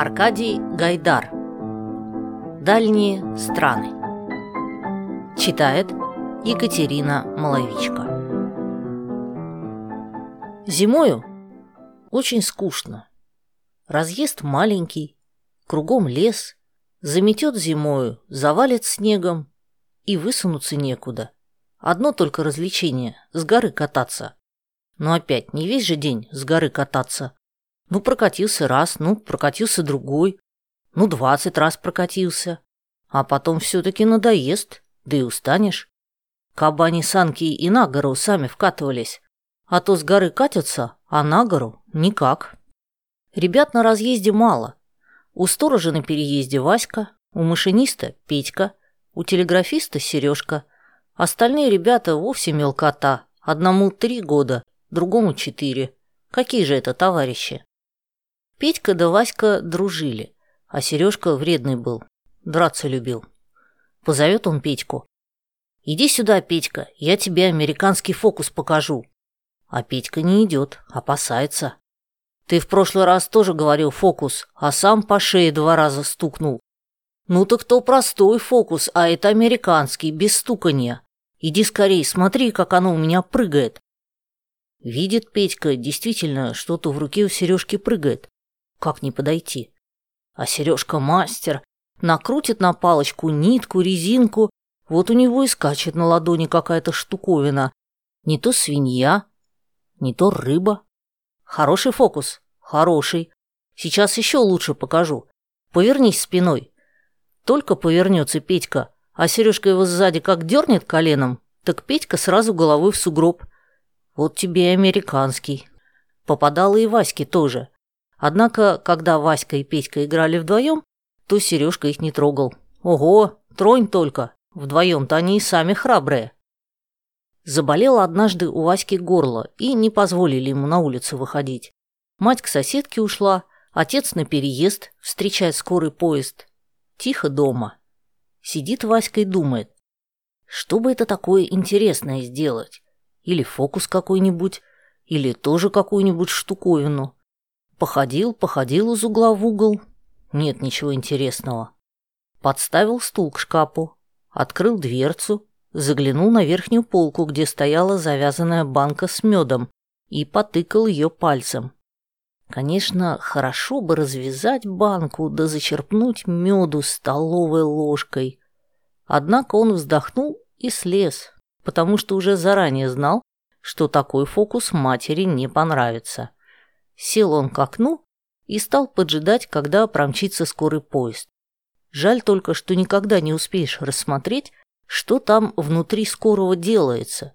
Аркадий Гайдар Дальние страны Читает Екатерина Маловичка Зимою очень скучно. Разъезд маленький, кругом лес, заметет зимою, завалит снегом, и высунуться некуда. Одно только развлечение – с горы кататься. Но опять, не весь же день с горы кататься. Ну, прокатился раз, ну, прокатился другой, ну, двадцать раз прокатился. А потом все-таки надоест, да и устанешь. Кабани санки и на гору сами вкатывались, а то с горы катятся, а на гору никак. Ребят на разъезде мало. У сторожа на переезде Васька, у машиниста Петька, у телеграфиста Сережка. Остальные ребята вовсе мелкота. Одному три года, другому четыре. Какие же это товарищи? Петька да Васька дружили, а Сережка вредный был, драться любил. Позовет он Петьку. «Иди сюда, Петька, я тебе американский фокус покажу». А Петька не идет, опасается. «Ты в прошлый раз тоже говорил фокус, а сам по шее два раза стукнул». «Ну так то простой фокус, а это американский, без стуканья. Иди скорей, смотри, как оно у меня прыгает». Видит Петька, действительно, что-то в руке у Сережки прыгает. Как не подойти? А Сережка мастер. Накрутит на палочку нитку, резинку. Вот у него и скачет на ладони какая-то штуковина. Не то свинья, не то рыба. Хороший фокус? Хороший. Сейчас еще лучше покажу. Повернись спиной. Только повернется Петька, а Сережка его сзади как дернет коленом, так Петька сразу головой в сугроб. Вот тебе и американский. Попадало и Ваське тоже. Однако, когда Васька и Петька играли вдвоем, то Сережка их не трогал. Ого, тронь только, вдвоем-то они и сами храбрые. Заболело однажды у Васьки горло, и не позволили ему на улицу выходить. Мать к соседке ушла, отец на переезд, встречает скорый поезд. Тихо дома. Сидит Васька и думает, что бы это такое интересное сделать? Или фокус какой-нибудь, или тоже какую-нибудь штуковину. Походил, походил из угла в угол. Нет ничего интересного. Подставил стул к шкафу, открыл дверцу, заглянул на верхнюю полку, где стояла завязанная банка с медом, и потыкал ее пальцем. Конечно, хорошо бы развязать банку да зачерпнуть меду столовой ложкой. Однако он вздохнул и слез, потому что уже заранее знал, что такой фокус матери не понравится. Сел он к окну и стал поджидать, когда промчится скорый поезд. Жаль только, что никогда не успеешь рассмотреть, что там внутри скорого делается.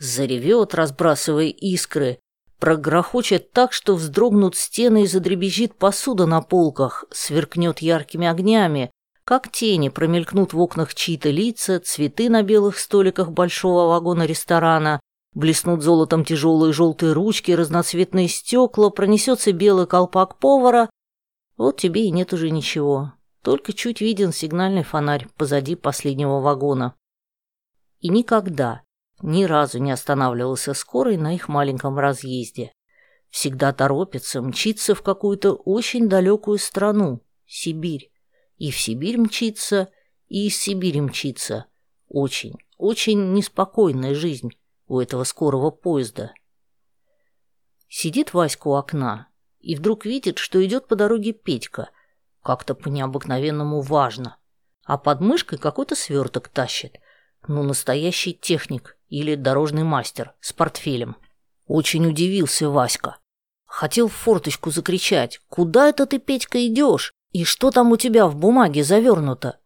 Заревет, разбрасывая искры, прогрохочет так, что вздрогнут стены и задребезжит посуда на полках, сверкнет яркими огнями, как тени промелькнут в окнах чьи-то лица, цветы на белых столиках большого вагона ресторана, Блеснут золотом тяжелые желтые ручки, разноцветные стекла, пронесется белый колпак повара. Вот тебе и нет уже ничего. Только чуть виден сигнальный фонарь позади последнего вагона. И никогда, ни разу не останавливался скорый на их маленьком разъезде. Всегда торопится, мчится в какую-то очень далекую страну, Сибирь. И в Сибирь мчится, и из Сибири мчится. Очень, очень неспокойная жизнь у этого скорого поезда. Сидит Васька у окна и вдруг видит, что идет по дороге Петька, как-то по необыкновенному важно, а под мышкой какой-то сверток тащит. Ну, настоящий техник или дорожный мастер с портфелем. Очень удивился Васька. Хотел в форточку закричать «Куда это ты, Петька, идешь? И что там у тебя в бумаге завернуто?»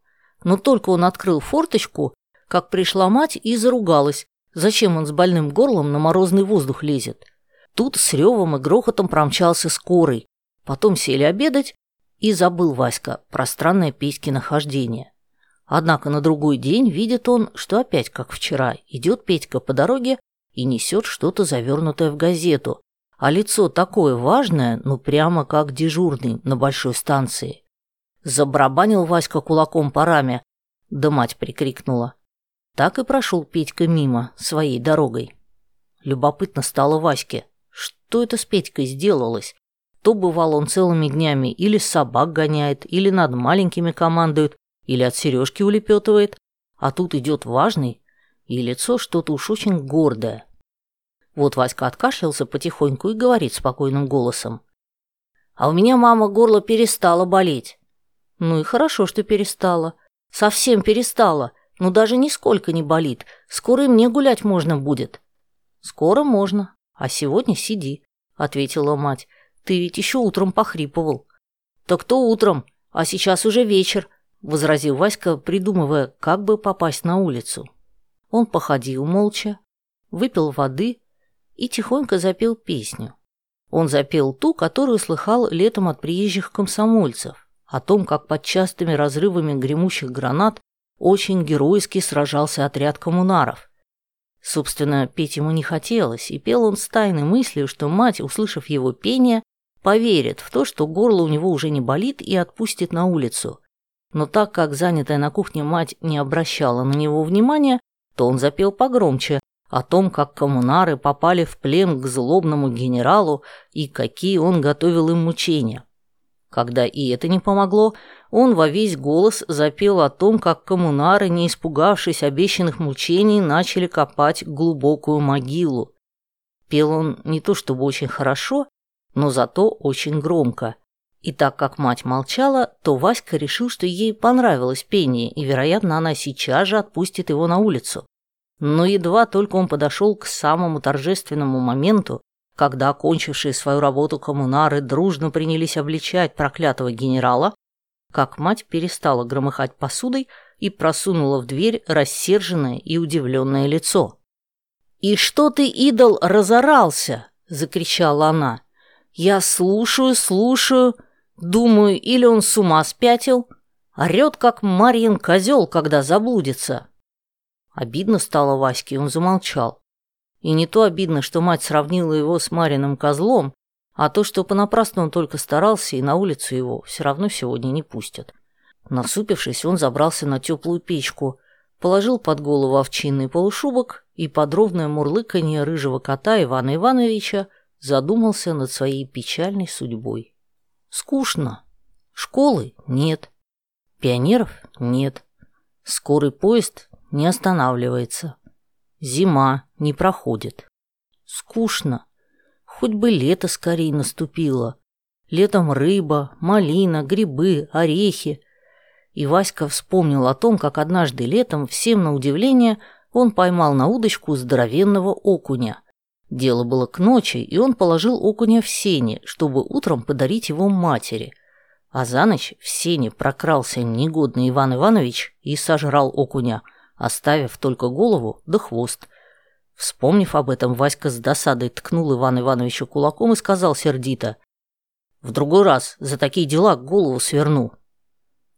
Но только он открыл форточку, как пришла мать и заругалась, Зачем он с больным горлом на морозный воздух лезет? Тут с ревом и грохотом промчался скорый. Потом сели обедать, и забыл Васька про странное Петькино хождение. Однако на другой день видит он, что опять, как вчера, идет Петька по дороге и несет что-то завернутое в газету, а лицо такое важное, ну прямо как дежурный на большой станции. Забарабанил Васька кулаком по раме, да мать прикрикнула. Так и прошел Петька мимо, своей дорогой. Любопытно стало Ваське, что это с Петькой сделалось? То бывал он целыми днями или собак гоняет, или над маленькими командует, или от сережки улепетывает, а тут идет важный, и лицо что-то уж очень гордое. Вот Васька откашлялся потихоньку и говорит спокойным голосом. «А у меня, мама, горло перестало болеть». «Ну и хорошо, что перестало. Совсем перестало. Ну даже нисколько не болит. Скоро и мне гулять можно будет». «Скоро можно. А сегодня сиди», — ответила мать. «Ты ведь еще утром похрипывал». «Так то утром, а сейчас уже вечер», — возразил Васька, придумывая, как бы попасть на улицу. Он походил молча, выпил воды и тихонько запел песню. Он запел ту, которую слыхал летом от приезжих комсомольцев, о том, как под частыми разрывами гремучих гранат очень геройски сражался отряд коммунаров. Собственно, петь ему не хотелось, и пел он с тайной мыслью, что мать, услышав его пение, поверит в то, что горло у него уже не болит и отпустит на улицу. Но так как занятая на кухне мать не обращала на него внимания, то он запел погромче о том, как коммунары попали в плен к злобному генералу и какие он готовил им мучения. Когда и это не помогло, он во весь голос запел о том, как коммунары, не испугавшись обещанных мучений, начали копать глубокую могилу. Пел он не то чтобы очень хорошо, но зато очень громко. И так как мать молчала, то Васька решил, что ей понравилось пение, и, вероятно, она сейчас же отпустит его на улицу. Но едва только он подошел к самому торжественному моменту, когда окончившие свою работу коммунары дружно принялись обличать проклятого генерала, как мать перестала громыхать посудой и просунула в дверь рассерженное и удивленное лицо. «И что ты, идол, разорался?» — закричала она. «Я слушаю, слушаю, Думаю, или он с ума спятил, орет, как Марьин козел, когда заблудится. Обидно стало Ваське, и он замолчал. И не то обидно, что мать сравнила его с Мариным козлом, а то, что понапрасну он только старался, и на улицу его все равно сегодня не пустят. Насупившись, он забрался на теплую печку, положил под голову овчинный полушубок и под ровное мурлыканье рыжего кота Ивана Ивановича задумался над своей печальной судьбой. Скучно. Школы нет. Пионеров нет. Скорый поезд не останавливается. Зима не проходит. Скучно. Хоть бы лето скорее наступило. Летом рыба, малина, грибы, орехи. И Васька вспомнил о том, как однажды летом, всем на удивление, он поймал на удочку здоровенного окуня – Дело было к ночи, и он положил окуня в сене, чтобы утром подарить его матери. А за ночь в сене прокрался негодный Иван Иванович и сожрал окуня, оставив только голову да хвост. Вспомнив об этом, Васька с досадой ткнул Ивана Ивановича кулаком и сказал сердито. «В другой раз за такие дела голову сверну».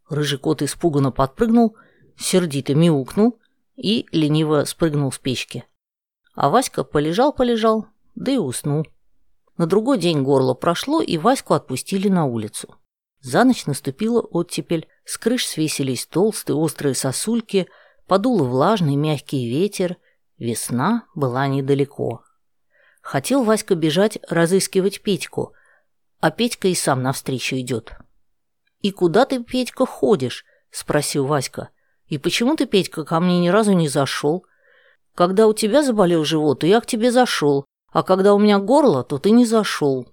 Рыжий кот испуганно подпрыгнул, сердито мяукнул и лениво спрыгнул с печки. А Васька полежал-полежал, да и уснул. На другой день горло прошло, и Ваську отпустили на улицу. За ночь наступила оттепель, с крыш свесились толстые острые сосульки, подул влажный мягкий ветер, весна была недалеко. Хотел Васька бежать разыскивать Петьку, а Петька и сам навстречу идет. «И куда ты, Петька, ходишь?» – спросил Васька. «И почему ты, Петька, ко мне ни разу не зашел? Когда у тебя заболел живот, то я к тебе зашел, а когда у меня горло, то ты не зашел».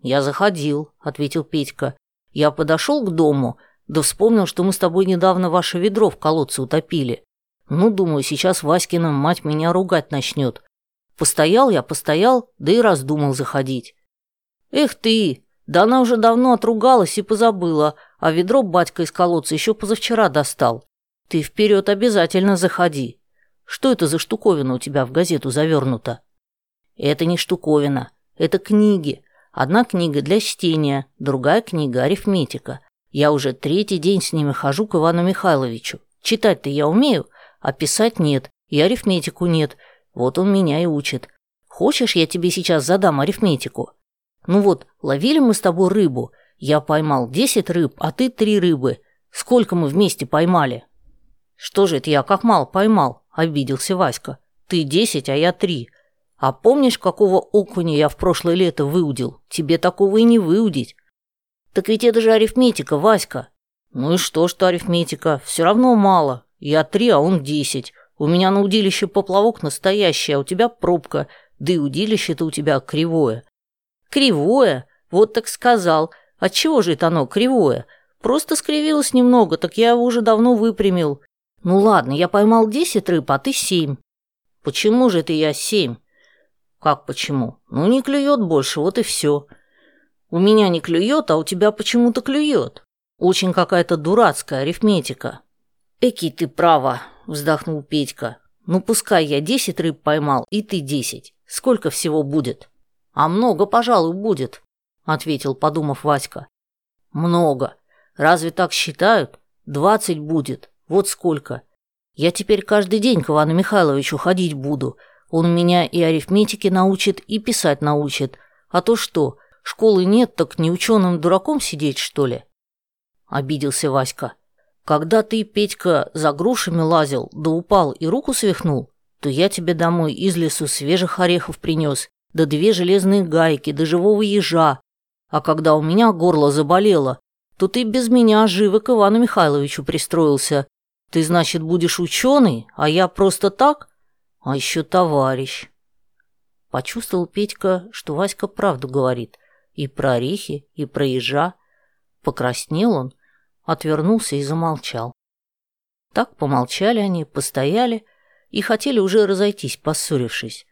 «Я заходил», — ответил Петька. «Я подошел к дому, да вспомнил, что мы с тобой недавно ваше ведро в колодце утопили. Ну, думаю, сейчас Васькина мать меня ругать начнет. Постоял я, постоял, да и раздумал заходить. Эх ты, да она уже давно отругалась и позабыла, а ведро батька из колодца еще позавчера достал. Ты вперед обязательно заходи. Что это за штуковина у тебя в газету завернута? Это не штуковина, это книги. Одна книга для чтения, другая книга арифметика. Я уже третий день с ними хожу к Ивану Михайловичу. Читать-то я умею, а писать нет, и арифметику нет. Вот он меня и учит. Хочешь, я тебе сейчас задам арифметику? Ну вот, ловили мы с тобой рыбу. Я поймал десять рыб, а ты три рыбы. Сколько мы вместе поймали? Что же это я как мало поймал? Обиделся Васька. «Ты десять, а я три. А помнишь, какого окуня я в прошлое лето выудил? Тебе такого и не выудить. Так ведь это же арифметика, Васька. Ну и что, что арифметика? Все равно мало. Я три, а он десять. У меня на удилище поплавок настоящий, а у тебя пробка. Да и удилище-то у тебя кривое. Кривое? Вот так сказал. Отчего же это оно кривое? Просто скривилось немного, так я его уже давно выпрямил. Ну ладно, я поймал десять рыб, а ты семь. Почему же это я семь? Как почему? Ну не клюет больше, вот и все. У меня не клюет, а у тебя почему-то клюет. Очень какая-то дурацкая арифметика. Эки ты права, вздохнул Петька. Ну пускай я десять рыб поймал, и ты десять. Сколько всего будет? А много, пожалуй, будет, ответил, подумав Васька. Много. Разве так считают? Двадцать будет. Вот сколько. Я теперь каждый день к Ивану Михайловичу ходить буду. Он меня и арифметике научит, и писать научит. А то что, школы нет, так не ученым дураком сидеть, что ли? Обиделся Васька. Когда ты, Петька, за грушами лазил, да упал и руку свихнул, то я тебе домой из лесу свежих орехов принес, да две железные гайки, да живого ежа. А когда у меня горло заболело, то ты без меня живо к Ивану Михайловичу пристроился. Ты, значит, будешь ученый, а я просто так? А еще товарищ. Почувствовал Петька, что Васька правду говорит. И про орехи, и про ежа. Покраснел он, отвернулся и замолчал. Так помолчали они, постояли и хотели уже разойтись, поссорившись.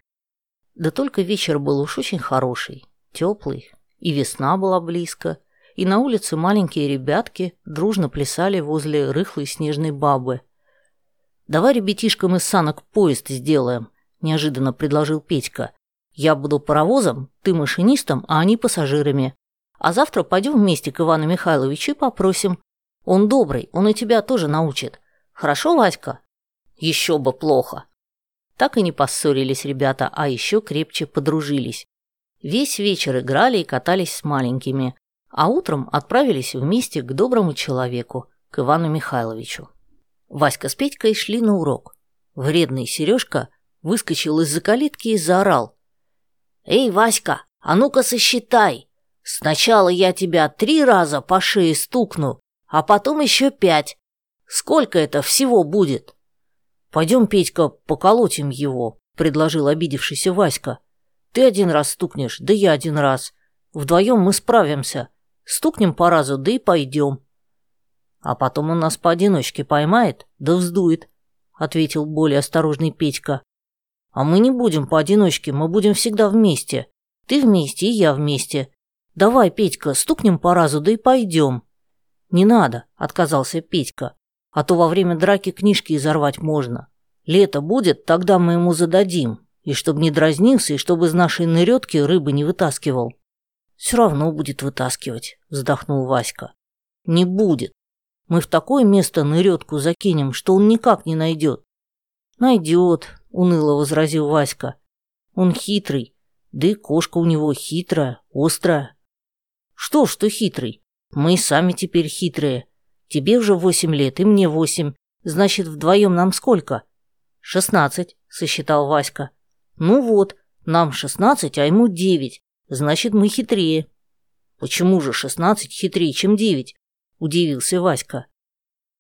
Да только вечер был уж очень хороший, теплый, и весна была близко, и на улице маленькие ребятки дружно плясали возле рыхлой снежной бабы. «Давай ребятишкам из санок поезд сделаем», – неожиданно предложил Петька. «Я буду паровозом, ты машинистом, а они пассажирами. А завтра пойдем вместе к Ивану Михайловичу и попросим. Он добрый, он и тебя тоже научит. Хорошо, Васька?» «Еще бы плохо». Так и не поссорились ребята, а еще крепче подружились. Весь вечер играли и катались с маленькими, а утром отправились вместе к доброму человеку, к Ивану Михайловичу. Васька с Петькой шли на урок. Вредный Сережка выскочил из-за калитки и заорал. «Эй, Васька, а ну-ка сосчитай! Сначала я тебя три раза по шее стукну, а потом еще пять. Сколько это всего будет?» «Пойдем, Петька, поколотим его», — предложил обидевшийся Васька. «Ты один раз стукнешь, да я один раз. Вдвоем мы справимся. Стукнем по разу, да и пойдем. А потом он нас поодиночке поймает, да вздует, ответил более осторожный Петька. А мы не будем поодиночке, мы будем всегда вместе. Ты вместе и я вместе. Давай, Петька, стукнем по разу, да и пойдем. Не надо, отказался Петька, а то во время драки книжки изорвать можно. Лето будет, тогда мы ему зададим, и чтобы не дразнился, и чтобы из нашей нырётки рыбы не вытаскивал. Все равно будет вытаскивать, вздохнул Васька. Не будет. Мы в такое место нырётку закинем, что он никак не найдет. Найдет, уныло возразил Васька. Он хитрый, да и кошка у него хитрая, острая. Что, что хитрый? Мы и сами теперь хитрые. Тебе уже восемь лет, и мне восемь. Значит, вдвоем нам сколько? Шестнадцать, сосчитал Васька. Ну вот, нам шестнадцать, а ему девять. Значит, мы хитрее. Почему же шестнадцать хитрее, чем девять? Удивился Васька.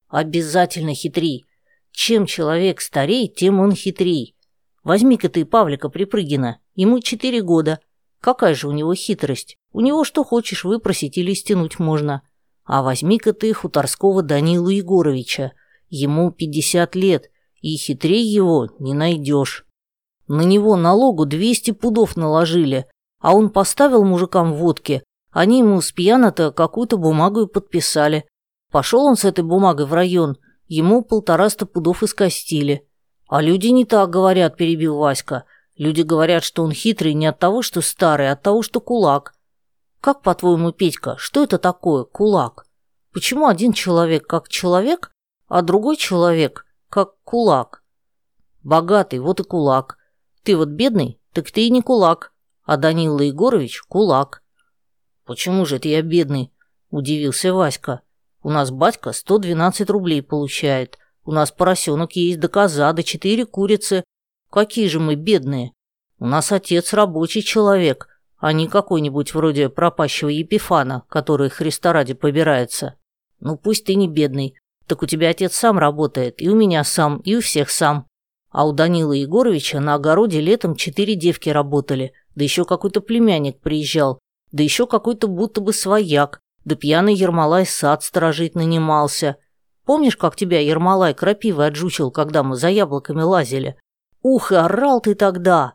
Обязательно хитрей. Чем человек старей, тем он хитрей. Возьми-ка ты Павлика Припрыгина, ему четыре года. Какая же у него хитрость? У него что хочешь выпросить или стянуть можно. А возьми-ка ты хуторского Данилу Егоровича. Ему пятьдесят лет, и хитрей его не найдешь. На него налогу двести пудов наложили, а он поставил мужикам водки, они ему с пьяно-то какую-то бумагу и подписали. Пошел он с этой бумагой в район, ему полтораста пудов искостили. А люди не так говорят, перебил Васька. Люди говорят, что он хитрый не от того, что старый, а от того, что кулак. Как, по-твоему, Петька, что это такое, кулак? Почему один человек как человек, а другой человек как кулак? Богатый, вот и кулак. Ты вот бедный, так ты и не кулак а Данила Егорович – кулак. «Почему же это я бедный?» – удивился Васька. «У нас батька 112 рублей получает. У нас поросенок есть, да коза, да четыре курицы. Какие же мы бедные? У нас отец рабочий человек, а не какой-нибудь вроде пропащего Епифана, который Христа ради побирается. Ну пусть ты не бедный, так у тебя отец сам работает, и у меня сам, и у всех сам. А у Данила Егоровича на огороде летом четыре девки работали, да еще какой-то племянник приезжал, да еще какой-то будто бы свояк, да пьяный Ермолай сад сторожить нанимался. Помнишь, как тебя Ермолай крапивой отжучил, когда мы за яблоками лазили? Ух, и орал ты тогда!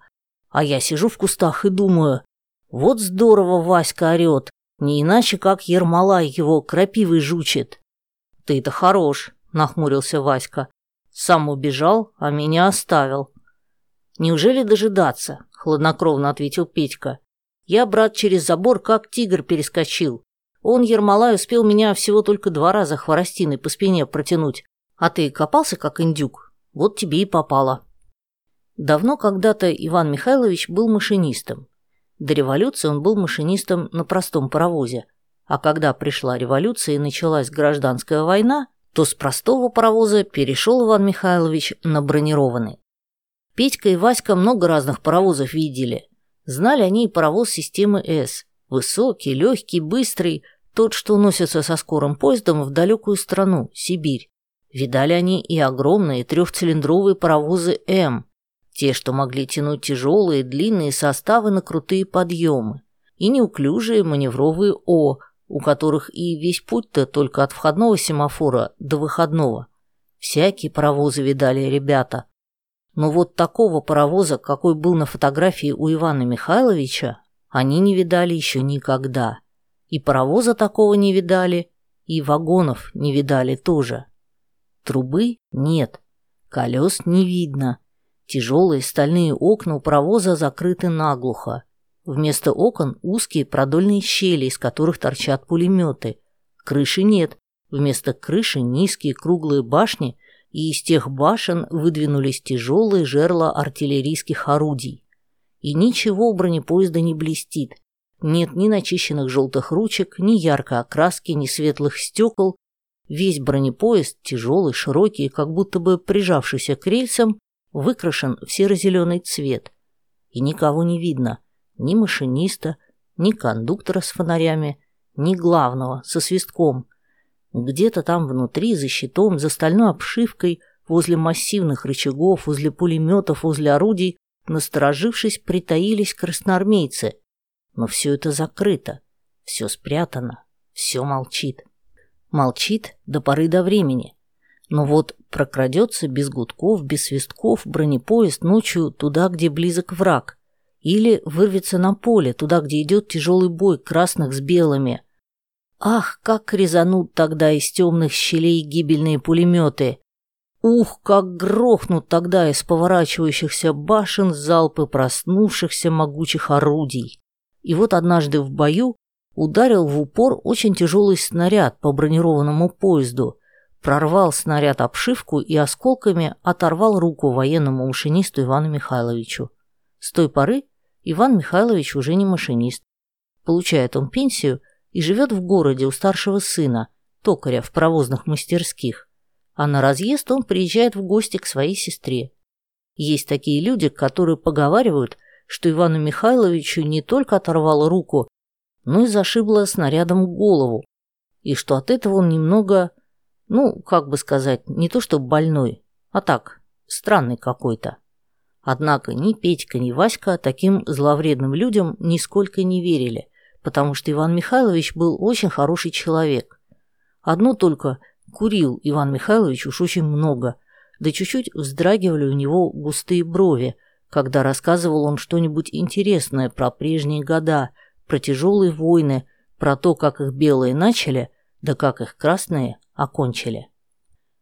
А я сижу в кустах и думаю, вот здорово Васька орет, не иначе, как Ермолай его крапивой жучит. Ты это хорош, нахмурился Васька. Сам убежал, а меня оставил. Неужели дожидаться? Хладнокровно ответил Петька. Я, брат, через забор как тигр перескочил. Он, Ермолай, успел меня всего только два раза хворостиной по спине протянуть. А ты копался, как индюк? Вот тебе и попало. Давно когда-то Иван Михайлович был машинистом. До революции он был машинистом на простом паровозе. А когда пришла революция и началась гражданская война, то с простого паровоза перешел Иван Михайлович на бронированный. Петька и Васька много разных паровозов видели. Знали они и паровоз системы С. Высокий, легкий, быстрый, тот, что носится со скорым поездом в далекую страну, Сибирь. Видали они и огромные трехцилиндровые паровозы М, те, что могли тянуть тяжелые длинные составы на крутые подъемы, и неуклюжие маневровые О, у которых и весь путь-то только от входного семафора до выходного. Всякие паровозы видали ребята. Но вот такого паровоза, какой был на фотографии у Ивана Михайловича, они не видали еще никогда. И паровоза такого не видали, и вагонов не видали тоже. Трубы нет, колес не видно. Тяжелые стальные окна у паровоза закрыты наглухо. Вместо окон узкие продольные щели, из которых торчат пулеметы. Крыши нет. Вместо крыши низкие круглые башни, и из тех башен выдвинулись тяжелые жерла артиллерийских орудий. И ничего у бронепоезда не блестит. Нет ни начищенных желтых ручек, ни яркой окраски, ни светлых стекол. Весь бронепоезд, тяжелый, широкий, как будто бы прижавшийся к рельсам, выкрашен в серо-зеленый цвет. И никого не видно, ни машиниста, ни кондуктора с фонарями, ни главного со свистком. Где-то там внутри, за щитом, за стальной обшивкой, возле массивных рычагов, возле пулеметов, возле орудий, насторожившись, притаились красноармейцы. Но все это закрыто, все спрятано, все молчит. Молчит до поры до времени. Но вот прокрадется без гудков, без свистков бронепоезд ночью туда, где близок враг. Или вырвется на поле, туда, где идет тяжелый бой красных с белыми. Ах, как резанут тогда из темных щелей гибельные пулеметы! Ух, как грохнут тогда из поворачивающихся башен залпы проснувшихся могучих орудий! И вот однажды в бою ударил в упор очень тяжелый снаряд по бронированному поезду, прорвал снаряд обшивку и осколками оторвал руку военному машинисту Ивану Михайловичу. С той поры Иван Михайлович уже не машинист. Получает он пенсию и живет в городе у старшего сына, токаря в паровозных мастерских. А на разъезд он приезжает в гости к своей сестре. Есть такие люди, которые поговаривают, что Ивану Михайловичу не только оторвало руку, но и зашибло снарядом голову, и что от этого он немного ну, как бы сказать, не то что больной, а так, странный какой-то. Однако ни Петька, ни Васька таким зловредным людям нисколько не верили, потому что Иван Михайлович был очень хороший человек. Одно только курил Иван Михайлович уж очень много, да чуть-чуть вздрагивали у него густые брови, когда рассказывал он что-нибудь интересное про прежние года, про тяжелые войны, про то, как их белые начали, да как их красные окончили.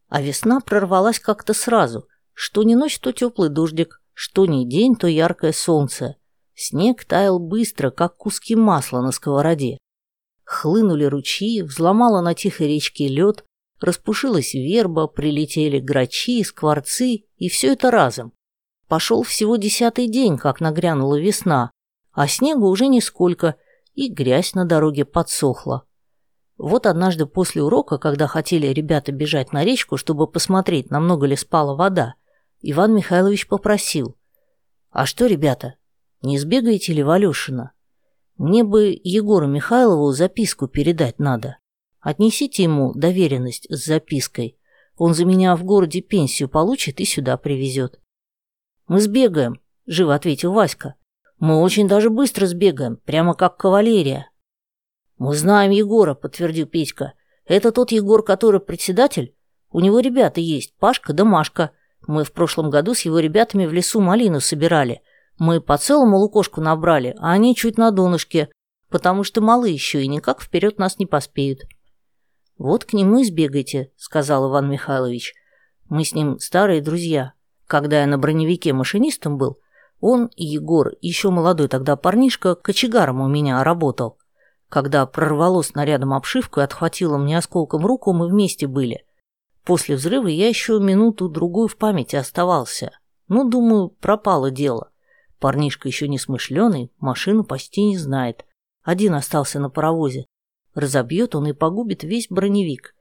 А весна прорвалась как-то сразу. Что ни ночь, то теплый дождик, что ни день, то яркое солнце. Снег таял быстро, как куски масла на сковороде. Хлынули ручьи, взломала на тихой речке лед, распушилась верба, прилетели грачи, скворцы, и все это разом. Пошел всего десятый день, как нагрянула весна, а снегу уже нисколько, и грязь на дороге подсохла. Вот однажды после урока, когда хотели ребята бежать на речку, чтобы посмотреть, намного ли спала вода, Иван Михайлович попросил. «А что, ребята, не сбегаете ли в Алешино? Мне бы Егору Михайлову записку передать надо. Отнесите ему доверенность с запиской. Он за меня в городе пенсию получит и сюда привезет. Мы сбегаем, живо ответил Васька. Мы очень даже быстро сбегаем, прямо как кавалерия. Мы знаем Егора, подтвердил Петька. Это тот Егор, который председатель? У него ребята есть, Пашка да Машка. Мы в прошлом году с его ребятами в лесу малину собирали. Мы по целому лукошку набрали, а они чуть на донышке, потому что малы еще и никак вперед нас не поспеют. «Вот к нему и сбегайте», — сказал Иван Михайлович. «Мы с ним старые друзья. Когда я на броневике машинистом был, он Егор, еще молодой тогда парнишка, кочегаром у меня работал. Когда прорвало снарядом обшивку и отхватило мне осколком руку, мы вместе были. После взрыва я еще минуту-другую в памяти оставался. Ну, думаю, пропало дело. Парнишка еще не смышленый, машину почти не знает. Один остался на паровозе. Разобьет он и погубит весь броневик.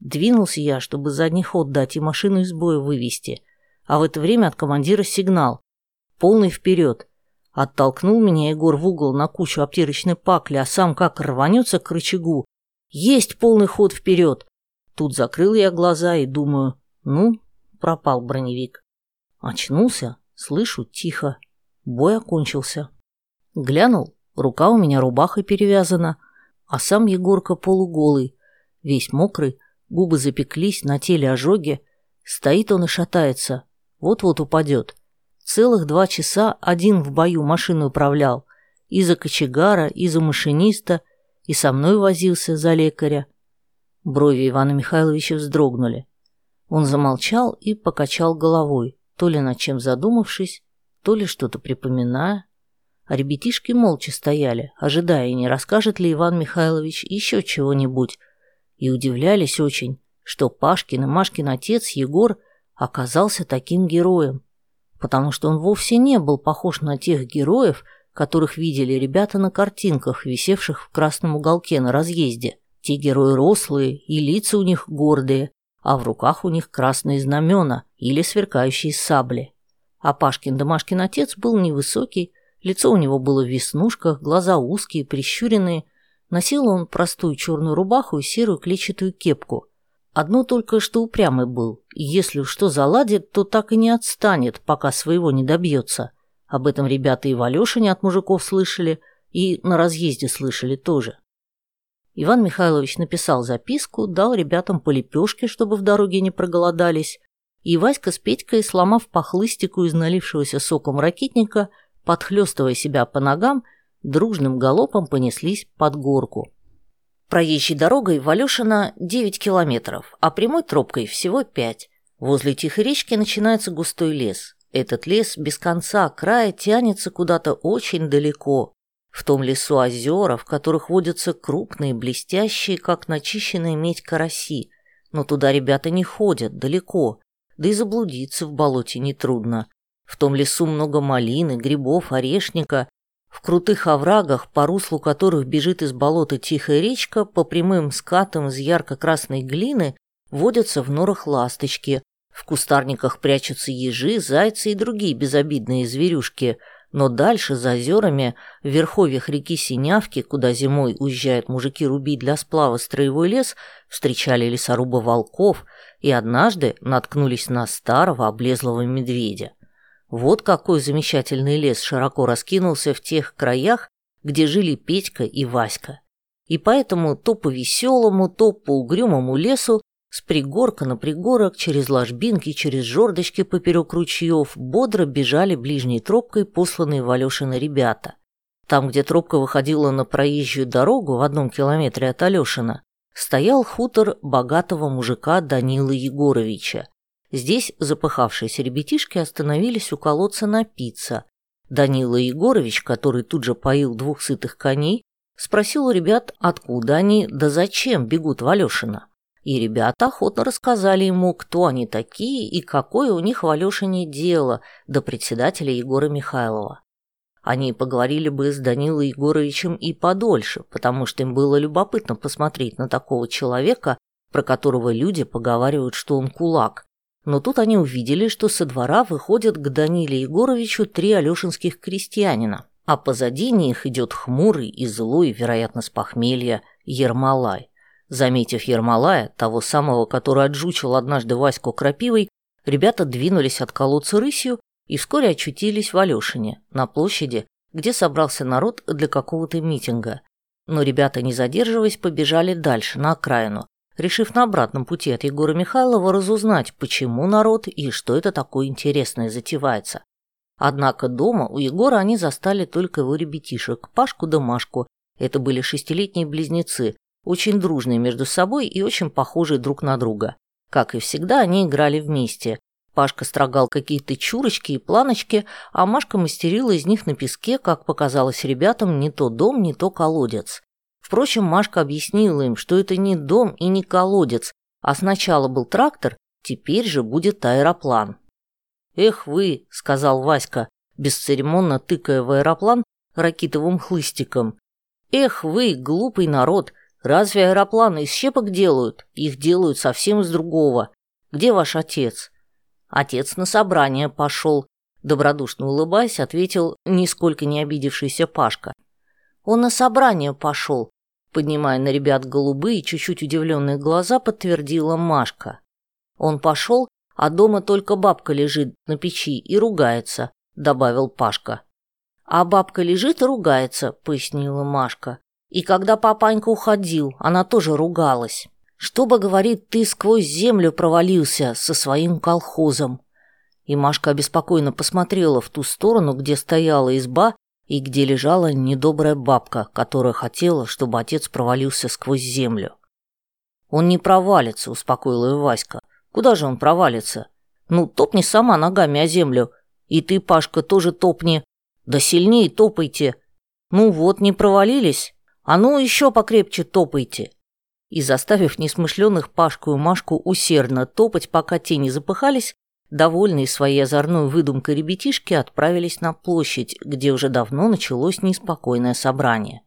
Двинулся я, чтобы задний ход дать и машину из боя вывести. А в это время от командира сигнал. Полный вперед. Оттолкнул меня Егор в угол на кучу обтирочной пакли, а сам как рванется к рычагу. Есть полный ход вперед. Тут закрыл я глаза и думаю, ну, пропал броневик. Очнулся, слышу, тихо. Бой окончился. Глянул, рука у меня рубахой перевязана, а сам Егорка полуголый, весь мокрый, губы запеклись, на теле ожоги. Стоит он и шатается, вот-вот упадет. Целых два часа один в бою машину управлял. И за кочегара, и за машиниста, и со мной возился за лекаря. Брови Ивана Михайловича вздрогнули. Он замолчал и покачал головой, то ли над чем задумавшись, то ли что-то припоминая. А ребятишки молча стояли, ожидая, не расскажет ли Иван Михайлович еще чего-нибудь, и удивлялись очень, что Пашкин и Машкин отец Егор оказался таким героем, потому что он вовсе не был похож на тех героев, которых видели ребята на картинках, висевших в красном уголке на разъезде. Те герои рослые, и лица у них гордые, а в руках у них красные знамена или сверкающие сабли. А Пашкин Домашкин отец был невысокий, лицо у него было в веснушках, глаза узкие, прищуренные. Носил он простую черную рубаху и серую клетчатую кепку. Одно только что упрямый был, если что заладит, то так и не отстанет, пока своего не добьется. Об этом ребята и в Алешине от мужиков слышали, и на разъезде слышали тоже. Иван Михайлович написал записку, дал ребятам по лепешке, чтобы в дороге не проголодались, и Васька с Петькой, сломав похлыстику из налившегося соком ракетника, подхлёстывая себя по ногам, дружным галопом понеслись под горку. Проезжей дорогой в Алешино 9 километров, а прямой тропкой всего 5. Возле Тихой речки начинается густой лес. Этот лес без конца края тянется куда-то очень далеко. В том лесу озера, в которых водятся крупные, блестящие, как начищенная медь караси. Но туда ребята не ходят, далеко да и заблудиться в болоте нетрудно. В том лесу много малины, грибов, орешника. В крутых оврагах, по руслу которых бежит из болота тихая речка, по прямым скатам из ярко-красной глины водятся в норах ласточки. В кустарниках прячутся ежи, зайцы и другие безобидные зверюшки – но дальше, за озерами, в верховьях реки Синявки, куда зимой уезжают мужики рубить для сплава строевой лес, встречали лесоруба волков и однажды наткнулись на старого облезлого медведя. Вот какой замечательный лес широко раскинулся в тех краях, где жили Петька и Васька. И поэтому то по веселому, то по угрюмому лесу с пригорка на пригорок, через ложбинки, через жердочки поперек ручьев бодро бежали ближней тропкой посланные в Алешины ребята. Там, где тропка выходила на проезжую дорогу в одном километре от Алешина, стоял хутор богатого мужика Данила Егоровича. Здесь запыхавшиеся ребятишки остановились у колодца напиться. Данила Егорович, который тут же поил двух сытых коней, спросил у ребят, откуда они да зачем бегут в Алешино. И ребята охотно рассказали ему, кто они такие и какое у них в Алешине дело до председателя Егора Михайлова. Они поговорили бы с Данилой Егоровичем и подольше, потому что им было любопытно посмотреть на такого человека, про которого люди поговаривают, что он кулак. Но тут они увидели, что со двора выходят к Даниле Егоровичу три алешинских крестьянина. а позади них идет хмурый и злой, вероятно, с похмелья, Ермолай. Заметив Ермолая, того самого, который отжучил однажды Ваську крапивой, ребята двинулись от колодца рысью и вскоре очутились в Алешине, на площади, где собрался народ для какого-то митинга. Но ребята, не задерживаясь, побежали дальше, на окраину, решив на обратном пути от Егора Михайлова разузнать, почему народ и что это такое интересное затевается. Однако дома у Егора они застали только его ребятишек, Пашку да Машку. Это были шестилетние близнецы, очень дружные между собой и очень похожие друг на друга. Как и всегда, они играли вместе. Пашка строгал какие-то чурочки и планочки, а Машка мастерила из них на песке, как показалось ребятам, не то дом, не то колодец. Впрочем, Машка объяснила им, что это не дом и не колодец, а сначала был трактор, теперь же будет аэроплан. «Эх вы», — сказал Васька, бесцеремонно тыкая в аэроплан ракитовым хлыстиком. «Эх вы, глупый народ, разве аэропланы из щепок делают? Их делают совсем из другого. Где ваш отец?» «Отец на собрание пошел», — добродушно улыбаясь, ответил нисколько не обидевшийся Пашка. «Он на собрание пошел», — поднимая на ребят голубые, чуть-чуть удивленные глаза, подтвердила Машка. «Он пошел, а дома только бабка лежит на печи и ругается», — добавил Пашка. «А бабка лежит и ругается», — пояснила Машка. «И когда папанька уходил, она тоже ругалась. Чтобы, говорит, ты сквозь землю провалился со своим колхозом». И Машка обеспокоенно посмотрела в ту сторону, где стояла изба и где лежала недобрая бабка, которая хотела, чтобы отец провалился сквозь землю. «Он не провалится», — успокоила ее Васька. Куда же он провалится? Ну, топни сама ногами о землю. И ты, Пашка, тоже топни. Да сильнее топайте. Ну вот, не провалились? А ну еще покрепче топайте. И заставив несмышленных Пашку и Машку усердно топать, пока те не запыхались, довольные своей озорной выдумкой ребятишки отправились на площадь, где уже давно началось неспокойное собрание.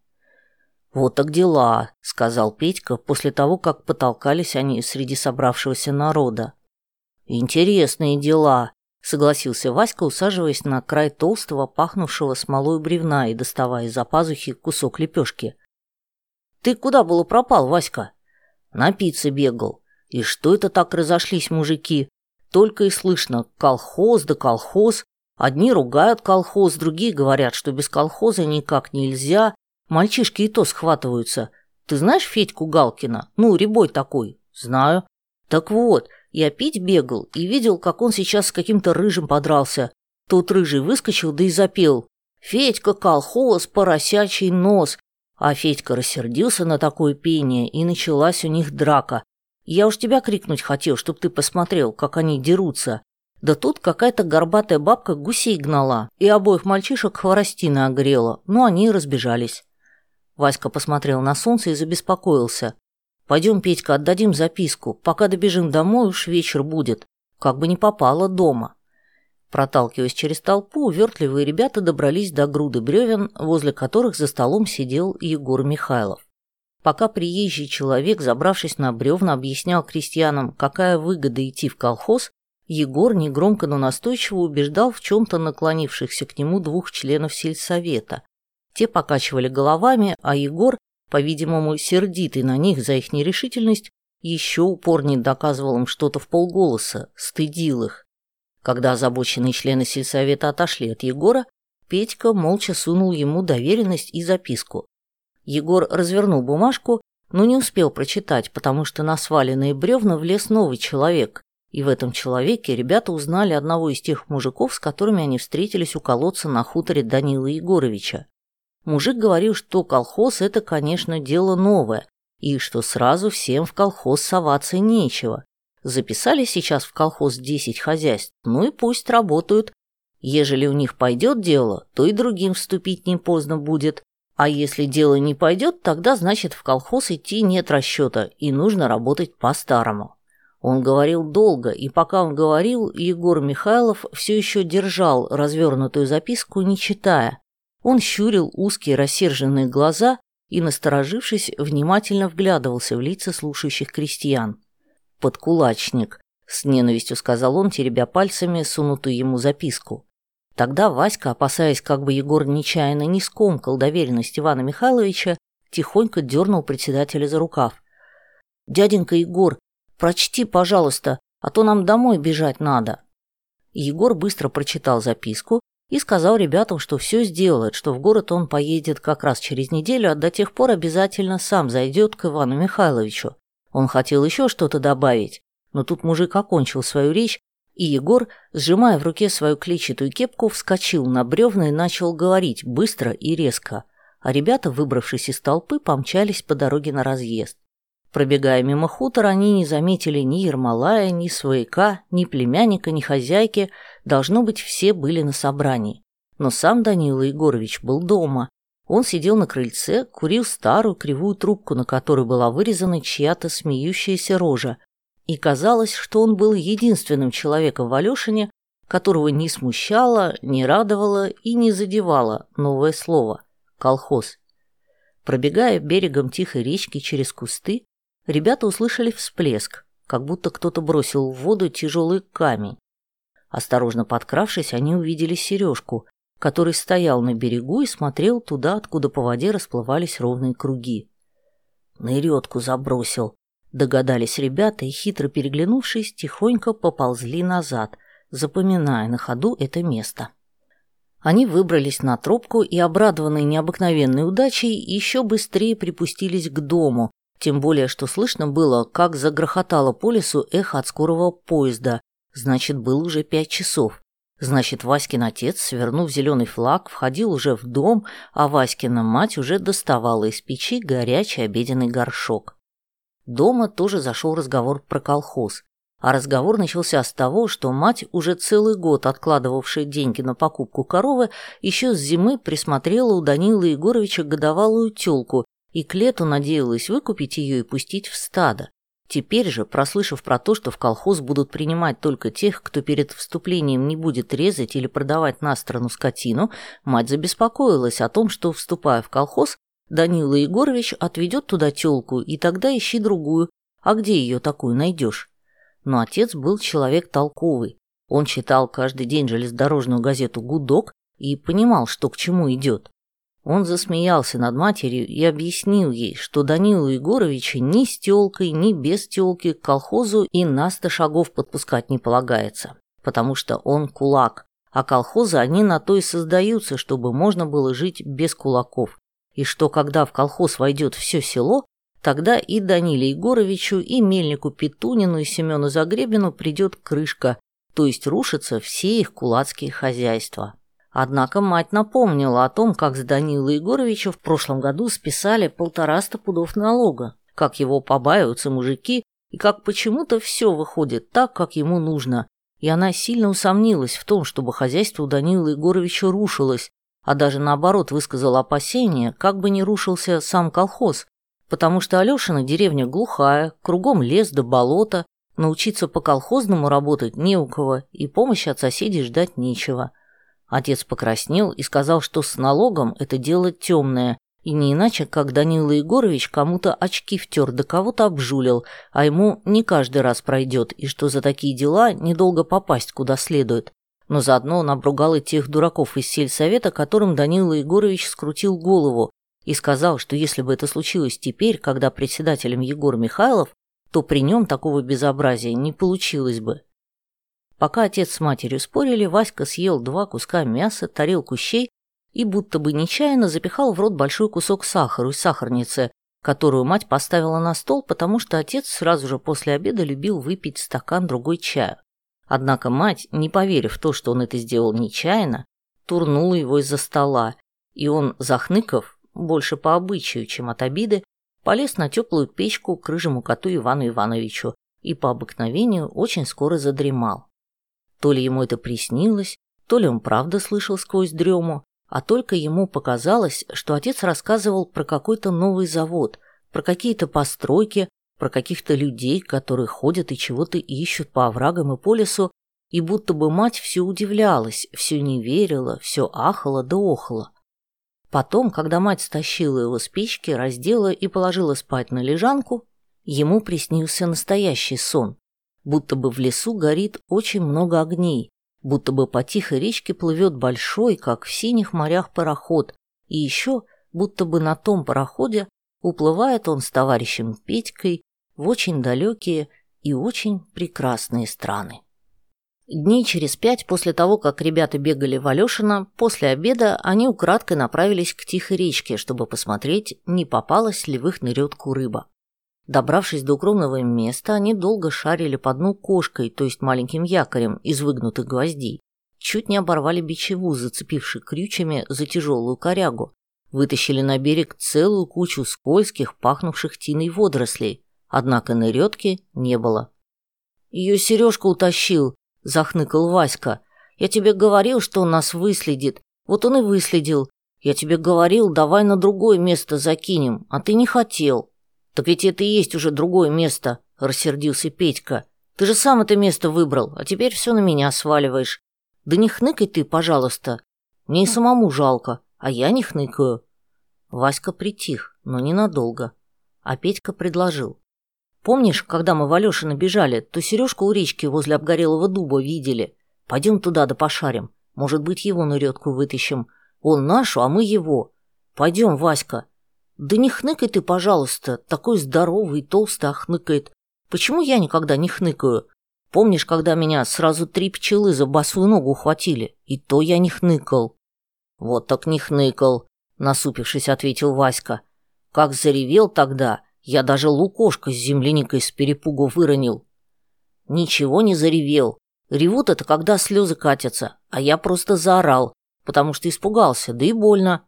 «Вот так дела», — сказал Петька после того, как потолкались они среди собравшегося народа. «Интересные дела», — согласился Васька, усаживаясь на край толстого, пахнувшего смолой бревна и доставая из-за пазухи кусок лепешки. «Ты куда было пропал, Васька?» «Напиться бегал. И что это так разошлись мужики? Только и слышно колхоз да колхоз. Одни ругают колхоз, другие говорят, что без колхоза никак нельзя, Мальчишки и то схватываются. Ты знаешь Федьку Галкина? Ну, ребой такой. Знаю. Так вот, я пить бегал и видел, как он сейчас с каким-то рыжим подрался. Тот рыжий выскочил, да и запел. «Федька, колхоз, поросячий нос». А Федька рассердился на такое пение, и началась у них драка. Я уж тебя крикнуть хотел, чтоб ты посмотрел, как они дерутся. Да тут какая-то горбатая бабка гусей гнала, и обоих мальчишек хворостина огрела, но они и разбежались. Васька посмотрел на солнце и забеспокоился. «Пойдем, Петька, отдадим записку. Пока добежим домой, уж вечер будет. Как бы не попало дома». Проталкиваясь через толпу, увертливые ребята добрались до груды бревен, возле которых за столом сидел Егор Михайлов. Пока приезжий человек, забравшись на бревна, объяснял крестьянам, какая выгода идти в колхоз, Егор негромко, но настойчиво убеждал в чем-то наклонившихся к нему двух членов сельсовета, те покачивали головами, а Егор, по-видимому, сердитый на них за их нерешительность, еще упорнее доказывал им что-то в полголоса, стыдил их. Когда озабоченные члены сельсовета отошли от Егора, Петька молча сунул ему доверенность и записку. Егор развернул бумажку, но не успел прочитать, потому что на сваленные бревна влез новый человек, и в этом человеке ребята узнали одного из тех мужиков, с которыми они встретились у колодца на хуторе Данила Егоровича. Мужик говорил, что колхоз – это, конечно, дело новое, и что сразу всем в колхоз соваться нечего. Записали сейчас в колхоз 10 хозяйств, ну и пусть работают. Ежели у них пойдет дело, то и другим вступить не поздно будет. А если дело не пойдет, тогда значит в колхоз идти нет расчета, и нужно работать по-старому. Он говорил долго, и пока он говорил, Егор Михайлов все еще держал развернутую записку, не читая, он щурил узкие рассерженные глаза и, насторожившись, внимательно вглядывался в лица слушающих крестьян. «Подкулачник», — с ненавистью сказал он, теребя пальцами сунутую ему записку. Тогда Васька, опасаясь, как бы Егор нечаянно не скомкал доверенность Ивана Михайловича, тихонько дернул председателя за рукав. «Дяденька Егор, прочти, пожалуйста, а то нам домой бежать надо». Егор быстро прочитал записку и сказал ребятам, что все сделает, что в город он поедет как раз через неделю, а до тех пор обязательно сам зайдет к Ивану Михайловичу. Он хотел еще что-то добавить, но тут мужик окончил свою речь, и Егор, сжимая в руке свою клетчатую кепку, вскочил на бревна и начал говорить быстро и резко, а ребята, выбравшись из толпы, помчались по дороге на разъезд. Пробегая мимо хутора, они не заметили ни Ермолая, ни свояка, ни племянника, ни хозяйки, должно быть, все были на собрании. Но сам Данила Егорович был дома. Он сидел на крыльце, курил старую кривую трубку, на которой была вырезана чья-то смеющаяся рожа, и казалось, что он был единственным человеком в Алешине, которого не смущало, не радовало и не задевало новое слово – колхоз. Пробегая берегом тихой речки через кусты, Ребята услышали всплеск, как будто кто-то бросил в воду тяжелый камень. Осторожно подкравшись, они увидели сережку, который стоял на берегу и смотрел туда, откуда по воде расплывались ровные круги. «Нырётку забросил», — догадались ребята и, хитро переглянувшись, тихонько поползли назад, запоминая на ходу это место. Они выбрались на тропку и, обрадованные необыкновенной удачей, еще быстрее припустились к дому, тем более, что слышно было, как загрохотало по лесу эхо от скорого поезда. Значит, был уже пять часов. Значит, Васькин отец, свернув зеленый флаг, входил уже в дом, а Васькина мать уже доставала из печи горячий обеденный горшок. Дома тоже зашел разговор про колхоз. А разговор начался с того, что мать, уже целый год откладывавшая деньги на покупку коровы, еще с зимы присмотрела у Данила Егоровича годовалую тёлку и к лету надеялась выкупить ее и пустить в стадо. Теперь же, прослышав про то, что в колхоз будут принимать только тех, кто перед вступлением не будет резать или продавать на сторону скотину, мать забеспокоилась о том, что, вступая в колхоз, Данила Егорович отведет туда телку, и тогда ищи другую. А где ее такую найдешь? Но отец был человек толковый. Он читал каждый день железнодорожную газету «Гудок» и понимал, что к чему идет. Он засмеялся над матерью и объяснил ей, что Данилу Егоровича ни с тёлкой, ни без тёлки к колхозу и на сто шагов подпускать не полагается, потому что он кулак, а колхозы они на то и создаются, чтобы можно было жить без кулаков, и что когда в колхоз войдет все село, тогда и Даниле Егоровичу, и Мельнику Петунину, и Семену Загребину придет крышка, то есть рушатся все их кулацкие хозяйства. Однако мать напомнила о том, как с Данила Егоровича в прошлом году списали полтораста пудов налога, как его побаиваются мужики и как почему-то все выходит так, как ему нужно. И она сильно усомнилась в том, чтобы хозяйство у Данила Егоровича рушилось, а даже наоборот высказала опасение, как бы не рушился сам колхоз, потому что Алешина деревня глухая, кругом лес да болото, научиться по-колхозному работать не у кого и помощи от соседей ждать нечего. Отец покраснел и сказал, что с налогом это дело темное, и не иначе, как Данила Егорович кому-то очки втер да кого-то обжулил, а ему не каждый раз пройдет, и что за такие дела недолго попасть куда следует. Но заодно он обругал и тех дураков из сельсовета, которым Данила Егорович скрутил голову, и сказал, что если бы это случилось теперь, когда председателем Егор Михайлов, то при нем такого безобразия не получилось бы. Пока отец с матерью спорили, Васька съел два куска мяса, тарелку щей и будто бы нечаянно запихал в рот большой кусок сахара из сахарницы, которую мать поставила на стол, потому что отец сразу же после обеда любил выпить стакан другой чая. Однако мать, не поверив в то, что он это сделал нечаянно, турнула его из-за стола, и он, захныков, больше по обычаю, чем от обиды, полез на теплую печку к рыжему коту Ивану Ивановичу и по обыкновению очень скоро задремал. То ли ему это приснилось, то ли он правда слышал сквозь дрему, а только ему показалось, что отец рассказывал про какой-то новый завод, про какие-то постройки, про каких-то людей, которые ходят и чего-то ищут по оврагам и по лесу, и будто бы мать все удивлялась, все не верила, все ахала да охала. Потом, когда мать стащила его с печки, раздела и положила спать на лежанку, ему приснился настоящий сон будто бы в лесу горит очень много огней, будто бы по тихой речке плывет большой, как в синих морях, пароход, и еще будто бы на том пароходе уплывает он с товарищем Петькой в очень далекие и очень прекрасные страны. Дней через пять после того, как ребята бегали в Алешино, после обеда они украдкой направились к тихой речке, чтобы посмотреть, не попалась ли в их нырёдку рыба. Добравшись до укромного места, они долго шарили по дну кошкой, то есть маленьким якорем из выгнутых гвоздей. Чуть не оборвали бичеву, зацепивший крючьями за тяжелую корягу. Вытащили на берег целую кучу скользких, пахнувших тиной водорослей. Однако нырёдки не было. «Ее Сережка утащил», – захныкал Васька. «Я тебе говорил, что он нас выследит. Вот он и выследил. Я тебе говорил, давай на другое место закинем, а ты не хотел». «Так ведь это и есть уже другое место», – рассердился Петька. «Ты же сам это место выбрал, а теперь все на меня сваливаешь. Да не хныкай ты, пожалуйста. Мне и самому жалко, а я не хныкаю». Васька притих, но ненадолго. А Петька предложил. «Помнишь, когда мы в Алёшино бежали, то Сережку у речки возле обгорелого дуба видели? Пойдем туда да пошарим. Может быть, его нырёдку вытащим. Он нашу, а мы его. Пойдем, Васька. «Да не хныкай ты, пожалуйста, такой здоровый и толстый, а хныкает. Почему я никогда не хныкаю? Помнишь, когда меня сразу три пчелы за босую ногу ухватили? И то я не хныкал». «Вот так не хныкал», — насупившись, ответил Васька. «Как заревел тогда, я даже лукошко с земляникой с перепугу выронил». «Ничего не заревел. Ревут это, когда слезы катятся, а я просто заорал, потому что испугался, да и больно.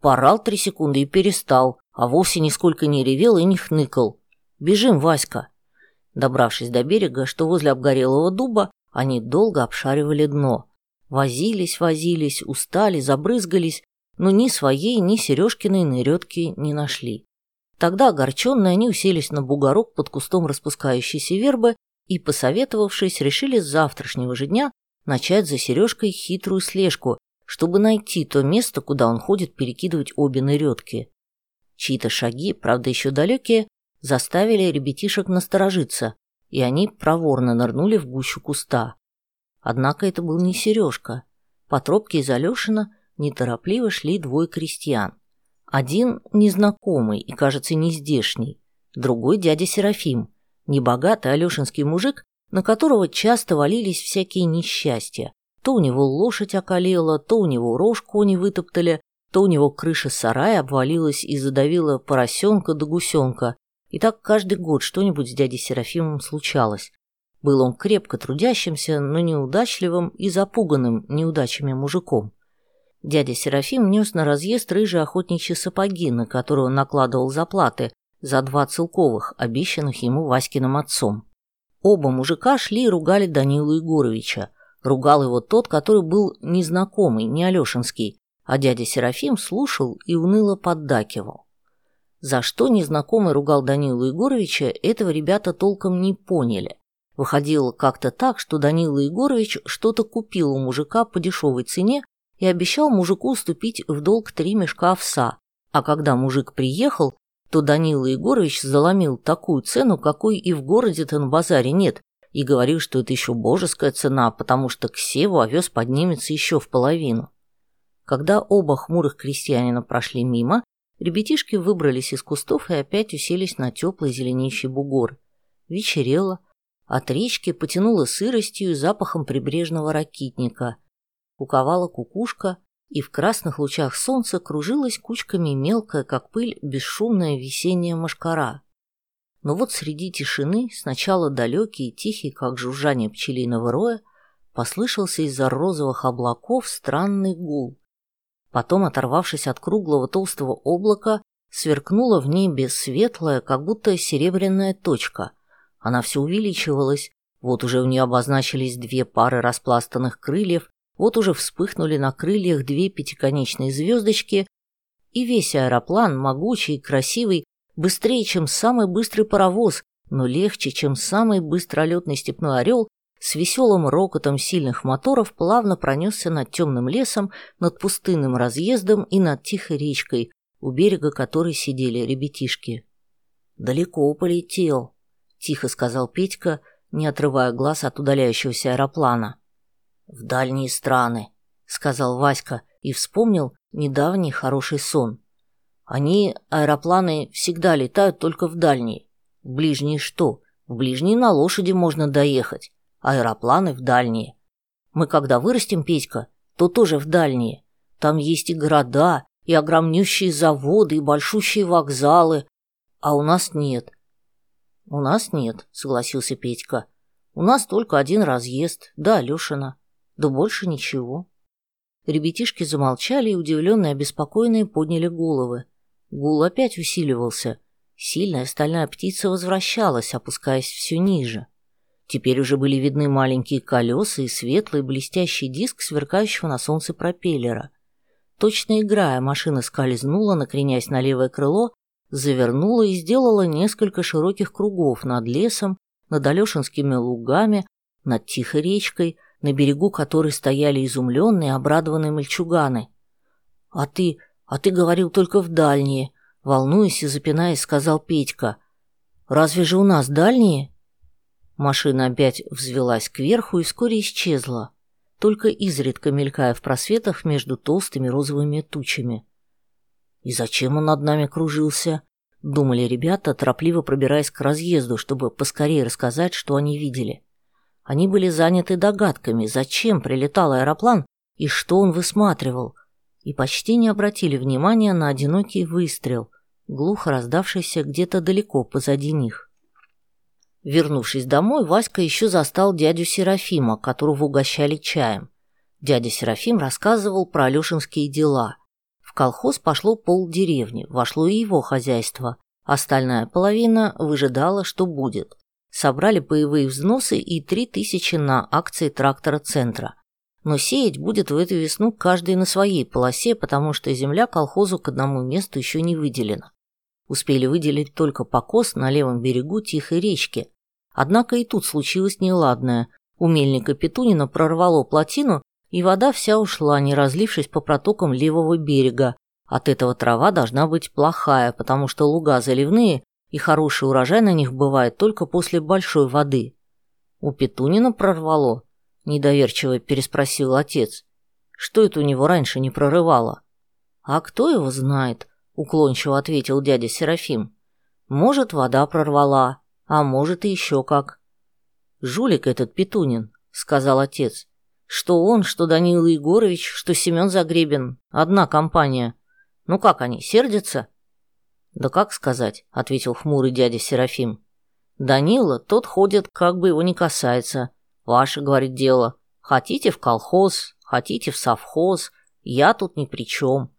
Порал три секунды и перестал, а вовсе нисколько не ревел и не хныкал. «Бежим, Васька!» Добравшись до берега, что возле обгорелого дуба, они долго обшаривали дно. Возились, возились, устали, забрызгались, но ни своей, ни Сережкиной нырёдки не нашли. Тогда, огорченные, они уселись на бугорок под кустом распускающейся вербы и, посоветовавшись, решили с завтрашнего же дня начать за Сережкой хитрую слежку чтобы найти то место, куда он ходит перекидывать обе нырёдки. Чьи-то шаги, правда еще далекие, заставили ребятишек насторожиться, и они проворно нырнули в гущу куста. Однако это был не Сережка. По тропке из Алешина неторопливо шли двое крестьян. Один незнакомый и, кажется, не здешний, другой дядя Серафим, небогатый алешинский мужик, на которого часто валились всякие несчастья, то у него лошадь околела, то у него рожку не вытоптали, то у него крыша сарая обвалилась и задавила поросенка да гусенка. И так каждый год что-нибудь с дядей Серафимом случалось. Был он крепко трудящимся, но неудачливым и запуганным неудачами мужиком. Дядя Серафим нес на разъезд рыжие охотничьи сапоги, на которые он накладывал заплаты за два целковых, обещанных ему Васькиным отцом. Оба мужика шли и ругали Данилу Егоровича, Ругал его тот, который был незнакомый, не Алешинский, а дядя Серафим слушал и уныло поддакивал. За что незнакомый ругал Данилу Егоровича, этого ребята толком не поняли. Выходило как-то так, что Данила Егорович что-то купил у мужика по дешевой цене и обещал мужику уступить в долг три мешка овса, а когда мужик приехал, то Данила Егорович заломил такую цену, какой и в городе-то на базаре нет, и говорил, что это еще божеская цена, потому что к севу овес поднимется еще в половину. Когда оба хмурых крестьянина прошли мимо, ребятишки выбрались из кустов и опять уселись на теплый зеленеющий бугор. Вечерело, от речки потянуло сыростью и запахом прибрежного ракитника. Куковала кукушка, и в красных лучах солнца кружилась кучками мелкая, как пыль, бесшумная весенняя мошкара. Но вот среди тишины, сначала далекий и тихий, как жужжание пчелиного роя, послышался из-за розовых облаков странный гул. Потом, оторвавшись от круглого толстого облака, сверкнула в небе светлая, как будто серебряная точка. Она все увеличивалась, вот уже у нее обозначились две пары распластанных крыльев, вот уже вспыхнули на крыльях две пятиконечные звездочки, и весь аэроплан, могучий и красивый, быстрее, чем самый быстрый паровоз, но легче, чем самый быстролетный степной орел, с веселым рокотом сильных моторов плавно пронесся над темным лесом, над пустынным разъездом и над тихой речкой, у берега которой сидели ребятишки. «Далеко полетел», — тихо сказал Петька, не отрывая глаз от удаляющегося аэроплана. «В дальние страны», — сказал Васька и вспомнил недавний хороший сон. Они, аэропланы, всегда летают только в дальние. В ближние что? В ближние на лошади можно доехать, аэропланы в дальние. Мы когда вырастем, Петька, то тоже в дальние. Там есть и города, и огромнющие заводы, и большущие вокзалы, а у нас нет. У нас нет, согласился Петька. У нас только один разъезд, да Алешина, да больше ничего. Ребятишки замолчали и удивленные обеспокоенные подняли головы. Гул опять усиливался. Сильная стальная птица возвращалась, опускаясь все ниже. Теперь уже были видны маленькие колеса и светлый блестящий диск сверкающего на солнце пропеллера. Точно играя, машина скользнула, накренясь на левое крыло, завернула и сделала несколько широких кругов над лесом, над Алешинскими лугами, над тихой речкой, на берегу которой стояли изумленные, обрадованные мальчуганы. «А ты, а ты говорил только в дальние», — волнуясь и запинаясь, сказал Петька. «Разве же у нас дальние?» Машина опять взвелась кверху и вскоре исчезла, только изредка мелькая в просветах между толстыми розовыми тучами. «И зачем он над нами кружился?» — думали ребята, торопливо пробираясь к разъезду, чтобы поскорее рассказать, что они видели. Они были заняты догадками, зачем прилетал аэроплан и что он высматривал, и почти не обратили внимания на одинокий выстрел, глухо раздавшийся где-то далеко позади них. Вернувшись домой, Васька еще застал дядю Серафима, которого угощали чаем. Дядя Серафим рассказывал про Алешинские дела. В колхоз пошло полдеревни, вошло и его хозяйство. Остальная половина выжидала, что будет. Собрали боевые взносы и три тысячи на акции трактора центра. Но сеять будет в эту весну каждый на своей полосе, потому что земля колхозу к одному месту еще не выделена. Успели выделить только покос на левом берегу тихой речки. Однако и тут случилось неладное. У мельника Петунина прорвало плотину, и вода вся ушла, не разлившись по протокам левого берега. От этого трава должна быть плохая, потому что луга заливные, и хороший урожай на них бывает только после большой воды. «У Петунина прорвало?» – недоверчиво переспросил отец. «Что это у него раньше не прорывало?» «А кто его знает?» уклончиво ответил дядя Серафим. Может, вода прорвала, а может и еще как. Жулик этот Петунин, сказал отец. Что он, что Данила Егорович, что Семен Загребин. Одна компания. Ну как они, сердятся? Да как сказать, ответил хмурый дядя Серафим. Данила, тот ходит, как бы его не касается. Ваше, говорит, дело. Хотите в колхоз, хотите в совхоз, я тут ни при чем.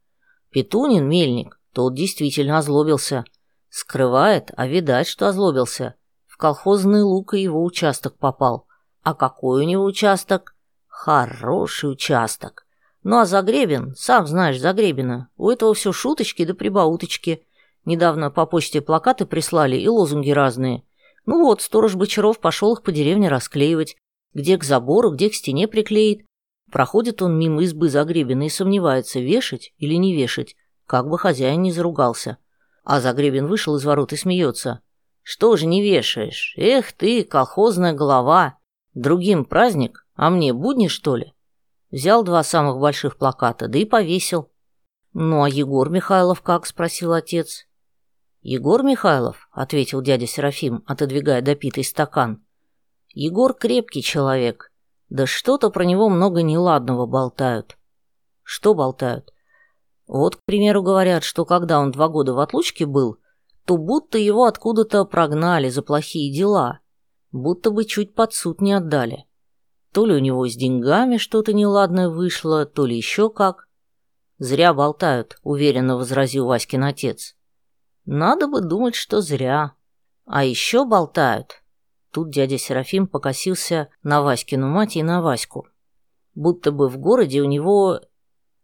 Петунин, мельник, тот действительно озлобился. Скрывает, а видать, что озлобился. В колхозный лук и его участок попал. А какой у него участок? Хороший участок. Ну а Загребин, сам знаешь Загребина, у этого все шуточки да прибауточки. Недавно по почте плакаты прислали и лозунги разные. Ну вот, сторож Бочаров пошел их по деревне расклеивать. Где к забору, где к стене приклеит. Проходит он мимо избы Загребина и сомневается, вешать или не вешать. Как бы хозяин не заругался. А Загребин вышел из ворот и смеется. «Что же не вешаешь? Эх ты, колхозная голова! Другим праздник, а мне будни, что ли?» Взял два самых больших плаката, да и повесил. «Ну, а Егор Михайлов как?» – спросил отец. «Егор Михайлов», – ответил дядя Серафим, отодвигая допитый стакан. «Егор крепкий человек. Да что-то про него много неладного болтают». «Что болтают?» Вот, к примеру, говорят, что когда он два года в отлучке был, то будто его откуда-то прогнали за плохие дела, будто бы чуть под суд не отдали. То ли у него с деньгами что-то неладное вышло, то ли еще как. «Зря болтают», — уверенно возразил Васькин отец. «Надо бы думать, что зря. А еще болтают». Тут дядя Серафим покосился на Васькину мать и на Ваську. Будто бы в городе у него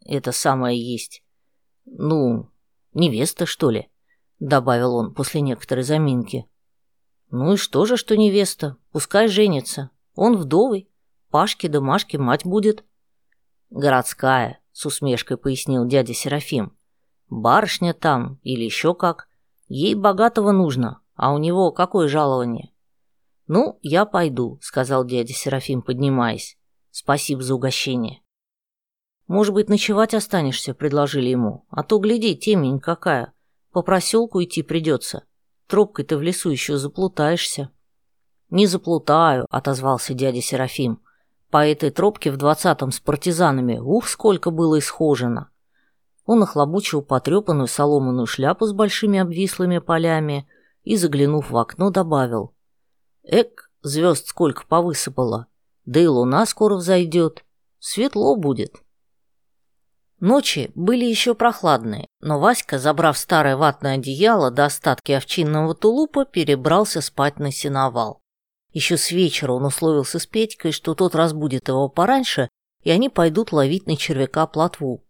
это самое есть. «Ну, невеста, что ли?» — добавил он после некоторой заминки. «Ну и что же, что невеста? Пускай женится. Он вдовый. Пашке да Машке мать будет». «Городская», — с усмешкой пояснил дядя Серафим. «Барышня там или еще как. Ей богатого нужно, а у него какое жалование?» «Ну, я пойду», — сказал дядя Серафим, поднимаясь. Спасибо за угощение. Может быть, ночевать останешься, предложили ему. А то, гляди, темень какая. По проселку идти придется. Тропкой-то в лесу еще заплутаешься. Не заплутаю, отозвался дядя Серафим. По этой тропке в двадцатом с партизанами, ух, сколько было исхожено. Он охлобучил потрепанную соломенную шляпу с большими обвислыми полями и, заглянув в окно, добавил. Эк, звезд сколько повысыпало. Да и луна скоро взойдет. Светло будет. Ночи были еще прохладные, но Васька, забрав старое ватное одеяло до остатки овчинного тулупа, перебрался спать на сеновал. Еще с вечера он условился с Петькой, что тот разбудит его пораньше, и они пойдут ловить на червяка плотву.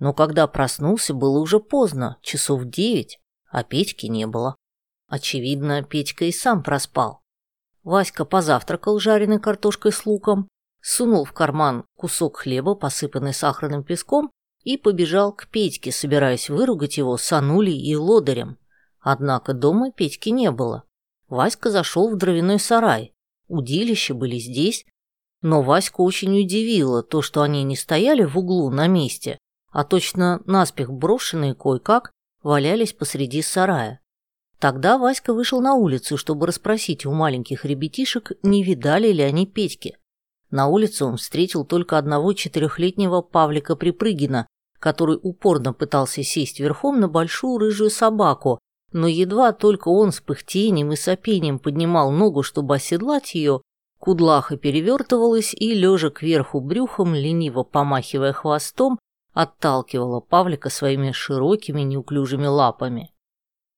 Но когда проснулся, было уже поздно, часов девять, а Петьки не было. Очевидно, Петька и сам проспал. Васька позавтракал жареной картошкой с луком, сунул в карман кусок хлеба, посыпанный сахарным песком, и побежал к Петьке, собираясь выругать его с Анулей и лодырем. Однако дома Петьки не было. Васька зашел в дровяной сарай. Удилища были здесь, но Ваську очень удивило то, что они не стояли в углу на месте, а точно наспех брошенные кое-как валялись посреди сарая. Тогда Васька вышел на улицу, чтобы расспросить у маленьких ребятишек, не видали ли они Петьки. На улице он встретил только одного четырехлетнего Павлика Припрыгина, который упорно пытался сесть верхом на большую рыжую собаку, но едва только он с пыхтением и сопением поднимал ногу, чтобы оседлать ее, кудлаха перевертывалась и, лежа кверху брюхом, лениво помахивая хвостом, отталкивала Павлика своими широкими неуклюжими лапами.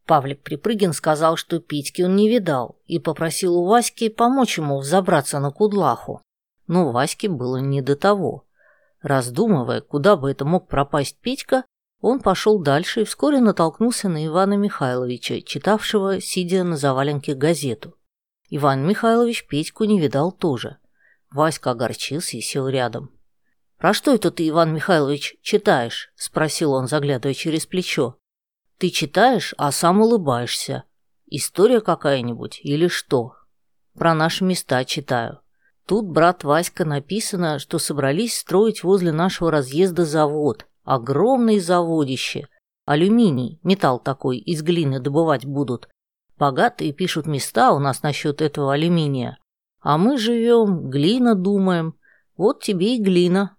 Павлик Припрыгин сказал, что Питьки он не видал, и попросил у Васьки помочь ему взобраться на кудлаху. Но Ваське было не до того. Раздумывая, куда бы это мог пропасть Петька, он пошел дальше и вскоре натолкнулся на Ивана Михайловича, читавшего, сидя на заваленке, газету. Иван Михайлович Петьку не видал тоже. Васька огорчился и сел рядом. «Про что это ты, Иван Михайлович, читаешь?» – спросил он, заглядывая через плечо. «Ты читаешь, а сам улыбаешься. История какая-нибудь или что?» «Про наши места читаю. Тут, брат Васька, написано, что собрались строить возле нашего разъезда завод – Огромное заводище. Алюминий, металл такой, из глины добывать будут. Богатые пишут места у нас насчет этого алюминия. А мы живем, глина думаем. Вот тебе и глина.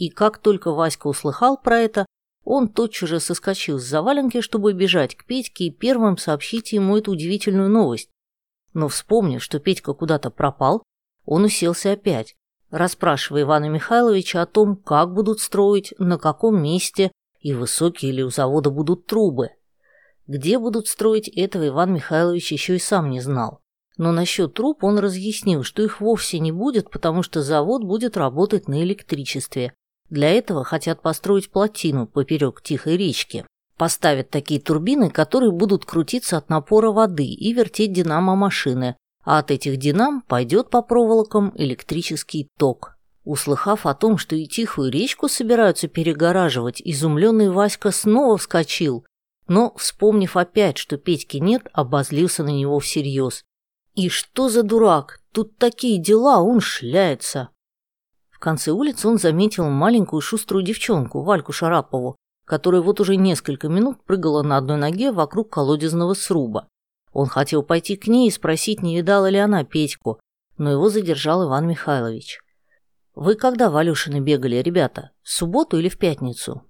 И как только Васька услыхал про это, он тотчас же соскочил с заваленки, чтобы бежать к Петьке и первым сообщить ему эту удивительную новость. Но вспомнив, что Петька куда-то пропал, он уселся опять, расспрашивая Ивана Михайловича о том, как будут строить, на каком месте и высокие ли у завода будут трубы. Где будут строить, этого Иван Михайлович еще и сам не знал. Но насчет труб он разъяснил, что их вовсе не будет, потому что завод будет работать на электричестве. Для этого хотят построить плотину поперек тихой речки. Поставят такие турбины, которые будут крутиться от напора воды и вертеть динамо-машины, а от этих динам пойдет по проволокам электрический ток. Услыхав о том, что и тихую речку собираются перегораживать, изумленный Васька снова вскочил, но, вспомнив опять, что Петьки нет, обозлился на него всерьез. «И что за дурак? Тут такие дела, он шляется!» Конце улицы он заметил маленькую шуструю девчонку, Вальку Шарапову, которая вот уже несколько минут прыгала на одной ноге вокруг колодезного сруба. Он хотел пойти к ней и спросить, не видала ли она Петьку, но его задержал Иван Михайлович. «Вы когда в бегали, ребята? В субботу или в пятницу?»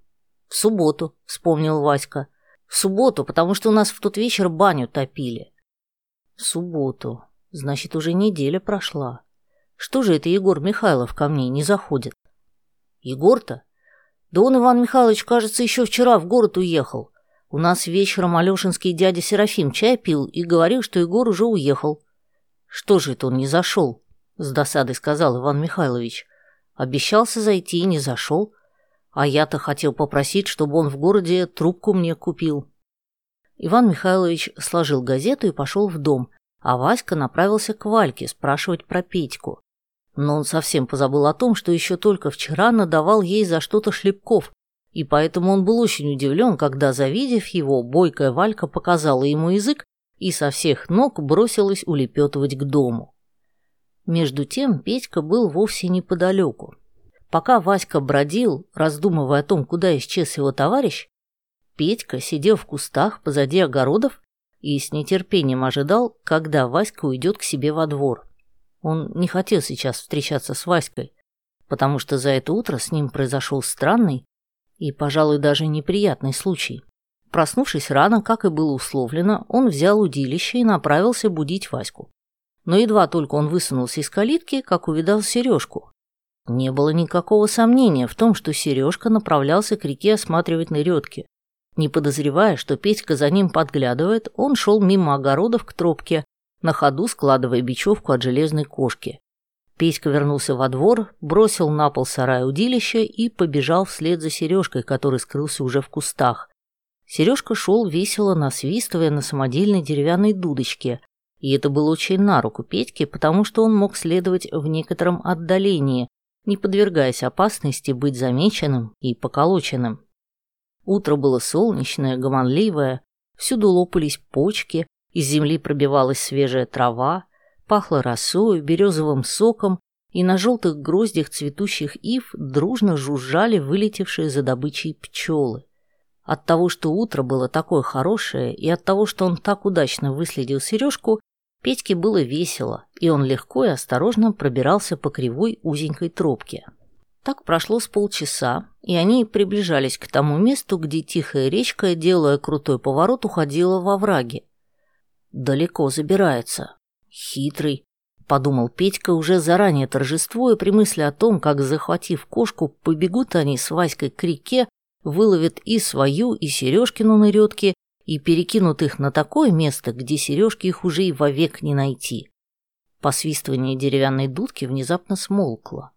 «В субботу», — вспомнил Васька. «В субботу, потому что у нас в тот вечер баню топили». «В субботу. Значит, уже неделя прошла. Что же это Егор Михайлов ко мне не заходит?» «Егор-то? Да он, Иван Михайлович, кажется, еще вчера в город уехал. У нас вечером Алешинский дядя Серафим чай пил и говорил, что Егор уже уехал. Что же это он не зашел? С досадой сказал Иван Михайлович. Обещался зайти и не зашел. А я-то хотел попросить, чтобы он в городе трубку мне купил. Иван Михайлович сложил газету и пошел в дом, а Васька направился к Вальке спрашивать про Петьку. Но он совсем позабыл о том, что еще только вчера надавал ей за что-то шлепков, и поэтому он был очень удивлен, когда, завидев его, бойкая Валька показала ему язык и со всех ног бросилась улепетывать к дому. Между тем Петька был вовсе неподалеку. Пока Васька бродил, раздумывая о том, куда исчез его товарищ, Петька сидел в кустах позади огородов и с нетерпением ожидал, когда Васька уйдет к себе во двор. Он не хотел сейчас встречаться с Васькой, потому что за это утро с ним произошел странный и, пожалуй, даже неприятный случай. Проснувшись рано, как и было условлено, он взял удилище и направился будить Ваську. Но едва только он высунулся из калитки, как увидал сережку. Не было никакого сомнения в том, что сережка направлялся к реке осматривать нырёдки. Не подозревая, что Петька за ним подглядывает, он шел мимо огородов к тропке, на ходу складывая бечевку от железной кошки. Петька вернулся во двор, бросил на пол сарай удилища и побежал вслед за Сережкой, который скрылся уже в кустах. Сережка шел весело насвистывая на самодельной деревянной дудочке, и это было очень на руку Петьке, потому что он мог следовать в некотором отдалении, не подвергаясь опасности быть замеченным и поколоченным. Утро было солнечное, гомонливое, всюду лопались почки, из земли пробивалась свежая трава, пахло росою, березовым соком, и на желтых гроздях цветущих ив дружно жужжали вылетевшие за добычей пчелы. От того, что утро было такое хорошее, и от того, что он так удачно выследил сережку, Петьке было весело, и он легко и осторожно пробирался по кривой узенькой тропке. Так прошло с полчаса, и они приближались к тому месту, где тихая речка, делая крутой поворот, уходила во враги. Далеко забирается. Хитрый, подумал Петька уже заранее торжествуя при мысли о том, как, захватив кошку, побегут они с Васькой к реке, выловят и свою, и Сережкину нырёдки, и перекинут их на такое место, где Сережки их уже и вовек не найти. Посвистывание деревянной дудки внезапно смолкло.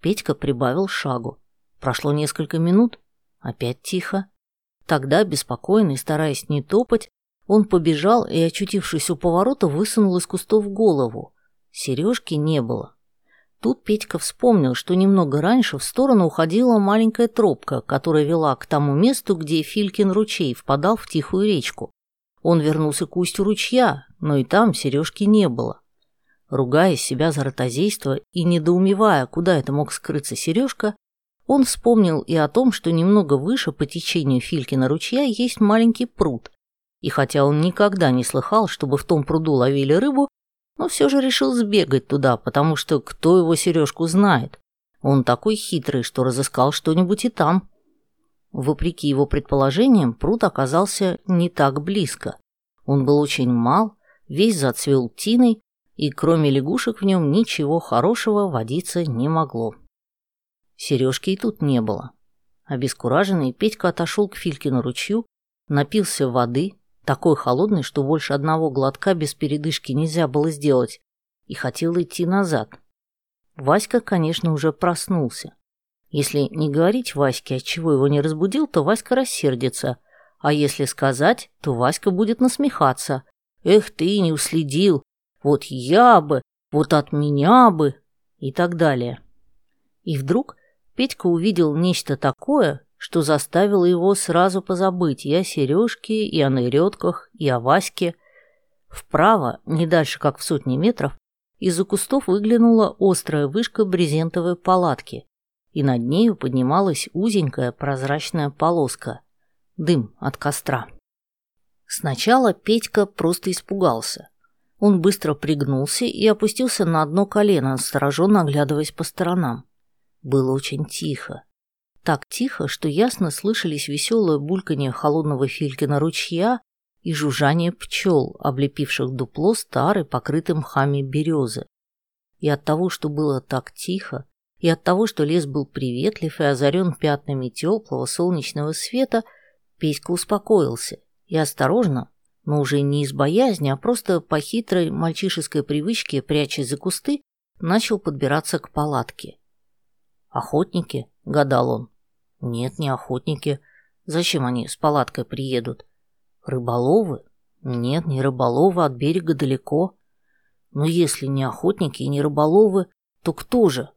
Петька прибавил шагу. Прошло несколько минут, опять тихо. Тогда, беспокойный, стараясь не топать, он побежал и, очутившись у поворота, высунул из кустов голову. Сережки не было. Тут Петька вспомнил, что немного раньше в сторону уходила маленькая тропка, которая вела к тому месту, где Филькин ручей впадал в тихую речку. Он вернулся к устью ручья, но и там сережки не было. Ругая себя за ротозейство и недоумевая, куда это мог скрыться сережка, он вспомнил и о том, что немного выше по течению Филькина ручья есть маленький пруд. И хотя он никогда не слыхал, чтобы в том пруду ловили рыбу, но все же решил сбегать туда, потому что кто его сережку знает. Он такой хитрый, что разыскал что-нибудь и там. Вопреки его предположениям, пруд оказался не так близко. Он был очень мал, весь зацвел тиной, и кроме лягушек в нем ничего хорошего водиться не могло. Сережки и тут не было. Обескураженный Петька отошел к Филькину ручью, напился воды, такой холодной, что больше одного глотка без передышки нельзя было сделать, и хотел идти назад. Васька, конечно, уже проснулся. Если не говорить Ваське, отчего его не разбудил, то Васька рассердится, а если сказать, то Васька будет насмехаться. «Эх ты, не уследил! вот я бы, вот от меня бы и так далее. И вдруг Петька увидел нечто такое, что заставило его сразу позабыть и о сережке, и о нырётках, и о Ваське. Вправо, не дальше как в сотни метров, из-за кустов выглянула острая вышка брезентовой палатки, и над нею поднималась узенькая прозрачная полоска, дым от костра. Сначала Петька просто испугался. Он быстро пригнулся и опустился на одно колено, настороженно оглядываясь по сторонам. Было очень тихо. Так тихо, что ясно слышались веселое бульканье холодного Филькина ручья и жужжание пчел, облепивших дупло старой, покрытой мхами березы. И от того, что было так тихо, и от того, что лес был приветлив и озарен пятнами теплого солнечного света, Песька успокоился и осторожно, но уже не из боязни, а просто по хитрой мальчишеской привычке, прячась за кусты, начал подбираться к палатке. «Охотники?» — гадал он. «Нет, не охотники. Зачем они с палаткой приедут? Рыболовы? Нет, не рыболовы, от берега далеко. Но если не охотники и не рыболовы, то кто же?»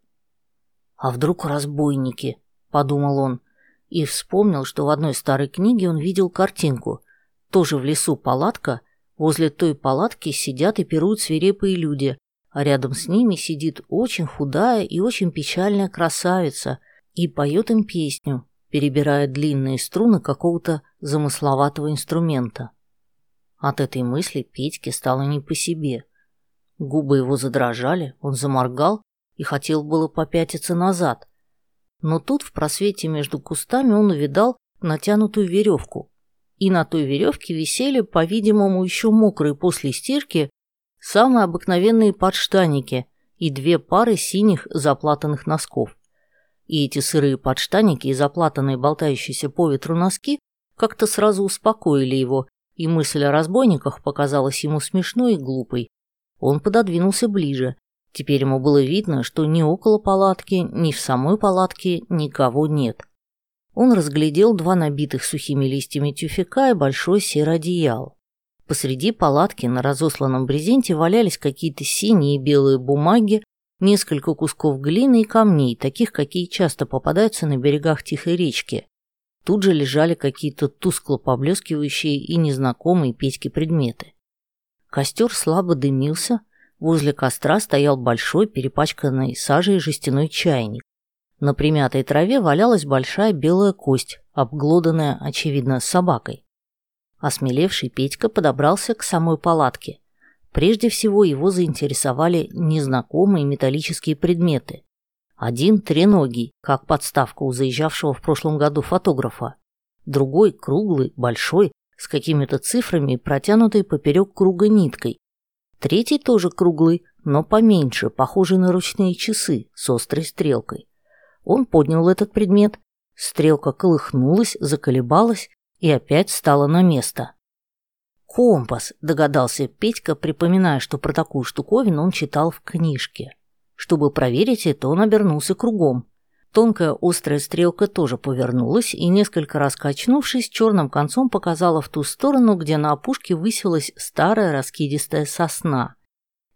«А вдруг разбойники?» — подумал он, и вспомнил, что в одной старой книге он видел картинку — тоже в лесу палатка, возле той палатки сидят и пируют свирепые люди, а рядом с ними сидит очень худая и очень печальная красавица и поет им песню, перебирая длинные струны какого-то замысловатого инструмента. От этой мысли Петьке стало не по себе. Губы его задрожали, он заморгал и хотел было попятиться назад. Но тут в просвете между кустами он увидал натянутую веревку. И на той веревке висели, по-видимому, еще мокрые после стирки, самые обыкновенные подштаники и две пары синих заплатанных носков. И эти сырые подштаники и заплатанные болтающиеся по ветру носки как-то сразу успокоили его, и мысль о разбойниках показалась ему смешной и глупой. Он пододвинулся ближе. Теперь ему было видно, что ни около палатки, ни в самой палатке никого нет. Он разглядел два набитых сухими листьями тюфяка и большой серый одеял. Посреди палатки на разосланном брезенте валялись какие-то синие и белые бумаги, несколько кусков глины и камней, таких, какие часто попадаются на берегах тихой речки. Тут же лежали какие-то тускло поблескивающие и незнакомые Петьке предметы. Костер слабо дымился, возле костра стоял большой перепачканный сажей жестяной чайник. На примятой траве валялась большая белая кость, обглоданная, очевидно, собакой. Осмелевший Петька подобрался к самой палатке. Прежде всего его заинтересовали незнакомые металлические предметы. Один треногий, как подставка у заезжавшего в прошлом году фотографа. Другой круглый, большой, с какими-то цифрами, протянутой поперек круга ниткой. Третий тоже круглый, но поменьше, похожий на ручные часы с острой стрелкой. Он поднял этот предмет, стрелка колыхнулась, заколебалась и опять стала на место. «Компас», — догадался Петька, припоминая, что про такую штуковину он читал в книжке. Чтобы проверить это, он обернулся кругом. Тонкая острая стрелка тоже повернулась и, несколько раз качнувшись, черным концом показала в ту сторону, где на опушке высилась старая раскидистая сосна.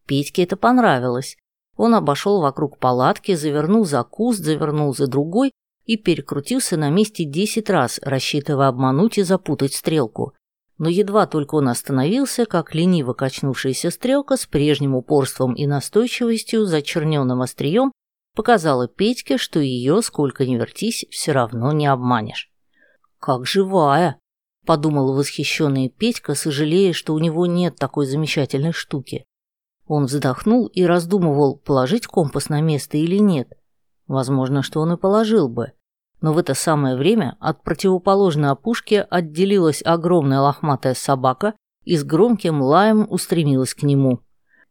Петьке это понравилось. Он обошел вокруг палатки, завернул за куст, завернул за другой и перекрутился на месте десять раз, рассчитывая обмануть и запутать стрелку. Но едва только он остановился, как лениво качнувшаяся стрелка с прежним упорством и настойчивостью, зачерненным острием, показала Петьке, что ее, сколько ни вертись, все равно не обманешь. «Как живая!» – подумал восхищенный Петька, сожалея, что у него нет такой замечательной штуки. Он вздохнул и раздумывал, положить компас на место или нет – Возможно, что он и положил бы. Но в это самое время от противоположной опушки отделилась огромная лохматая собака и с громким лаем устремилась к нему.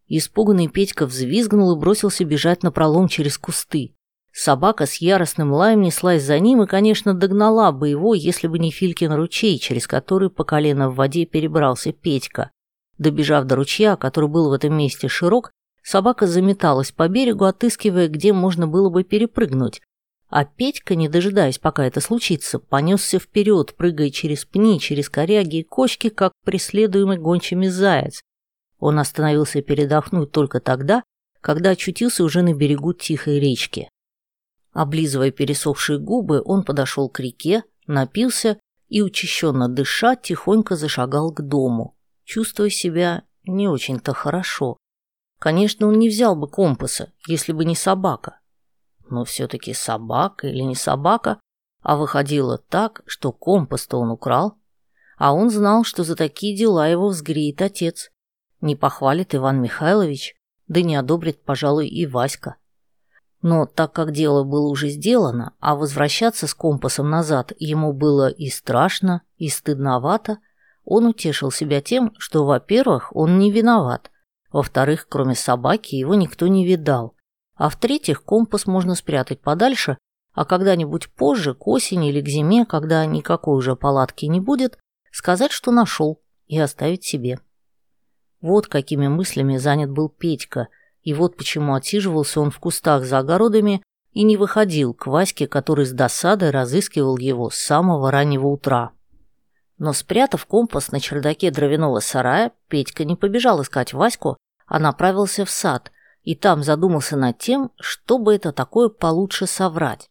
Испуганный Петька взвизгнул и бросился бежать на пролом через кусты. Собака с яростным лаем неслась за ним и, конечно, догнала бы его, если бы не Филькин ручей, через который по колено в воде перебрался Петька. Добежав до ручья, который был в этом месте широк, Собака заметалась по берегу, отыскивая, где можно было бы перепрыгнуть. А Петька, не дожидаясь, пока это случится, понесся вперед, прыгая через пни, через коряги и кочки, как преследуемый гончими заяц. Он остановился передохнуть только тогда, когда очутился уже на берегу тихой речки. Облизывая пересохшие губы, он подошел к реке, напился и, учащенно дыша, тихонько зашагал к дому, чувствуя себя не очень-то хорошо. Конечно, он не взял бы компаса, если бы не собака. Но все-таки собака или не собака, а выходило так, что компас-то он украл. А он знал, что за такие дела его взгреет отец. Не похвалит Иван Михайлович, да не одобрит, пожалуй, и Васька. Но так как дело было уже сделано, а возвращаться с компасом назад ему было и страшно, и стыдновато, он утешил себя тем, что, во-первых, он не виноват, во-вторых, кроме собаки, его никто не видал. А в-третьих, компас можно спрятать подальше, а когда-нибудь позже, к осени или к зиме, когда никакой уже палатки не будет, сказать, что нашел, и оставить себе. Вот какими мыслями занят был Петька, и вот почему отсиживался он в кустах за огородами и не выходил к Ваське, который с досадой разыскивал его с самого раннего утра. Но спрятав компас на чердаке дровяного сарая, Петька не побежал искать Ваську, а направился в сад и там задумался над тем, что бы это такое получше соврать.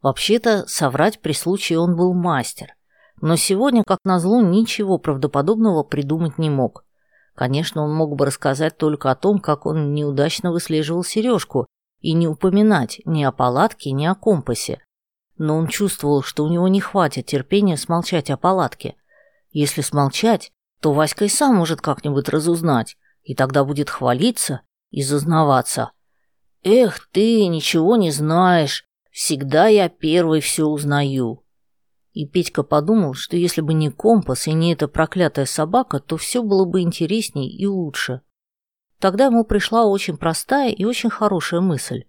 Вообще-то, соврать при случае он был мастер, но сегодня, как назло, ничего правдоподобного придумать не мог. Конечно, он мог бы рассказать только о том, как он неудачно выслеживал сережку, и не упоминать ни о палатке, ни о компасе. Но он чувствовал, что у него не хватит терпения смолчать о палатке. Если смолчать, то Васька и сам может как-нибудь разузнать, и тогда будет хвалиться и зазнаваться. «Эх ты, ничего не знаешь, всегда я первый все узнаю». И Петька подумал, что если бы не компас и не эта проклятая собака, то все было бы интересней и лучше. Тогда ему пришла очень простая и очень хорошая мысль.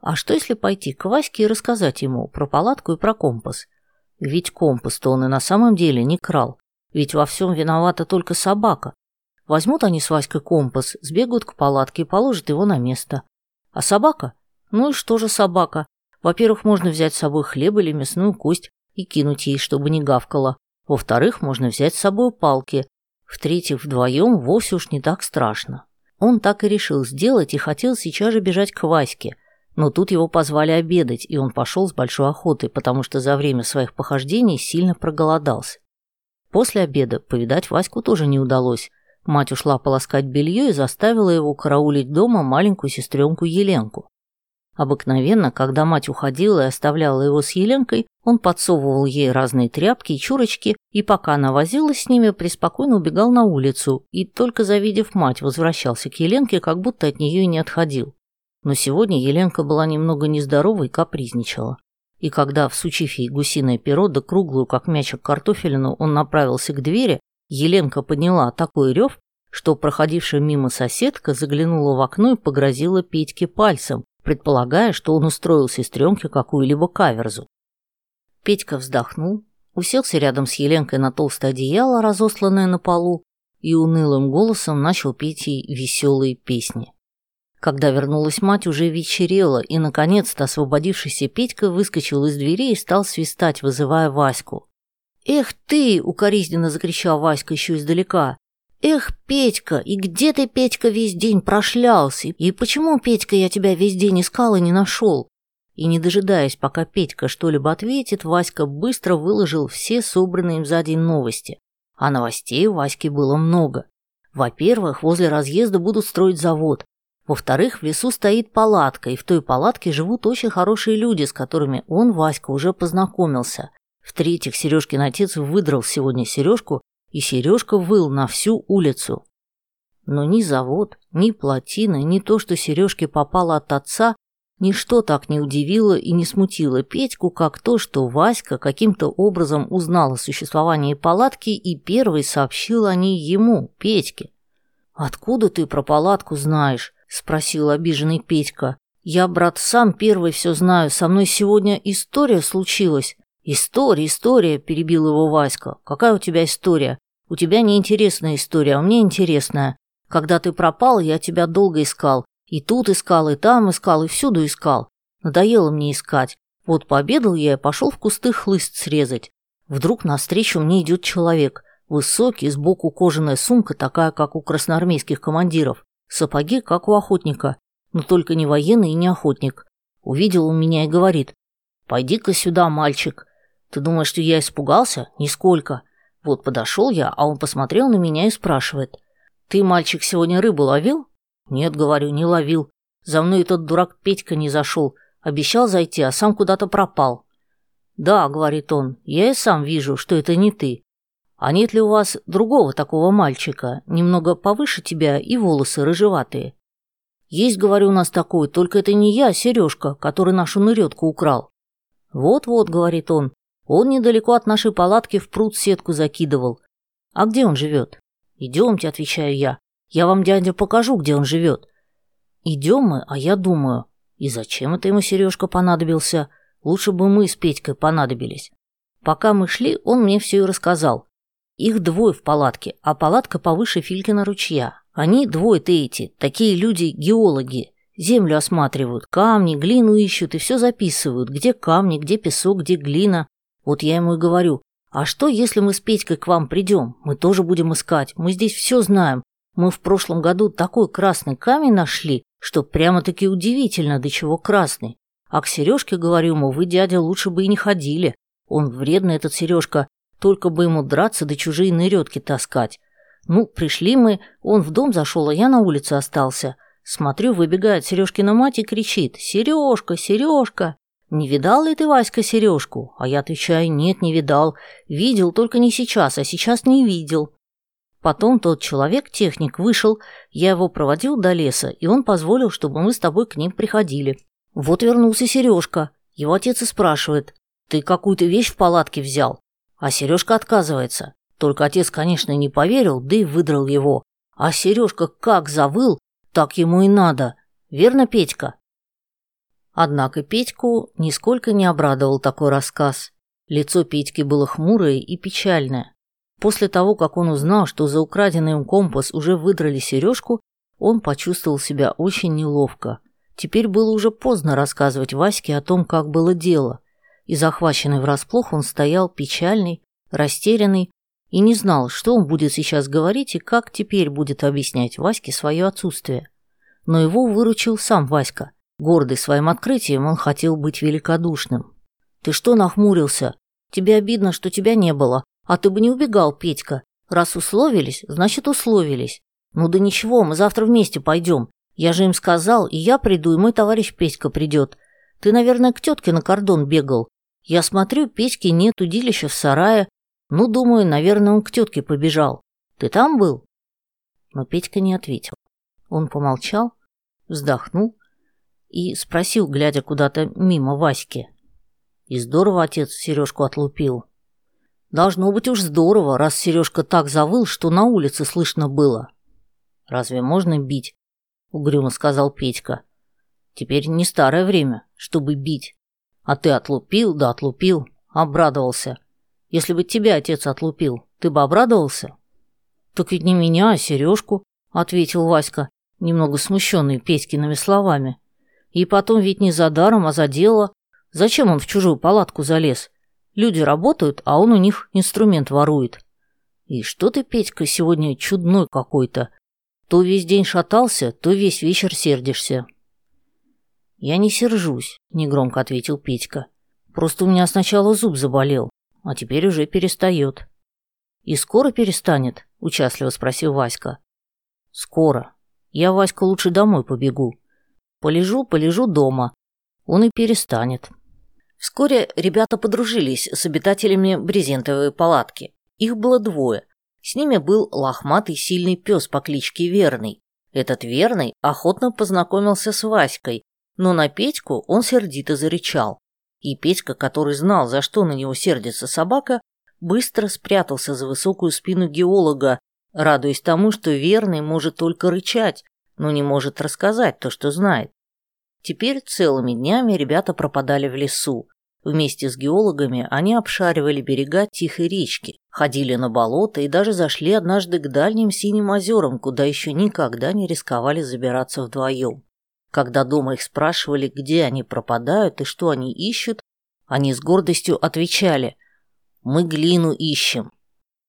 А что если пойти к Ваське и рассказать ему про палатку и про компас? Ведь компас-то он и на самом деле не крал. Ведь во всем виновата только собака. Возьмут они с Васькой компас, сбегают к палатке и положат его на место. А собака? Ну и что же собака? Во-первых, можно взять с собой хлеб или мясную кость, и кинуть ей, чтобы не гавкала. Во-вторых, можно взять с собой палки. В-третьих, вдвоем вовсе уж не так страшно. Он так и решил сделать и хотел сейчас же бежать к Ваське. Но тут его позвали обедать, и он пошел с большой охотой, потому что за время своих похождений сильно проголодался. После обеда повидать Ваську тоже не удалось. Мать ушла полоскать белье и заставила его караулить дома маленькую сестренку Еленку. Обыкновенно, когда мать уходила и оставляла его с Еленкой, он подсовывал ей разные тряпки и чурочки, и пока она возилась с ними, преспокойно убегал на улицу, и только завидев мать, возвращался к Еленке, как будто от нее и не отходил. Но сегодня Еленка была немного нездорова и капризничала. И когда, всучив ей гусиное перо да круглую, как мячик картофелину, он направился к двери, Еленка подняла такой рев, что проходившая мимо соседка заглянула в окно и погрозила Петьке пальцем, предполагая, что он устроил сестренке какую-либо каверзу. Петька вздохнул, уселся рядом с Еленкой на толстое одеяло, разосланное на полу, и унылым голосом начал петь ей веселые песни. Когда вернулась мать, уже вечерело, и, наконец-то, освободившийся Петька выскочил из двери и стал свистать, вызывая Ваську. «Эх ты!» — укоризненно закричал Васька еще издалека. «Эх, Петька, и где ты, Петька, весь день прошлялся? И почему, Петька, я тебя весь день искал и не нашел?» И не дожидаясь, пока Петька что-либо ответит, Васька быстро выложил все собранные им за день новости. А новостей у Васьки было много. Во-первых, возле разъезда будут строить завод. Во-вторых, в лесу стоит палатка, и в той палатке живут очень хорошие люди, с которыми он, Васька, уже познакомился. В-третьих, Сережкин отец выдрал сегодня Сережку и Сережка выл на всю улицу. Но ни завод, ни плотина, ни то, что Сережке попало от отца, ничто так не удивило и не смутило Петьку, как то, что Васька каким-то образом узнал о существовании палатки и первый сообщил о ней ему, Петьке. «Откуда ты про палатку знаешь?» – спросил обиженный Петька. «Я, брат, сам первый все знаю, со мной сегодня история случилась». «История, история», – перебил его Васька. «Какая у тебя история? У тебя неинтересная история, а мне интересная. Когда ты пропал, я тебя долго искал. И тут искал, и там искал, и всюду искал. Надоело мне искать. Вот пообедал я и пошел в кусты хлыст срезать. Вдруг навстречу мне идет человек. Высокий, сбоку кожаная сумка, такая, как у красноармейских командиров. Сапоги, как у охотника. Но только не военный и не охотник. Увидел он меня и говорит. «Пойди-ка сюда, мальчик». Ты думаешь, что я испугался? Нисколько. Вот подошел я, а он посмотрел на меня и спрашивает. «Ты, мальчик, сегодня рыбу ловил?» «Нет, — говорю, — не ловил. За мной этот дурак Петька не зашел. Обещал зайти, а сам куда-то пропал». «Да, — говорит он, — я и сам вижу, что это не ты. А нет ли у вас другого такого мальчика, немного повыше тебя и волосы рыжеватые?» «Есть, — говорю, — у нас такой, только это не я, а Сережка, который нашу нырётку украл». «Вот-вот, — говорит он, он недалеко от нашей палатки в пруд сетку закидывал. А где он живет? Идемте, отвечаю я. Я вам, дядя, покажу, где он живет. Идем мы, а я думаю, и зачем это ему Сережка понадобился? Лучше бы мы с Петькой понадобились. Пока мы шли, он мне все и рассказал. Их двое в палатке, а палатка повыше Филькина ручья. Они двое-то эти, такие люди-геологи. Землю осматривают, камни, глину ищут и все записывают, где камни, где песок, где глина. Вот я ему и говорю, а что, если мы с Петькой к вам придем? Мы тоже будем искать, мы здесь все знаем. Мы в прошлом году такой красный камень нашли, что прямо-таки удивительно, до чего красный. А к Сережке говорю ему, вы, дядя, лучше бы и не ходили. Он вредный, этот Сережка, только бы ему драться да чужие нырётки таскать. Ну, пришли мы, он в дом зашел, а я на улице остался. Смотрю, выбегает Сережкина мать и кричит «Сережка, Сережка!» «Не видал ли ты, Васька, сережку?» А я отвечаю, нет, не видал. Видел, только не сейчас, а сейчас не видел. Потом тот человек, техник, вышел, я его проводил до леса, и он позволил, чтобы мы с тобой к ним приходили. Вот вернулся Сережка. Его отец и спрашивает, ты какую-то вещь в палатке взял? А Сережка отказывается. Только отец, конечно, не поверил, да и выдрал его. А Сережка как завыл, так ему и надо. Верно, Петька? Однако Петьку нисколько не обрадовал такой рассказ. Лицо Петьки было хмурое и печальное. После того, как он узнал, что за украденный им компас уже выдрали сережку, он почувствовал себя очень неловко. Теперь было уже поздно рассказывать Ваське о том, как было дело. И захваченный врасплох он стоял печальный, растерянный и не знал, что он будет сейчас говорить и как теперь будет объяснять Ваське свое отсутствие. Но его выручил сам Васька – Гордый своим открытием, он хотел быть великодушным. «Ты что нахмурился? Тебе обидно, что тебя не было. А ты бы не убегал, Петька. Раз условились, значит условились. Ну да ничего, мы завтра вместе пойдем. Я же им сказал, и я приду, и мой товарищ Петька придет. Ты, наверное, к тетке на кордон бегал. Я смотрю, Петьки нет, удилища в сарае. Ну, думаю, наверное, он к тетке побежал. Ты там был?» Но Петька не ответил. Он помолчал, вздохнул и спросил, глядя куда-то мимо Васьки. И здорово отец Сережку отлупил. Должно быть уж здорово, раз Сережка так завыл, что на улице слышно было. Разве можно бить? Угрюмо сказал Петька. Теперь не старое время, чтобы бить. А ты отлупил, да отлупил, обрадовался. Если бы тебя отец отлупил, ты бы обрадовался? Так ведь не меня, а Сережку, ответил Васька, немного смущенный Петькиными словами. И потом ведь не за даром, а за дело. Зачем он в чужую палатку залез? Люди работают, а он у них инструмент ворует. И что ты, Петька, сегодня чудной какой-то. То весь день шатался, то весь вечер сердишься. Я не сержусь, негромко ответил Петька. Просто у меня сначала зуб заболел, а теперь уже перестает. И скоро перестанет? Участливо спросил Васька. Скоро. Я, Васька, лучше домой побегу. Полежу, полежу дома. Он и перестанет. Вскоре ребята подружились с обитателями брезентовой палатки. Их было двое. С ними был лохматый сильный пес по кличке Верный. Этот Верный охотно познакомился с Васькой, но на Петьку он сердито зарычал. И Петька, который знал, за что на него сердится собака, быстро спрятался за высокую спину геолога, радуясь тому, что Верный может только рычать, но не может рассказать то, что знает. Теперь целыми днями ребята пропадали в лесу. Вместе с геологами они обшаривали берега Тихой речки, ходили на болото и даже зашли однажды к дальним синим озерам, куда еще никогда не рисковали забираться вдвоем. Когда дома их спрашивали, где они пропадают и что они ищут, они с гордостью отвечали «Мы глину ищем».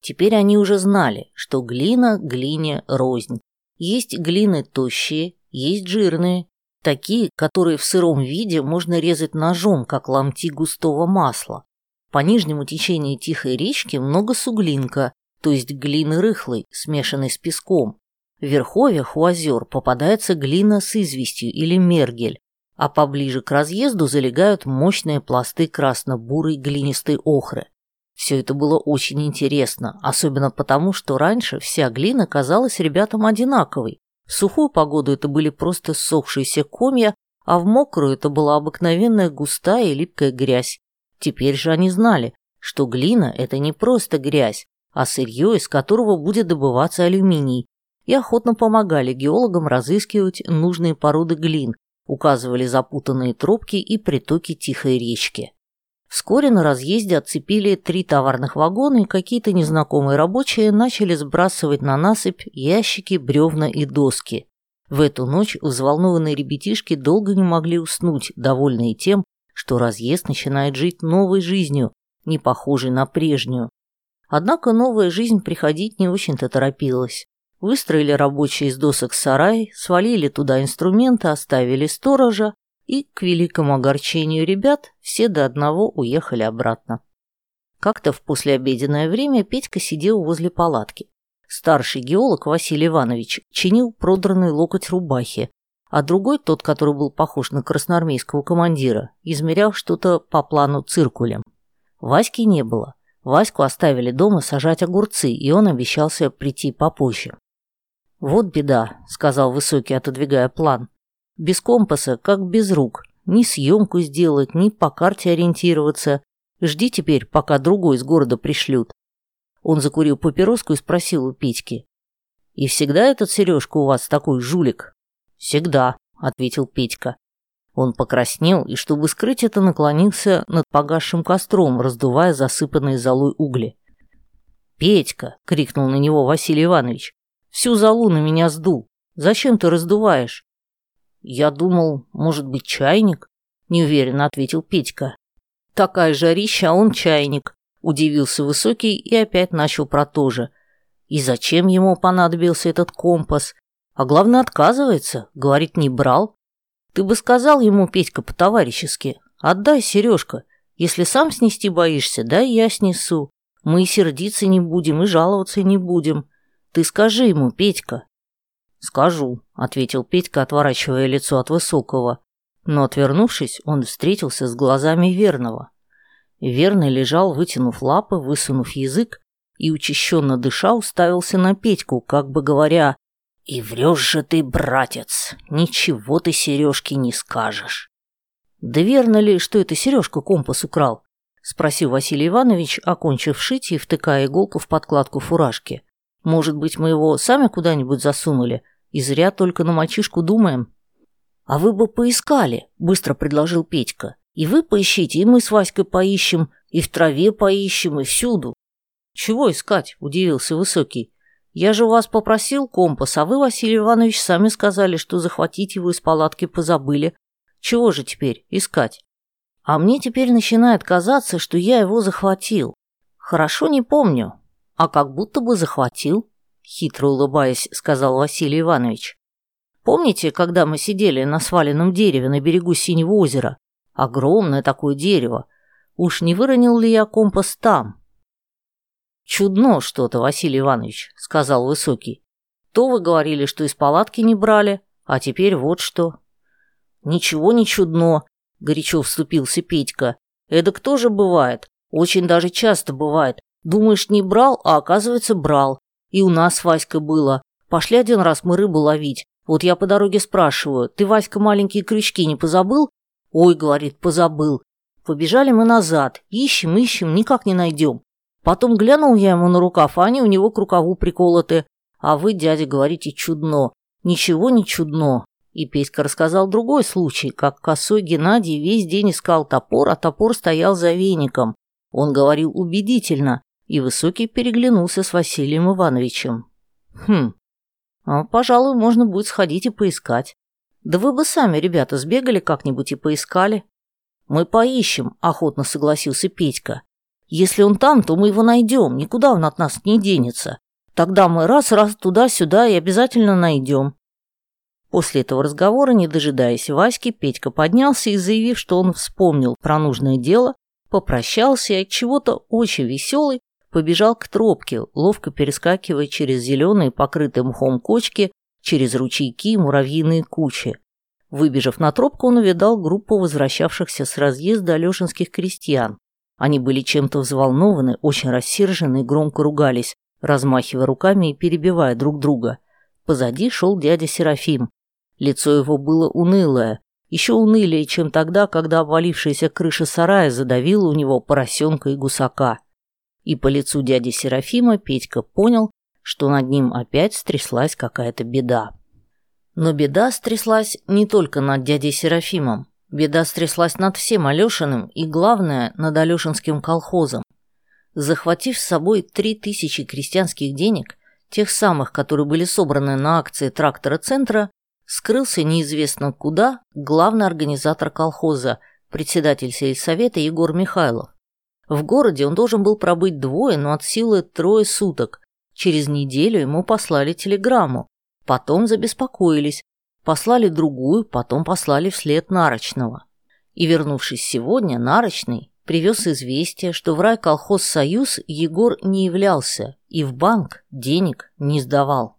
Теперь они уже знали, что глина глине рознь, есть глины тощие, есть жирные, такие, которые в сыром виде можно резать ножом, как ломти густого масла. По нижнему течению тихой речки много суглинка, то есть глины рыхлой, смешанной с песком. В верховьях у озер попадается глина с известью или мергель, а поближе к разъезду залегают мощные пласты красно-бурой глинистой охры. Все это было очень интересно, особенно потому, что раньше вся глина казалась ребятам одинаковой. В сухую погоду это были просто ссохшиеся комья, а в мокрую это была обыкновенная густая и липкая грязь. Теперь же они знали, что глина – это не просто грязь, а сырье, из которого будет добываться алюминий, и охотно помогали геологам разыскивать нужные породы глин, указывали запутанные тропки и притоки тихой речки. Вскоре на разъезде отцепили три товарных вагона, и какие-то незнакомые рабочие начали сбрасывать на насыпь ящики, бревна и доски. В эту ночь взволнованные ребятишки долго не могли уснуть, довольные тем, что разъезд начинает жить новой жизнью, не похожей на прежнюю. Однако новая жизнь приходить не очень-то торопилась. Выстроили рабочие из досок сарай, свалили туда инструменты, оставили сторожа, и, к великому огорчению ребят, все до одного уехали обратно. Как-то в послеобеденное время Петька сидел возле палатки. Старший геолог Василий Иванович чинил продранный локоть рубахи, а другой, тот, который был похож на красноармейского командира, измерял что-то по плану циркулем. Васьки не было. Ваську оставили дома сажать огурцы, и он обещался прийти попозже. «Вот беда», — сказал Высокий, отодвигая план. «Без компаса, как без рук. Ни съемку сделать, ни по карте ориентироваться. Жди теперь, пока другой из города пришлют. Он закурил папироску и спросил у Петьки. «И всегда этот Сережка у вас такой жулик?» «Всегда», — ответил Петька. Он покраснел и, чтобы скрыть это, наклонился над погасшим костром, раздувая засыпанные золой угли. «Петька!» — крикнул на него Василий Иванович. «Всю золу на меня сдул. Зачем ты раздуваешь?» «Я думал, может быть, чайник?» — неуверенно ответил Петька. «Такая жарища, а он чайник. Удивился Высокий и опять начал про то же. И зачем ему понадобился этот компас? А главное, отказывается. Говорит, не брал. Ты бы сказал ему, Петька, по-товарищески. Отдай, Сережка. Если сам снести боишься, дай я снесу. Мы и сердиться не будем, и жаловаться не будем. Ты скажи ему, Петька. Скажу, ответил Петька, отворачивая лицо от Высокого. Но, отвернувшись, он встретился с глазами верного. Верный лежал, вытянув лапы, высунув язык, и, учащенно дыша, уставился на Петьку, как бы говоря, «И врешь же ты, братец, ничего ты сережки не скажешь». «Да верно ли, что это Сережка компас украл?» — спросил Василий Иванович, окончив шить и втыкая иголку в подкладку фуражки. «Может быть, мы его сами куда-нибудь засунули и зря только на мальчишку думаем?» «А вы бы поискали», — быстро предложил Петька. И вы поищите, и мы с Васькой поищем, и в траве поищем, и всюду. Чего искать? Удивился Высокий. Я же у вас попросил компас, а вы, Василий Иванович, сами сказали, что захватить его из палатки позабыли. Чего же теперь искать? А мне теперь начинает казаться, что я его захватил. Хорошо не помню, а как будто бы захватил, хитро улыбаясь, сказал Василий Иванович. Помните, когда мы сидели на сваленном дереве на берегу Синего озера? Огромное такое дерево. Уж не выронил ли я компас там? Чудно что-то, Василий Иванович, сказал Высокий. То вы говорили, что из палатки не брали, а теперь вот что. Ничего не чудно, горячо вступился Петька. Это кто же бывает? Очень даже часто бывает. Думаешь, не брал, а оказывается брал. И у нас с Васькой было. Пошли один раз мы рыбу ловить. Вот я по дороге спрашиваю, ты, Васька, маленькие крючки не позабыл? «Ой, — говорит, — позабыл. Побежали мы назад, ищем, ищем, никак не найдем. Потом глянул я ему на рукав, а они у него к рукаву приколоты. А вы, дядя, говорите, чудно. Ничего не чудно. И Петька рассказал другой случай, как косой Геннадий весь день искал топор, а топор стоял за веником. Он говорил убедительно, и Высокий переглянулся с Василием Ивановичем. Хм, а, пожалуй, можно будет сходить и поискать. Да вы бы сами, ребята, сбегали как-нибудь и поискали. Мы поищем, охотно согласился Петька. Если он там, то мы его найдем, никуда он от нас не денется. Тогда мы раз-раз туда-сюда и обязательно найдем. После этого разговора, не дожидаясь Васьки, Петька поднялся и, заявив, что он вспомнил про нужное дело, попрощался и от чего-то очень веселый побежал к тропке, ловко перескакивая через зеленые, покрытые мхом кочки, через ручейки и муравьиные кучи. Выбежав на тропку, он увидал группу возвращавшихся с разъезда алешинских крестьян. Они были чем-то взволнованы, очень рассержены и громко ругались, размахивая руками и перебивая друг друга. Позади шел дядя Серафим. Лицо его было унылое, еще унылее, чем тогда, когда обвалившаяся крыша сарая задавила у него поросенка и гусака. И по лицу дяди Серафима Петька понял, что над ним опять стряслась какая-то беда. Но беда стряслась не только над дядей Серафимом. Беда стряслась над всем Алешиным и, главное, над Алешинским колхозом. Захватив с собой три тысячи крестьянских денег, тех самых, которые были собраны на акции трактора центра, скрылся неизвестно куда главный организатор колхоза, председатель сельсовета Егор Михайлов. В городе он должен был пробыть двое, но от силы трое суток, Через неделю ему послали телеграмму, потом забеспокоились, послали другую, потом послали вслед Нарочного. И, вернувшись сегодня, Нарочный привез известие, что в райколхоз «Союз» Егор не являлся и в банк денег не сдавал.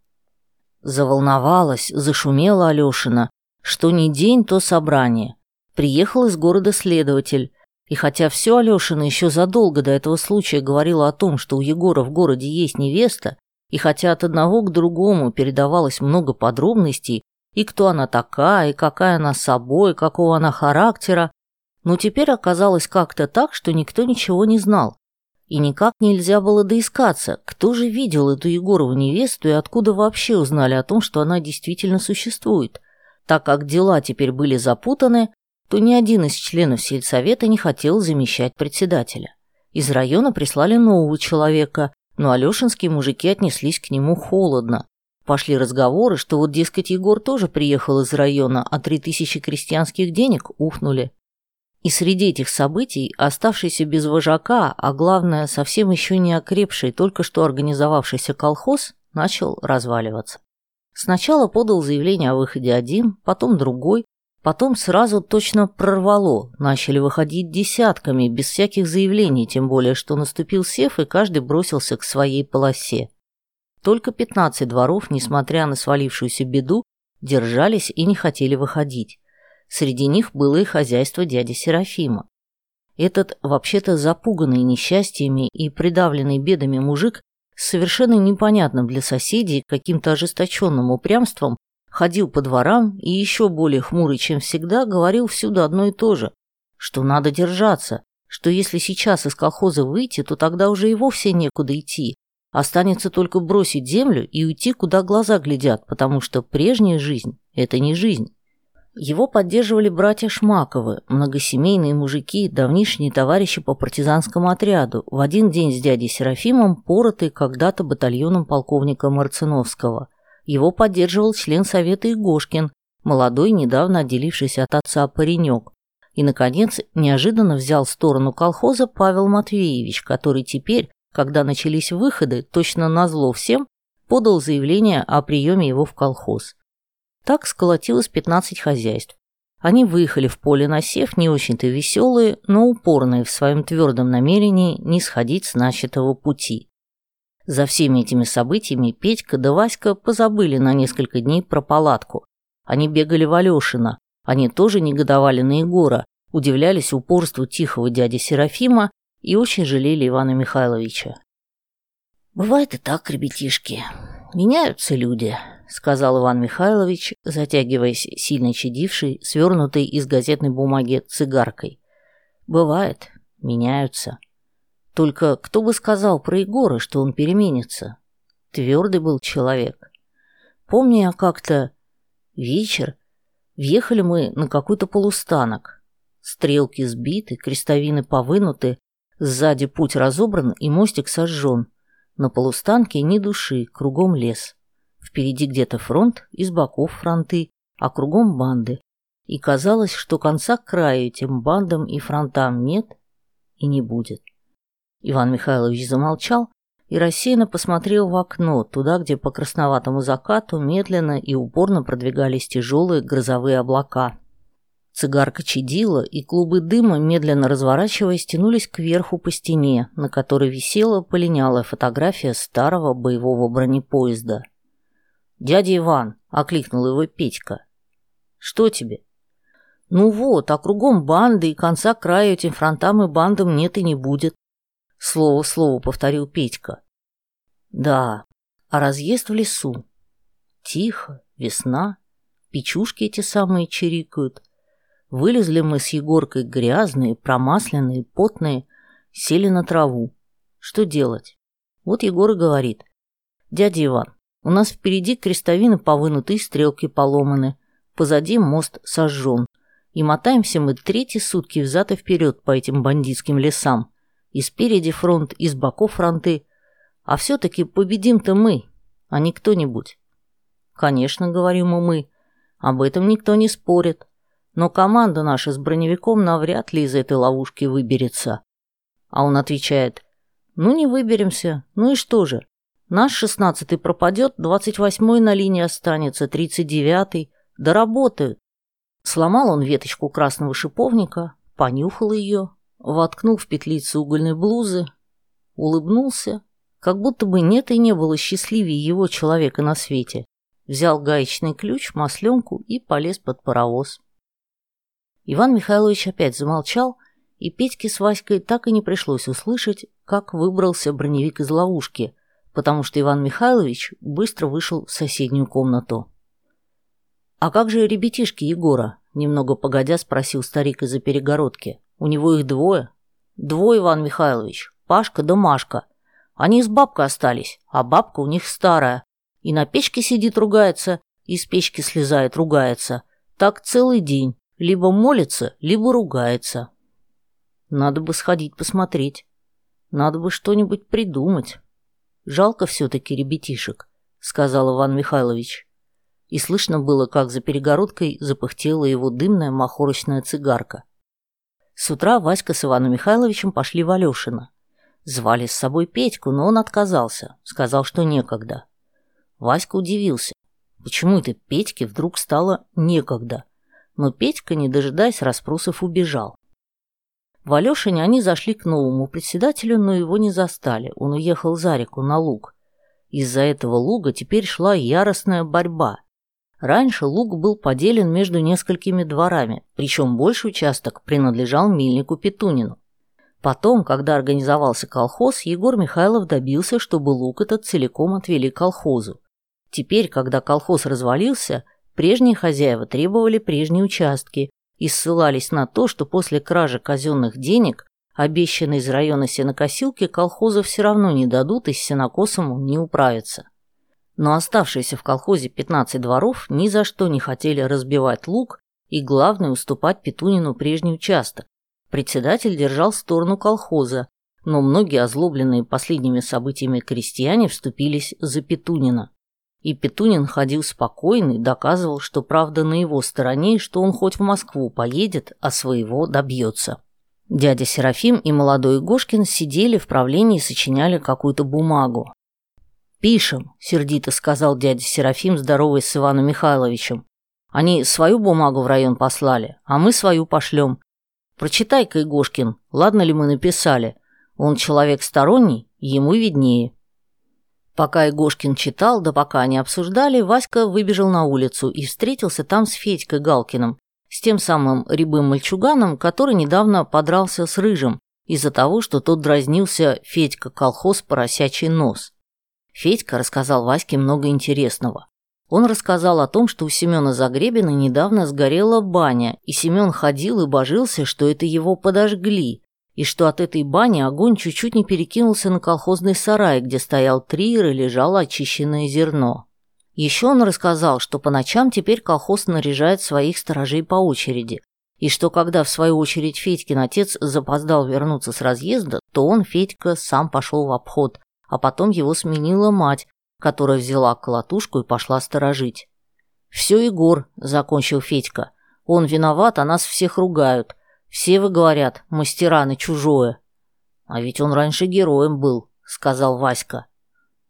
Заволновалась, зашумела Алешина, что ни день, то собрание. Приехал из города следователь, и хотя все Алешина еще задолго до этого случая говорила о том, что у Егора в городе есть невеста, и хотя от одного к другому передавалось много подробностей, и кто она такая, и какая она собой, какого она характера, но теперь оказалось как-то так, что никто ничего не знал. И никак нельзя было доискаться, кто же видел эту Егорову невесту и откуда вообще узнали о том, что она действительно существует. Так как дела теперь были запутаны, то ни один из членов сельсовета не хотел замещать председателя. Из района прислали нового человека, но алешинские мужики отнеслись к нему холодно. Пошли разговоры, что вот, дескать, Егор тоже приехал из района, а три тысячи крестьянских денег ухнули. И среди этих событий, оставшийся без вожака, а главное, совсем еще не окрепший, только что организовавшийся колхоз, начал разваливаться. Сначала подал заявление о выходе один, потом другой, потом сразу точно прорвало, начали выходить десятками, без всяких заявлений, тем более, что наступил сев, и каждый бросился к своей полосе. Только 15 дворов, несмотря на свалившуюся беду, держались и не хотели выходить. Среди них было и хозяйство дяди Серафима. Этот, вообще-то запуганный несчастьями и придавленный бедами мужик совершенно непонятным для соседей каким-то ожесточенным упрямством ходил по дворам и еще более хмурый, чем всегда, говорил всюду одно и то же, что надо держаться, что если сейчас из колхоза выйти, то тогда уже и вовсе некуда идти, останется только бросить землю и уйти, куда глаза глядят, потому что прежняя жизнь – это не жизнь. Его поддерживали братья Шмаковы, многосемейные мужики, давнишние товарищи по партизанскому отряду, в один день с дядей Серафимом, поротый когда-то батальоном полковника Марциновского. Его поддерживал член совета Игошкин, молодой, недавно отделившийся от отца паренек. И, наконец, неожиданно взял сторону колхоза Павел Матвеевич, который теперь, когда начались выходы, точно назло всем, подал заявление о приеме его в колхоз. Так сколотилось 15 хозяйств. Они выехали в поле на сев, не очень-то веселые, но упорные в своем твердом намерении не сходить с начатого пути. За всеми этими событиями Петька да Васька позабыли на несколько дней про палатку. Они бегали в Алешино, они тоже негодовали на Егора, удивлялись упорству тихого дяди Серафима и очень жалели Ивана Михайловича. «Бывает и так, ребятишки. Меняются люди», — сказал Иван Михайлович, затягиваясь сильно чадившей, свернутой из газетной бумаги цигаркой. «Бывает, меняются. Только кто бы сказал про Егора, что он переменится? Твердый был человек. Помню я как-то вечер, въехали мы на какой-то полустанок. Стрелки сбиты, крестовины повынуты, сзади путь разобран и мостик сожжен. На полустанке ни души, кругом лес. Впереди где-то фронт, из боков фронты, а кругом банды. И казалось, что конца к краю этим бандам и фронтам нет и не будет. Иван Михайлович замолчал и рассеянно посмотрел в окно, туда, где по красноватому закату медленно и упорно продвигались тяжелые грозовые облака. Цигарка чадила, и клубы дыма, медленно разворачиваясь, тянулись кверху по стене, на которой висела полинялая фотография старого боевого бронепоезда – «Дядя Иван!» — окликнул его Петька. «Что тебе?» «Ну вот, а кругом банды, и конца края этим фронтам и бандам нет и не будет», — слово в слово повторил Петька. «Да, а разъезд в лесу. Тихо, весна, печушки эти самые чирикают. Вылезли мы с Егоркой грязные, промасленные, потные, сели на траву. Что делать? Вот Егор и говорит. «Дядя Иван, у нас впереди крестовины повынуты стрелки поломаны. Позади мост сожжен. И мотаемся мы третьи сутки взад и вперед по этим бандитским лесам. И спереди фронт, и с боков фронты. А все-таки победим-то мы, а не кто-нибудь. Конечно, говорим мы. Об этом никто не спорит. Но команда наша с броневиком навряд ли из этой ловушки выберется. А он отвечает, ну не выберемся, ну и что же? Наш шестнадцатый пропадет, двадцать восьмой на линии останется, тридцать девятый. Доработают. Сломал он веточку красного шиповника, понюхал ее, воткнул в петлицы угольной блузы, улыбнулся, как будто бы нет и не было счастливее его человека на свете. Взял гаечный ключ, масленку и полез под паровоз. Иван Михайлович опять замолчал, и Петьке с Васькой так и не пришлось услышать, как выбрался броневик из ловушки, потому что Иван Михайлович быстро вышел в соседнюю комнату. «А как же ребятишки Егора?» – немного погодя спросил старик из-за перегородки. «У него их двое?» «Двое, Иван Михайлович. Пашка да Машка. Они с бабкой остались, а бабка у них старая. И на печке сидит, ругается, и с печки слезает, ругается. Так целый день. Либо молится, либо ругается. Надо бы сходить посмотреть. Надо бы что-нибудь придумать. Жалко все-таки ребятишек, сказал Иван Михайлович. И слышно было, как за перегородкой запыхтела его дымная махорочная цигарка. С утра Васька с Иваном Михайловичем пошли в Алешино. Звали с собой Петьку, но он отказался, сказал, что некогда. Васька удивился, почему это Петьке вдруг стало некогда. Но Петька, не дожидаясь расспросов, убежал. В Алешине они зашли к новому председателю, но его не застали. Он уехал за реку, на луг. Из-за этого луга теперь шла яростная борьба. Раньше луг был поделен между несколькими дворами, причем больший участок принадлежал мельнику Петунину. Потом, когда организовался колхоз, Егор Михайлов добился, чтобы луг этот целиком отвели колхозу. Теперь, когда колхоз развалился, прежние хозяева требовали прежние участки и ссылались на то, что после кражи казенных денег, обещанной из района сенокосилки, колхозу все равно не дадут и с сенокосом не управиться. Но оставшиеся в колхозе 15 дворов ни за что не хотели разбивать луг и, главное, уступать Петунину прежний участок, Председатель держал сторону колхоза, но многие озлобленные последними событиями крестьяне вступились за Петунина. И Петунин ходил спокойный, доказывал, что правда на его стороне что он хоть в Москву поедет, а своего добьется. Дядя Серафим и молодой Гошкин сидели в правлении и сочиняли какую-то бумагу. «Пишем», — сердито сказал дядя Серафим, здороваясь с Иваном Михайловичем. «Они свою бумагу в район послали, а мы свою пошлем. Прочитай-ка, Игошкин, ладно ли мы написали. Он человек сторонний, ему виднее. Пока Игошкин читал, да пока они обсуждали, Васька выбежал на улицу и встретился там с Федькой Галкиным, с тем самым рябым мальчуганом, который недавно подрался с Рыжим из-за того, что тот дразнился Федька колхоз поросячий нос. Федька рассказал Ваське много интересного. Он рассказал о том, что у Семена Загребина недавно сгорела баня, и Семен ходил и божился, что это его подожгли, и что от этой бани огонь чуть-чуть не перекинулся на колхозный сарай, где стоял трир и лежало очищенное зерно. Еще он рассказал, что по ночам теперь колхоз наряжает своих сторожей по очереди, и что когда в свою очередь Федькин отец запоздал вернуться с разъезда, то он, Федька, сам пошел в обход, а потом его сменила мать, которая взяла колотушку и пошла сторожить. «Все, Егор», — закончил Федька. «Он виноват, а нас всех ругают. Все вы, говорят, мастера на чужое». «А ведь он раньше героем был», — сказал Васька.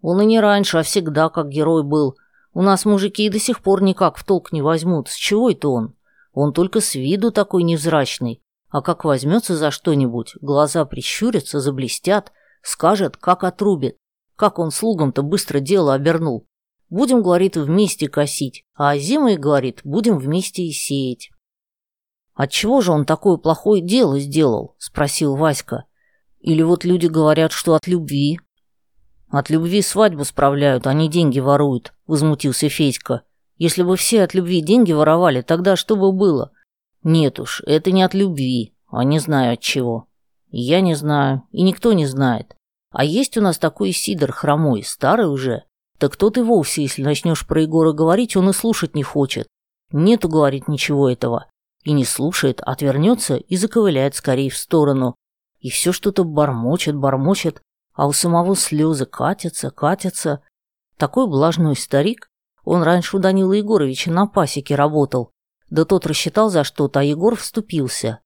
«Он и не раньше, а всегда как герой был. У нас мужики и до сих пор никак в толк не возьмут. С чего это он? Он только с виду такой невзрачный. А как возьмется за что-нибудь, глаза прищурятся, заблестят, скажет, как отрубит. Как он слугам-то быстро дело обернул. Будем, говорит, вместе косить, а зимой, говорит, будем вместе и сеять. «Отчего же он такое плохое дело сделал?» – спросил Васька. «Или вот люди говорят, что от любви?» «От любви свадьбу справляют, а не деньги воруют», – возмутился Федька. «Если бы все от любви деньги воровали, тогда что бы было?» «Нет уж, это не от любви, а не знаю от чего». «Я не знаю, и никто не знает. А есть у нас такой Сидор хромой, старый уже. Так тот и вовсе, если начнешь про Егора говорить, он и слушать не хочет. Нету, говорит, ничего этого. И не слушает, отвернется и заковыляет скорее в сторону. И все что-то бормочет, бормочет, а у самого слезы катятся, катятся. Такой блажной старик. Он раньше у Данила Егоровича на пасеке работал. Да тот рассчитал за что-то, а Егор вступился.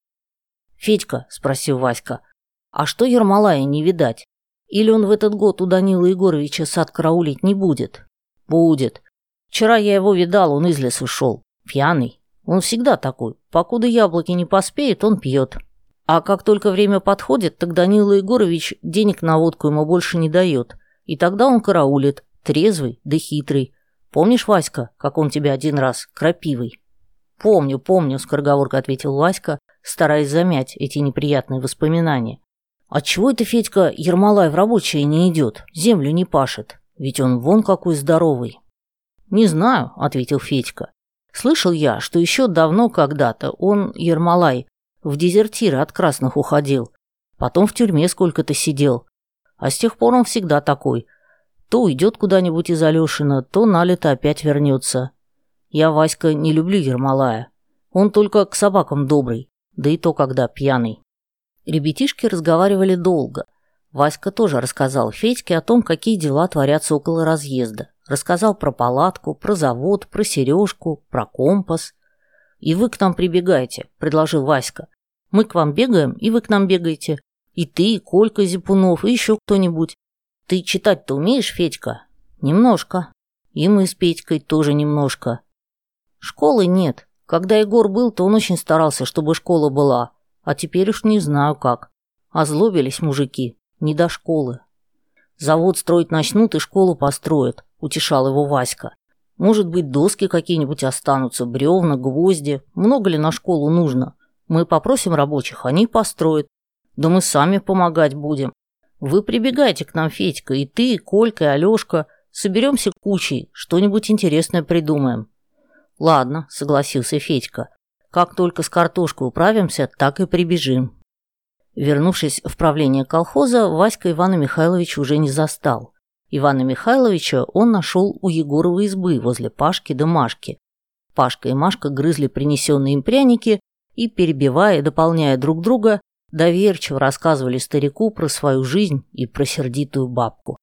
«Федька», — спросил Васька, — «а что Ермолая не видать?» Или он в этот год у Данила Егоровича сад караулить не будет? Будет. Вчера я его видал, он из леса шел. Пьяный. Он всегда такой. Покуда яблоки не поспеет, он пьет. А как только время подходит, так Данила Егорович денег на водку ему больше не дает. И тогда он караулит, трезвый да хитрый. Помнишь, Васька, как он тебя один раз крапивый? Помню, помню, скороговорка ответил Васька, стараясь замять эти неприятные воспоминания. Отчего это Федька Ермолай в рабочее не идет, землю не пашет? Ведь он вон какой здоровый. Не знаю, ответил Федька. Слышал я, что еще давно когда-то он, Ермолай, в дезертиры от красных уходил. Потом в тюрьме сколько-то сидел. А с тех пор он всегда такой. То уйдет куда-нибудь из Алешина, то на лето опять вернется. Я, Васька, не люблю Ермолая. Он только к собакам добрый, да и то, когда пьяный. Ребятишки разговаривали долго. Васька тоже рассказал Федьке о том, какие дела творятся около разъезда. Рассказал про палатку, про завод, про сережку, про компас. «И вы к нам прибегаете», — предложил Васька. «Мы к вам бегаем, и вы к нам бегаете. И ты, и Колька Зипунов, и еще кто-нибудь. Ты читать-то умеешь, Федька?» «Немножко. И мы с Петькой тоже немножко. Школы нет. Когда Егор был, то он очень старался, чтобы школа была. А теперь уж не знаю как. Озлобились мужики. Не до школы. Завод строить начнут и школу построят утешал его Васька. Может быть, доски какие-нибудь останутся, бревна, гвозди. Много ли на школу нужно? Мы попросим рабочих, они построят. Да мы сами помогать будем. Вы прибегайте к нам, Федька, и ты, и Колька, и Алешка. Соберемся кучей, что-нибудь интересное придумаем. Ладно, согласился Федька. Как только с картошкой управимся, так и прибежим. Вернувшись в правление колхоза, Васька Ивана Михайлович уже не застал. Ивана Михайловича он нашел у Егоровой избы возле Пашки да Машки. Пашка и Машка грызли принесенные им пряники и, перебивая и дополняя друг друга, доверчиво рассказывали старику про свою жизнь и про сердитую бабку.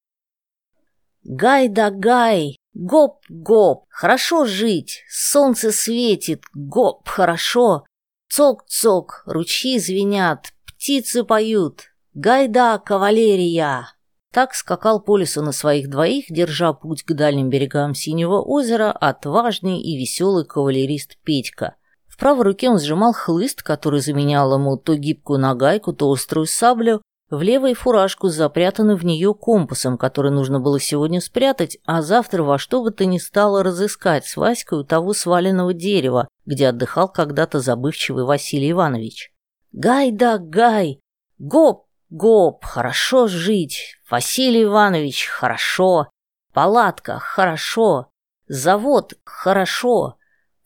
«Гай да гай! Гоп-гоп! Хорошо жить! Солнце светит! Гоп! Хорошо! Цок-цок! Ручьи звенят! Птицы поют! Гай да, кавалерия!» Так скакал по лесу на своих двоих, держа путь к дальним берегам Синего озера, отважный и веселый кавалерист Петька. В правой руке он сжимал хлыст, который заменял ему то гибкую нагайку, то острую саблю, в левой фуражку запрятанный в нее компасом, который нужно было сегодня спрятать, а завтра во что бы то ни стало разыскать с Васькой у того сваленного дерева, где отдыхал когда-то забывчивый Василий Иванович. «Гай да гай! Гоп! Гоп, хорошо жить. Василий Иванович, хорошо. Палатка, хорошо. Завод, хорошо.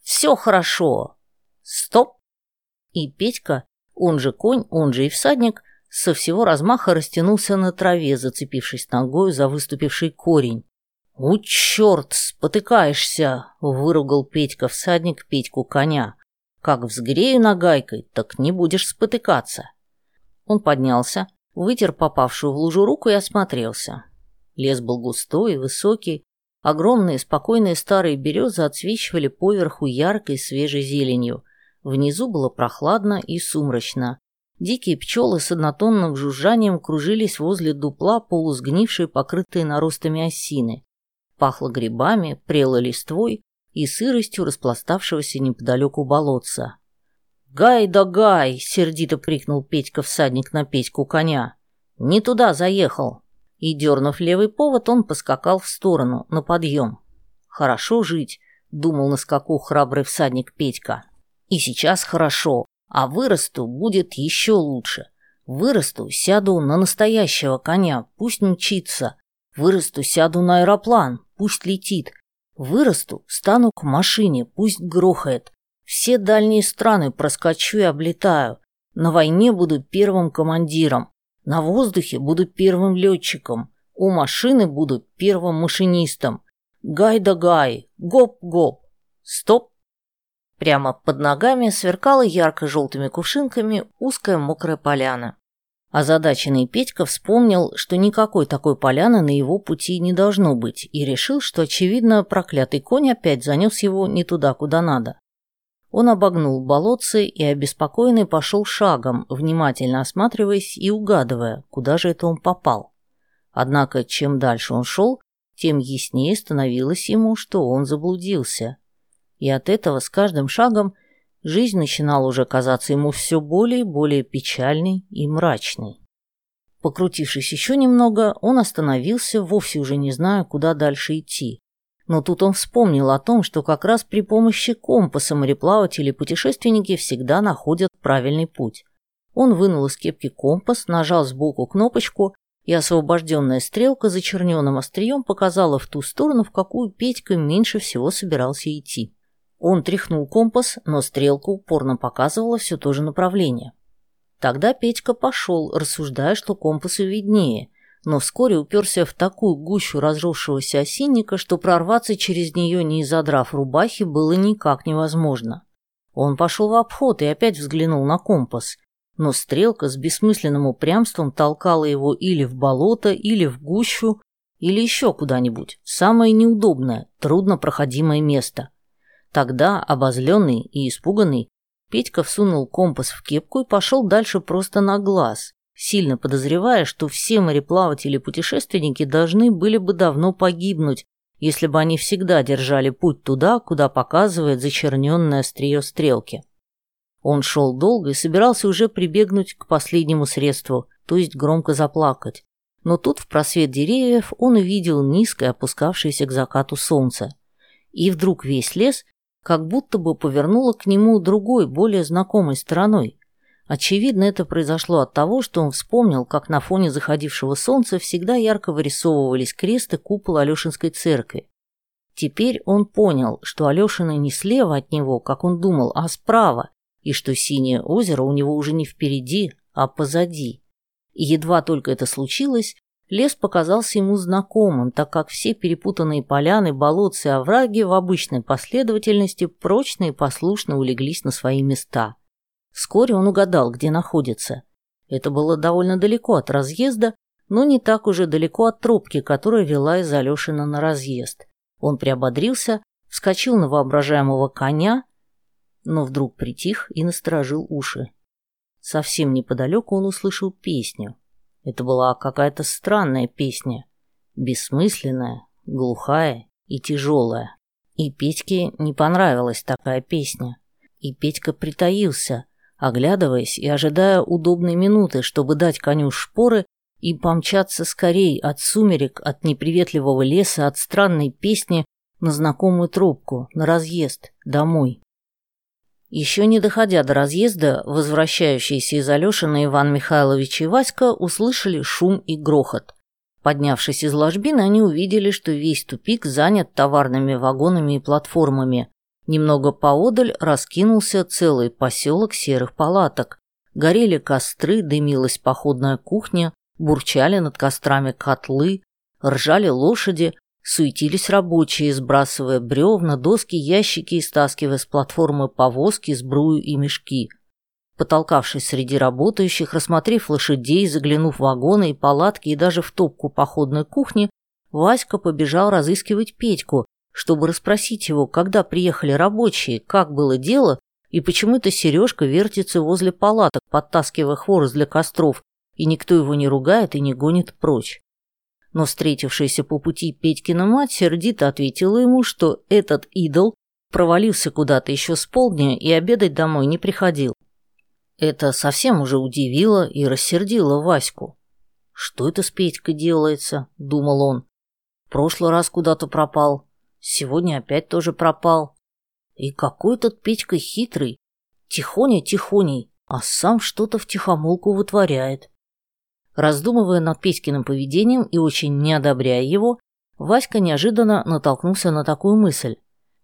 Все хорошо. Стоп. И Петька, он же конь, он же и всадник, со всего размаха растянулся на траве, зацепившись ногой за выступивший корень. «У, черт, спотыкаешься!» — выругал Петька всадник Петьку коня. «Как взгрею нагайкой, так не будешь спотыкаться». Он поднялся, вытер попавшую в лужу руку и осмотрелся. Лес был густой и высокий, огромные спокойные старые березы отсвечивали поверху яркой свежей зеленью. Внизу было прохладно и сумрачно. Дикие пчелы с однотонным жужжанием кружились возле дупла полусгнившей, покрытой наростами осины. Пахло грибами, прело листвой и сыростью распластавшегося неподалеку болотца. «Гай да гай!» — сердито крикнул Петька-всадник на Петьку коня. «Не туда заехал!» И, дернув левый повод, он поскакал в сторону, на подъем. «Хорошо жить», — думал на скаку храбрый всадник Петька. «И сейчас хорошо, а вырасту будет еще лучше. Вырасту, сяду на настоящего коня, пусть мчится. Вырасту, сяду на аэроплан, пусть летит. Вырасту, стану к машине, пусть грохает. Все дальние страны проскочу и облетаю. На войне буду первым командиром. На воздухе буду первым летчиком. У машины буду первым машинистом. Гай да гай, гоп-гоп. Стоп. Прямо под ногами сверкала ярко-желтыми кувшинками узкая мокрая поляна. Озадаченный Петька вспомнил, что никакой такой поляны на его пути не должно быть, и решил, что, очевидно, проклятый конь опять занес его не туда, куда надо. Он обогнул болотцы и обеспокоенный пошел шагом, внимательно осматриваясь и угадывая, куда же это он попал. Однако, чем дальше он шел, тем яснее становилось ему, что он заблудился. И от этого с каждым шагом жизнь начинала уже казаться ему все более и более печальной и мрачной. Покрутившись еще немного, он остановился, вовсе уже не зная, куда дальше идти. Но тут он вспомнил о том, что как раз при помощи компаса мореплаватели путешественники всегда находят правильный путь. Он вынул из кепки компас, нажал сбоку кнопочку, и освобожденная стрелка за черненым острием показала в ту сторону, в какую Петька меньше всего собирался идти. Он тряхнул компас, но стрелка упорно показывала все то же направление. Тогда Петька пошел, рассуждая, что компасу виднее, но вскоре уперся в такую гущу разросшегося осинника, что прорваться через нее, не задрав рубахи, было никак невозможно. Он пошел в обход и опять взглянул на компас, но стрелка с бессмысленным упрямством толкала его или в болото, или в гущу, или еще куда-нибудь, самое неудобное, труднопроходимое место. Тогда, обозленный и испуганный, Петька всунул компас в кепку и пошел дальше просто на глаз, сильно подозревая, что все мореплаватели-путешественники должны были бы давно погибнуть, если бы они всегда держали путь туда, куда показывает зачерненное острие стрелки. Он шел долго и собирался уже прибегнуть к последнему средству, то есть громко заплакать. Но тут в просвет деревьев он увидел низкое опускавшееся к закату солнце. И вдруг весь лес как будто бы повернула к нему другой, более знакомой стороной. Очевидно, это произошло от того, что он вспомнил, как на фоне заходившего солнца всегда ярко вырисовывались кресты купола Алешинской церкви. Теперь он понял, что Алешина не слева от него, как он думал, а справа, и что синее озеро у него уже не впереди, а позади. И едва только это случилось, Лес показался ему знакомым, так как все перепутанные поляны, болотцы и овраги в обычной последовательности прочно и послушно улеглись на свои места. Вскоре он угадал, где находится. Это было довольно далеко от разъезда, но не так уже далеко от тропки, которая вела из Алешина на разъезд. Он приободрился, вскочил на воображаемого коня, но вдруг притих и насторожил уши. Совсем неподалеку он услышал песню. Это была какая-то странная песня, бессмысленная, глухая и тяжелая. И Петьке не понравилась такая песня. И Петька притаился, оглядываясь и ожидая удобной минуты, чтобы дать коню шпоры и помчаться скорей от сумерек, от неприветливого леса, от странной песни на знакомую трубку, на разъезд, домой. Еще не доходя до разъезда, возвращающиеся из Алешина Иван Михайлович и Васька услышали шум и грохот. Поднявшись из ложбины, они увидели, что весь тупик занят товарными вагонами и платформами. Немного поодаль раскинулся целый поселок серых палаток. Горели костры, дымилась походная кухня, бурчали над кострами котлы, ржали лошади, Суетились рабочие, сбрасывая бревна, доски, ящики и стаскивая с платформы повозки, сбрую и мешки. Потолкавшись среди работающих, рассмотрев лошадей, заглянув в вагоны и палатки и даже в топку походной кухни, Васька побежал разыскивать Петьку, чтобы расспросить его, когда приехали рабочие, как было дело и почему эта Сережка вертится возле палаток, подтаскивая хворост для костров, и никто его не ругает и не гонит прочь но встретившаяся по пути Петькина мать сердито ответила ему, что этот идол провалился куда-то еще с полдня и обедать домой не приходил. Это совсем уже удивило и рассердило Ваську. «Что это с Петькой делается?» – думал он. «В прошлый раз куда-то пропал, сегодня опять тоже пропал. И какой этот Петька хитрый, тихоня-тихоней, а сам что-то втихомолку вытворяет». Раздумывая над Петькиным поведением и очень не одобряя его, Васька неожиданно натолкнулся на такую мысль.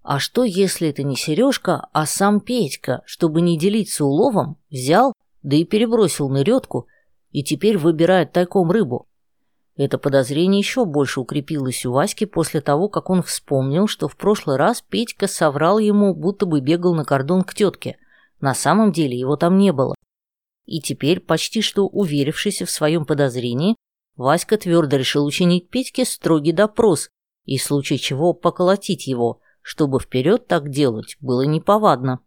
А что, если это не Сережка, а сам Петька, чтобы не делиться уловом, взял, да и перебросил нырётку, и теперь выбирает тайком рыбу? Это подозрение еще больше укрепилось у Васьки после того, как он вспомнил, что в прошлый раз Петька соврал ему, будто бы бегал на кордон к тетке. На самом деле его там не было. И теперь, почти что уверившись в своем подозрении, Васька твердо решил учинить Петьке строгий допрос и в случае чего поколотить его, чтобы вперед так делать было неповадно.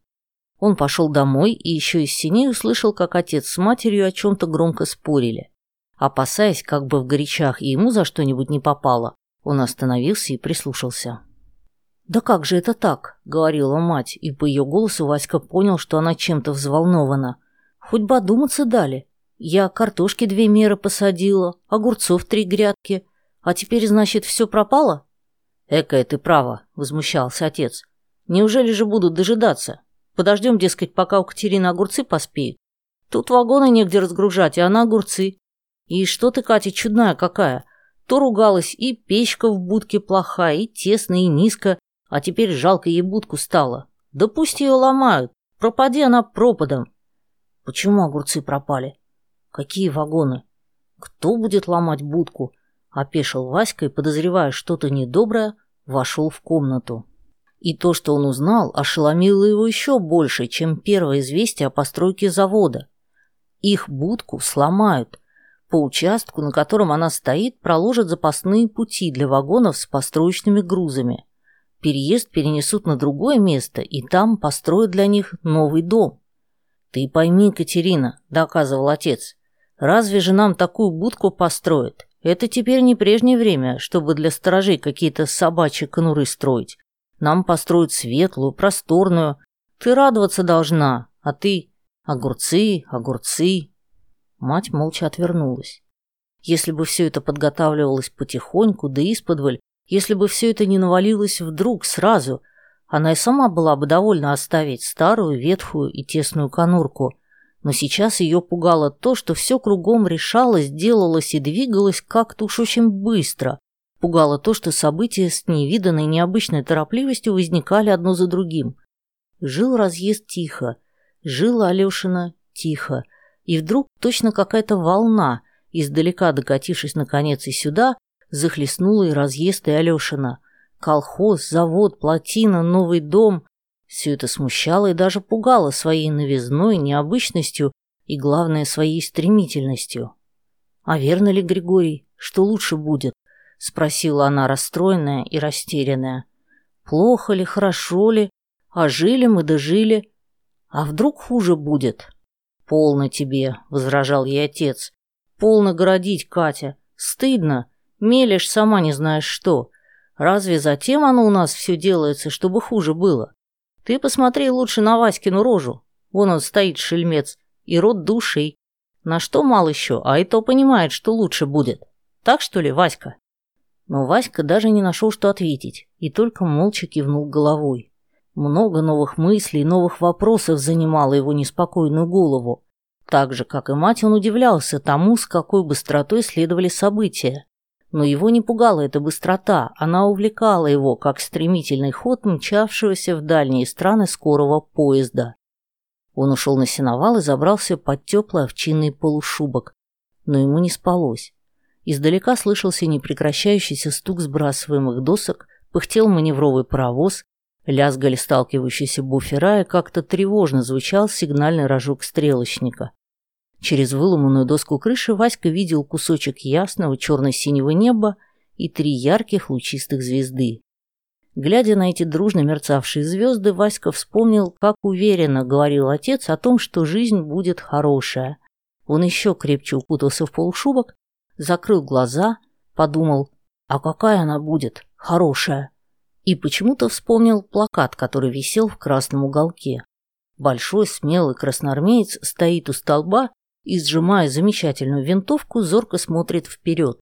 Он пошел домой и еще из синей услышал, как отец с матерью о чем-то громко спорили. Опасаясь, как бы в горячах и ему за что-нибудь не попало, он остановился и прислушался. «Да как же это так?» — говорила мать, и по ее голосу Васька понял, что она чем-то взволнована — Хоть бы одуматься дали. Я картошки две меры посадила, огурцов три грядки, а теперь, значит, все пропало? Экая ты права, возмущался отец. Неужели же будут дожидаться? Подождем, дескать, пока у Катерины огурцы поспеют. Тут вагоны негде разгружать, а она огурцы. И что ты, Катя, чудная какая. То ругалась, и печка в будке плохая, и тесно, и низко, а теперь жалко ей будку стало. Да пусть ее ломают, пропади она пропадом. Почему огурцы пропали? Какие вагоны? Кто будет ломать будку? Опешил Васька и, подозревая что-то недоброе, вошел в комнату. И то, что он узнал, ошеломило его еще больше, чем первое известие о постройке завода. Их будку сломают. По участку, на котором она стоит, проложат запасные пути для вагонов с построечными грузами. Переезд перенесут на другое место, и там построят для них новый дом. «Ты пойми, Катерина», — доказывал отец, — «разве же нам такую будку построят? Это теперь не прежнее время, чтобы для сторожей какие-то собачьи конуры строить. Нам построят светлую, просторную. Ты радоваться должна, а ты огурцы, огурцы. Мать молча отвернулась. Если бы все это подготавливалось потихоньку, да исподволь, если бы все это не навалилось вдруг, сразу, она и сама была бы довольна оставить старую, ветхую и тесную конурку. Но сейчас ее пугало то, что все кругом решалось, делалось и двигалось как-то уж очень быстро, Пугало то, что события с невиданной необычной торопливостью возникали одно за другим. Жил разъезд тихо, жила Алешина тихо, и вдруг точно какая-то волна, издалека докатившись наконец и сюда, захлестнула и разъезд и Алешина. Колхоз, завод, плотина, новый дом — все это смущало и даже пугало своей новизной, необычностью и, главное, своей стремительностью. А верно ли, Григорий, что лучше будет? — спросила она, расстроенная и растерянная. «Плохо ли, хорошо ли? А жили мы дожили. А вдруг хуже будет?» «Полно тебе», — возражал ей отец. «Полно городить, Катя. Стыдно. Мелешь сама не знаешь что. Разве затем оно у нас все делается, чтобы хуже было? Ты посмотри лучше на Васькину рожу. Вон он стоит, шельмец, и рот души. На что мал еще, а и то понимает, что лучше будет. Так что ли, Васька?» Но Васька даже не нашел, что ответить, и только молча кивнул головой. Много новых мыслей, новых вопросов занимало его неспокойную голову. Так же, как и мать, он удивлялся тому, с какой быстротой следовали события. Но его не пугала эта быстрота, она увлекала его, как стремительный ход мчавшегося в дальние страны скорого поезда. Он ушел на сеновал и забрался под теплый овчинный полушубок, но ему не спалось. Издалека слышался непрекращающийся стук сбрасываемых досок, пыхтел маневровый паровоз, лязгали сталкивающиеся буфера и как-то тревожно звучал сигнальный рожок стрелочника. Через выломанную доску крыши Васька видел кусочек ясного черно-синего неба и три ярких лучистых звезды. Глядя на эти дружно мерцавшие звезды, Васька вспомнил, как уверенно говорил отец о том, что жизнь будет хорошая. Он еще крепче укутался в полушубок закрыл глаза, подумал, а какая она будет, хорошая. И почему-то вспомнил плакат, который висел в красном уголке. Большой смелый красноармеец стоит у столба и, сжимая замечательную винтовку, зорко смотрит вперед.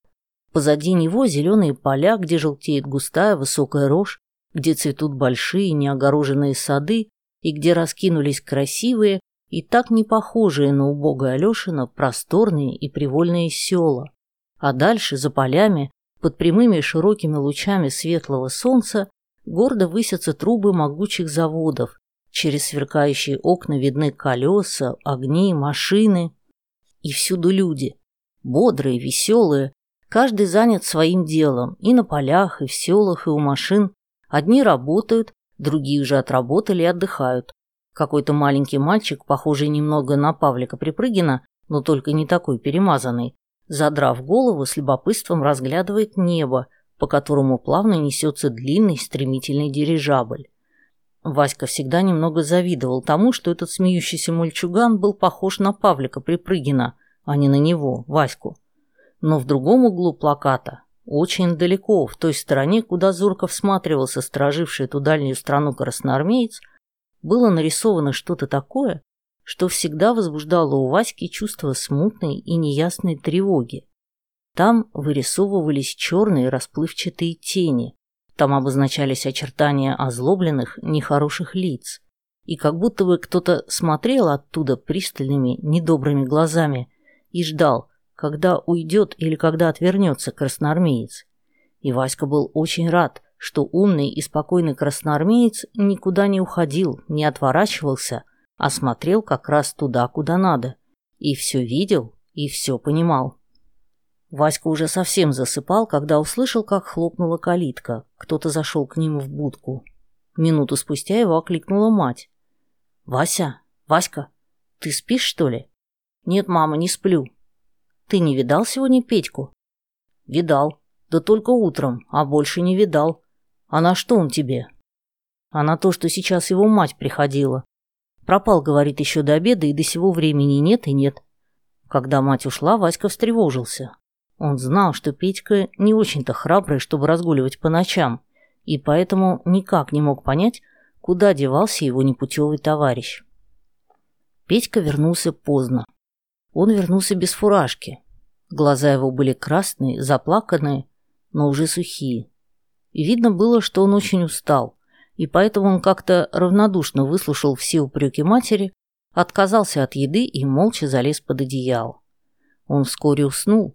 Позади него зеленые поля, где желтеет густая высокая рожь, где цветут большие неогороженные сады и где раскинулись красивые и так не похожие на убогое Алешина просторные и привольные села. А дальше, за полями, под прямыми широкими лучами светлого солнца, гордо высятся трубы могучих заводов. Через сверкающие окна видны колеса, огни, машины. И всюду люди. Бодрые, веселые. Каждый занят своим делом. И на полях, и в селах, и у машин. Одни работают, другие же отработали и отдыхают. Какой-то маленький мальчик, похожий немного на Павлика Припрыгина, но только не такой перемазанный, задрав голову, с любопытством разглядывает небо, по которому плавно несется длинный стремительный дирижабль. Васька всегда немного завидовал тому, что этот смеющийся мальчуган был похож на Павлика Припрыгина, а не на него, Ваську. Но в другом углу плаката, очень далеко, в той стороне, куда зорко всматривался стороживший эту дальнюю страну красноармеец, было нарисовано что-то такое, что всегда возбуждало у Васьки чувство смутной и неясной тревоги. Там вырисовывались черные расплывчатые тени, там обозначались очертания озлобленных, нехороших лиц, и как будто бы кто-то смотрел оттуда пристальными, недобрыми глазами и ждал, когда уйдет или когда отвернется красноармеец. И Васька был очень рад, что умный и спокойный красноармеец никуда не уходил, не отворачивался, а смотрел как раз туда, куда надо, и все видел, и все понимал. Васька уже совсем засыпал, когда услышал, как хлопнула калитка. Кто-то зашел к ним в будку. Минуту спустя его окликнула мать. «Вася, Васька, ты спишь, что ли?» «Нет, мама, не сплю». «Ты не видал сегодня Петьку?» «Видал. Да только утром, а больше не видал. А на что он тебе?» «А на то, что сейчас его мать приходила. Пропал, говорит, еще до обеда, и до сего времени нет и нет». Когда мать ушла, Васька встревожился. Он знал, что Петька не очень-то храбрый, чтобы разгуливать по ночам, и поэтому никак не мог понять, куда девался его непутевый товарищ. Петька вернулся поздно. Он вернулся без фуражки. Глаза его были красные, заплаканные, но уже сухие. И видно было, что он очень устал, и поэтому он как-то равнодушно выслушал все упреки матери, отказался от еды и молча залез под одеяло. Он вскоре уснул,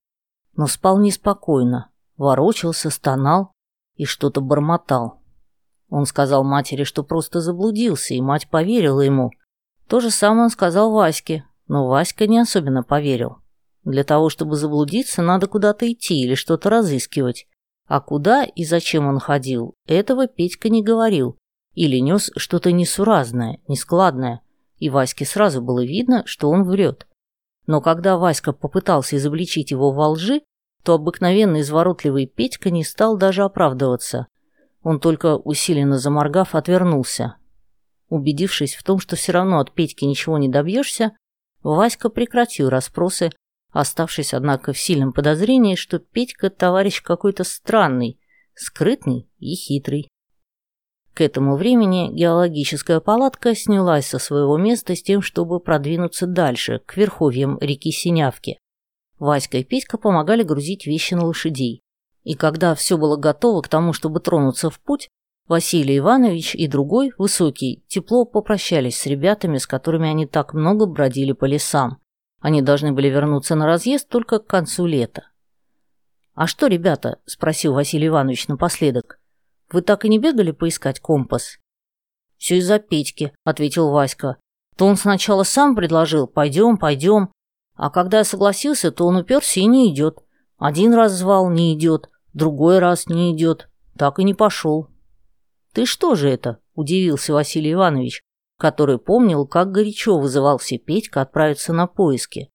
но спал неспокойно, ворочался, стонал и что-то бормотал. Он сказал матери, что просто заблудился, и мать поверила ему. То же самое он сказал Ваське, но Васька не особенно поверил. Для того, чтобы заблудиться, надо куда-то идти или что-то разыскивать. А куда и зачем он ходил, этого Петька не говорил. Или нес что-то несуразное, нескладное. И Ваське сразу было видно, что он врет. Но когда Васька попытался изобличить его во лжи, то обыкновенный изворотливый Петька не стал даже оправдываться. Он только, усиленно заморгав, отвернулся. Убедившись в том, что все равно от Петьки ничего не добьешься, Васька прекратил расспросы, оставшись, однако, в сильном подозрении, что Петька товарищ какой-то странный, скрытный и хитрый. К этому времени геологическая палатка снялась со своего места с тем, чтобы продвинуться дальше, к верховьям реки Синявки. Васька и Петька помогали грузить вещи на лошадей. И когда все было готово к тому, чтобы тронуться в путь, Василий Иванович и другой, высокий, тепло попрощались с ребятами, с которыми они так много бродили по лесам. Они должны были вернуться на разъезд только к концу лета. «А что, ребята?» – спросил Василий Иванович напоследок. «Вы так и не бегали поискать компас?» «Все из-за Петьки», – ответил Васька. «То он сначала сам предложил, пойдем, пойдем. А когда я согласился, то он уперся и не идет. Один раз звал, не идет другой раз не идет, так и не пошел. «Ты что же это?» – удивился Василий Иванович, который помнил, как горячо вызывался Петька отправиться на поиски.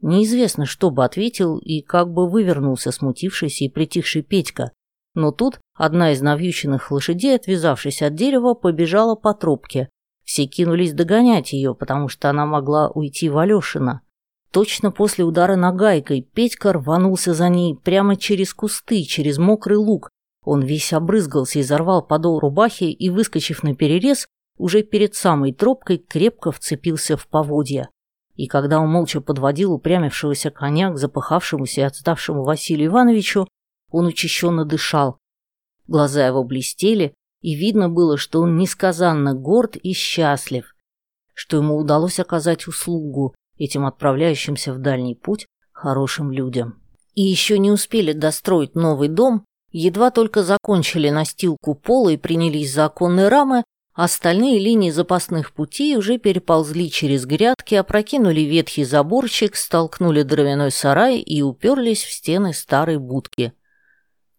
Неизвестно, что бы ответил и как бы вывернулся смутившийся и притихший Петька, но тут одна из навьюченных лошадей, отвязавшись от дерева, побежала по тропке. Все кинулись догонять ее, потому что она могла уйти в Алешина. Точно после удара нагайкой Петька рванулся за ней прямо через кусты, через мокрый луг. Он весь обрызгался и зарвал подол рубахи и, выскочив на перерез, уже перед самой тропкой крепко вцепился в поводья. И когда он молча подводил упрямившегося коня к запыхавшемуся и отставшему Василию Ивановичу, он учащенно дышал. Глаза его блестели, и видно было, что он несказанно горд и счастлив, что ему удалось оказать услугу, этим отправляющимся в дальний путь хорошим людям. И еще не успели достроить новый дом, едва только закончили настилку пола и принялись за оконные рамы, остальные линии запасных путей уже переползли через грядки, опрокинули ветхий заборчик, столкнули дровяной сарай и уперлись в стены старой будки.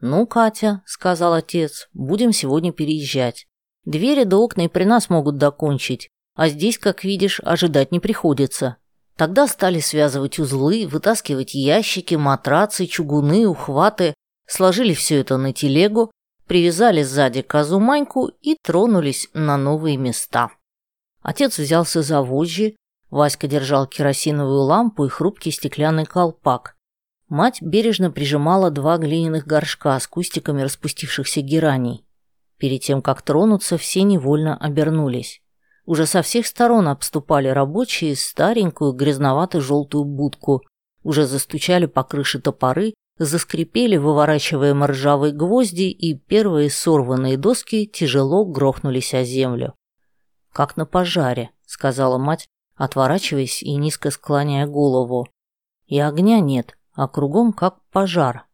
«Ну, Катя», — сказал отец, — «будем сегодня переезжать. Двери до окна и при нас могут докончить, а здесь, как видишь, ожидать не приходится. Тогда стали связывать узлы, вытаскивать ящики, матрацы, чугуны, ухваты, сложили все это на телегу, привязали сзади козу Маньку и тронулись на новые места. Отец взялся за вожжи, Васька держал керосиновую лампу и хрупкий стеклянный колпак. Мать бережно прижимала два глиняных горшка с кустиками распустившихся гераний. Перед тем, как тронуться, все невольно обернулись. Уже со всех сторон обступали рабочие старенькую грязновато-желтую будку, уже застучали по крыше топоры, заскрипели, выворачивая ржавые гвозди, и первые сорванные доски тяжело грохнулись о землю. «Как на пожаре», — сказала мать, отворачиваясь и низко склоняя голову. «И огня нет, а кругом как пожар».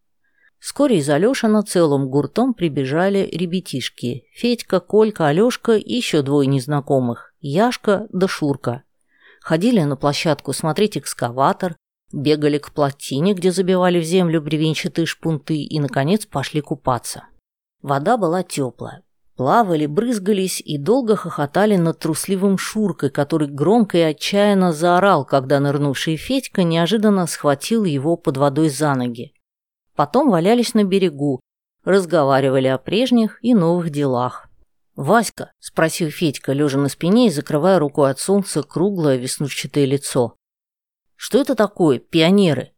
Вскоре из Алешина целым гуртом прибежали ребятишки. Федька, Колька, Алешка и еще двое незнакомых. Яшка да Шурка. Ходили на площадку смотреть экскаватор, бегали к плотине, где забивали в землю бревенчатые шпунты и, наконец, пошли купаться. Вода была теплая. Плавали, брызгались и долго хохотали над трусливым Шуркой, который громко и отчаянно заорал, когда нырнувший Федька неожиданно схватил его под водой за ноги. Потом валялись на берегу, разговаривали о прежних и новых делах. «Васька?» – спросил Федька, лежа на спине и закрывая рукой от солнца круглое веснушчатое лицо. «Что это такое, пионеры?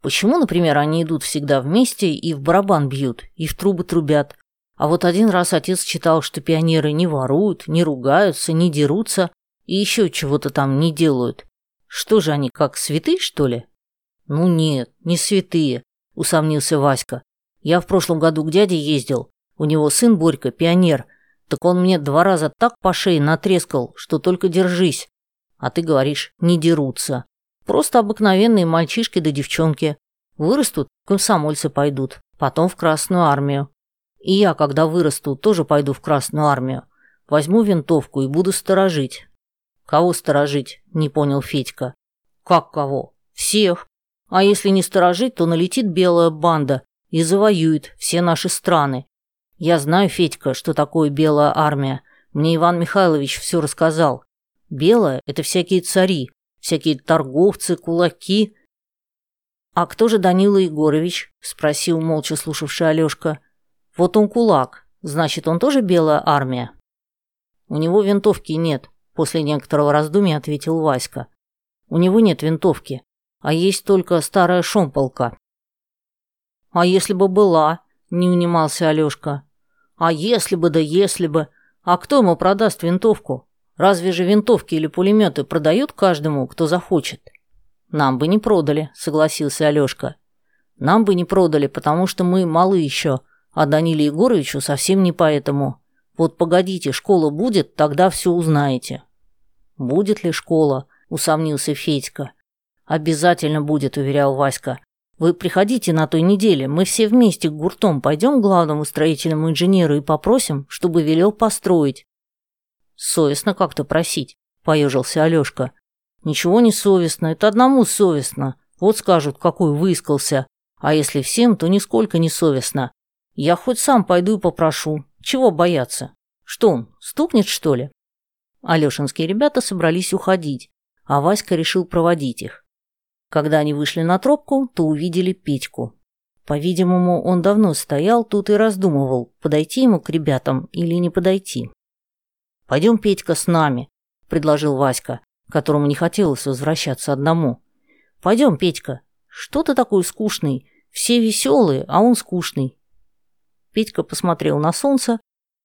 Почему, например, они идут всегда вместе и в барабан бьют, и в трубы трубят? А вот один раз отец читал, что пионеры не воруют, не ругаются, не дерутся и еще чего-то там не делают. Что же они, как святые, что ли?» «Ну нет, не святые. – усомнился Васька. «Я в прошлом году к дяде ездил. У него сын Борька, пионер. Так он мне два раза так по шее натрескал, что только держись. А ты говоришь, не дерутся. Просто обыкновенные мальчишки да девчонки. Вырастут, комсомольцы пойдут, потом в Красную армию. И я, когда вырасту, тоже пойду в Красную армию. Возьму винтовку и буду сторожить». «Кого сторожить?» – не понял Федька. «Как кого? Всех. А если не сторожить, то налетит белая банда и завоюет все наши страны. Я знаю, Федька, что такое белая армия. Мне Иван Михайлович все рассказал. Белая – это всякие цари, всякие торговцы, кулаки. «А кто же Данила Егорович?» – спросил молча слушавший Алешка. «Вот он кулак. Значит, он тоже белая армия?» «У него винтовки нет», – после некоторого раздумья ответил Васька. «У него нет винтовки а есть только старая шомполка. «А если бы была?» – не унимался Алёшка. «А если бы, да если бы. А кто ему продаст винтовку? Разве же винтовки или пулеметы продают каждому, кто захочет?» «Нам бы не продали», – согласился Алёшка. «Нам бы не продали, потому что мы малы еще, а Даниле Егоровичу совсем не поэтому. Вот погодите, школа будет, тогда все узнаете». «Будет ли школа?» – усомнился Федька. «Обязательно будет», — уверял Васька. «Вы приходите на той неделе, мы все вместе к гуртом пойдем к главному строительному инженеру и попросим, чтобы велел построить». «Совестно как-то просить», — поежился Алешка. «Ничего не совестно, это одному совестно. Вот скажут, какой выискался. А если всем, то нисколько не совестно. Я хоть сам пойду и попрошу. Чего бояться? Что он, стукнет, что ли?» Алешинские ребята собрались уходить, а Васька решил проводить их. Когда они вышли на тропку, то увидели Петьку. По-видимому, он давно стоял тут и раздумывал, подойти ему к ребятам или не подойти. «Пойдем, Петька, с нами», — предложил Васька, которому не хотелось возвращаться одному. «Пойдем, Петька. Что ты такой скучный? Все веселые, а он скучный». Петька посмотрел на солнце,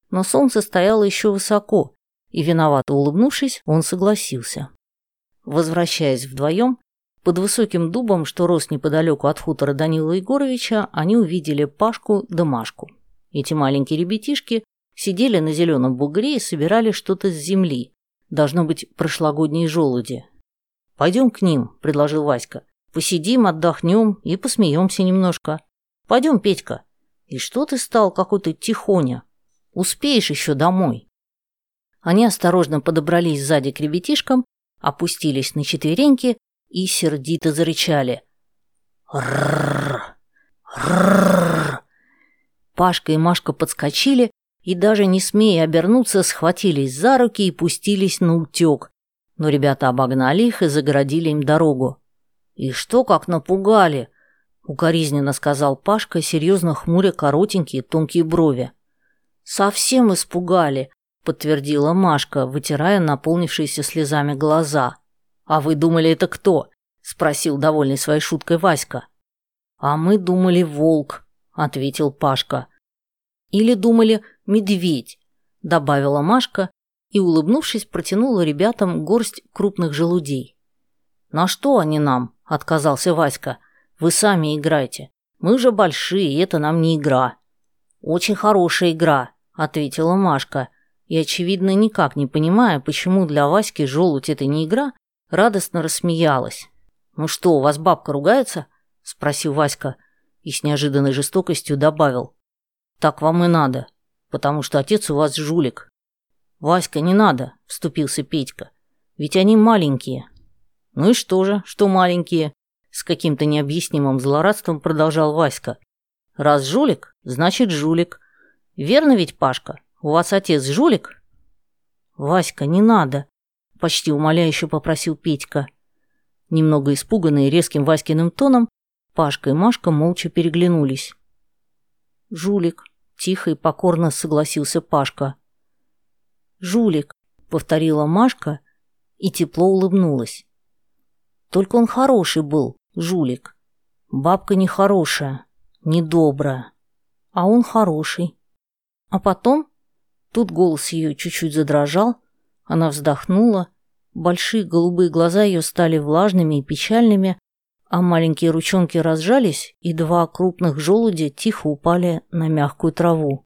но солнце стояло еще высоко, и, виновато улыбнувшись, он согласился. Возвращаясь вдвоем, под высоким дубом, что рос неподалеку от хутора Данила Егоровича, они увидели Пашку да Машку. Эти маленькие ребятишки сидели на зеленом бугре и собирали что-то с земли. Должно быть, прошлогодние желуди. «Пойдем к ним», — предложил Васька. «Посидим, отдохнем и посмеемся немножко. Пойдем, Петька. И что ты стал какой-то тихоня? Успеешь еще домой». Они осторожно подобрались сзади к ребятишкам, опустились на четвереньки и сердито зарычали. Пашка и Машка подскочили и, даже не смея обернуться, схватились за руки и пустились на утек. Но ребята обогнали их и загородили им дорогу. «И что, как напугали!» — укоризненно сказал Пашка, серьезно хмуря коротенькие тонкие брови. «Совсем испугали!» — подтвердила Машка, вытирая наполнившиеся слезами глаза. «А вы думали, это кто?» – спросил довольный своей шуткой Васька. «А мы думали, волк», – ответил Пашка. «Или думали, медведь», – добавила Машка и, улыбнувшись, протянула ребятам горсть крупных желудей. «На что они нам?» – отказался Васька. «Вы сами играйте. Мы уже большие, и это нам не игра». «Очень хорошая игра», – ответила Машка, и, очевидно, никак не понимая, почему для Васьки желудь – это не игра, радостно рассмеялась. «Ну что, у вас бабка ругается?» – спросил Васька и с неожиданной жестокостью добавил. «Так вам и надо, потому что отец у вас жулик». «Васька, не надо», – вступился Петька. «Ведь они маленькие, «Ну и что же, что маленькие?» С каким-то необъяснимым злорадством продолжал Васька. «Раз жулик, значит жулик. Верно ведь, Пашка? У вас отец жулик?» «Васька, не надо!» – почти умоляюще попросил Петька. Немного испуганные резким Васькиным тоном, Пашка и Машка молча переглянулись. «Жулик», – тихо и покорно согласился Пашка. «Жулик», – повторила Машка и тепло улыбнулась. Только он хороший был, жулик. Бабка нехорошая, недобрая. А он хороший. А потом... Тут голос ее чуть-чуть задрожал, она вздохнула, большие голубые глаза ее стали влажными и печальными, а маленькие ручонки разжались, и два крупных желудя тихо упали на мягкую траву.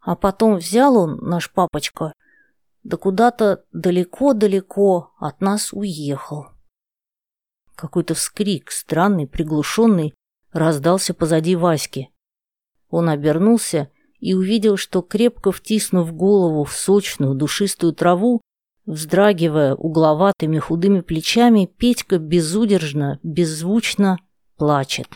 А потом взял он, наш папочка, да куда-то далеко-далеко от нас уехал. Какой-то вскрик, странный, приглушенный, раздался позади Васьки. Он обернулся и увидел, что, крепко втиснув голову в сочную, душистую траву, вздрагивая угловатыми худыми плечами, Петька безудержно, беззвучно плачет.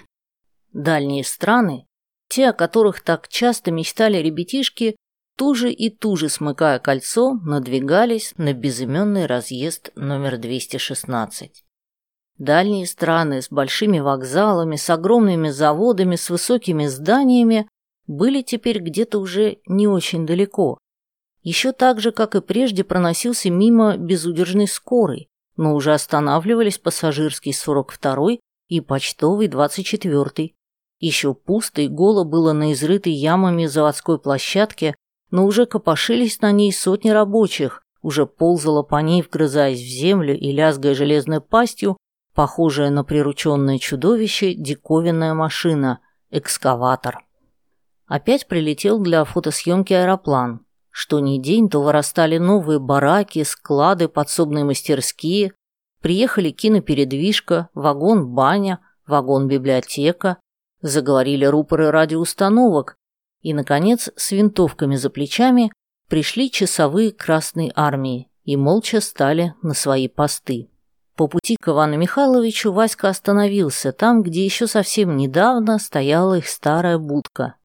Дальние страны, те, о которых так часто мечтали ребятишки, туже и туже смыкая кольцо, надвигались на безыменный разъезд номер 216. Дальние страны с большими вокзалами, с огромными заводами, с высокими зданиями были теперь где-то уже не очень далеко. Еще так же, как и прежде, проносился мимо безудержный скорый, но уже останавливались пассажирский 42 и почтовый 24. Еще пусто и голо было на изрытой ямами заводской площадке, но уже копошились на ней сотни рабочих, уже ползала по ней, вгрызаясь в землю и лязгая железной пастью, похожая на прирученное чудовище диковинная машина, экскаватор. Опять прилетел для фотосъемки аэроплан. Что ни день, то вырастали новые бараки, склады, подсобные мастерские, приехали кинопередвижка, вагон-баня, вагон-библиотека, заговорили рупоры радиоустановок, и, наконец, с винтовками за плечами пришли часовые Красной Армии и молча стали на свои посты. По пути к Ивану Михайловичу Васька остановился там, где еще совсем недавно стояла их старая будка.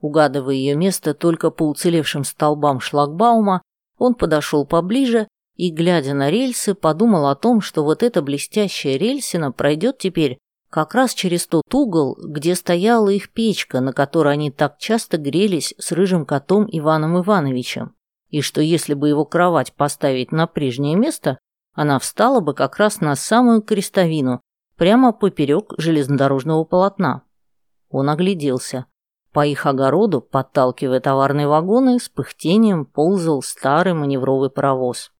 Угадывая ее место только по уцелевшим столбам шлагбаума, он подошел поближе и, глядя на рельсы, подумал о том, что вот эта блестящая рельсина пройдет теперь как раз через тот угол, где стояла их печка, на которой они так часто грелись с рыжим котом Иваном Ивановичем, и что если бы его кровать поставить на прежнее место, она встала бы как раз на самую крестовину, прямо поперек железнодорожного полотна. Он огляделся. По их огороду, подталкивая товарные вагоны, с пыхтением ползал старый маневровый паровоз.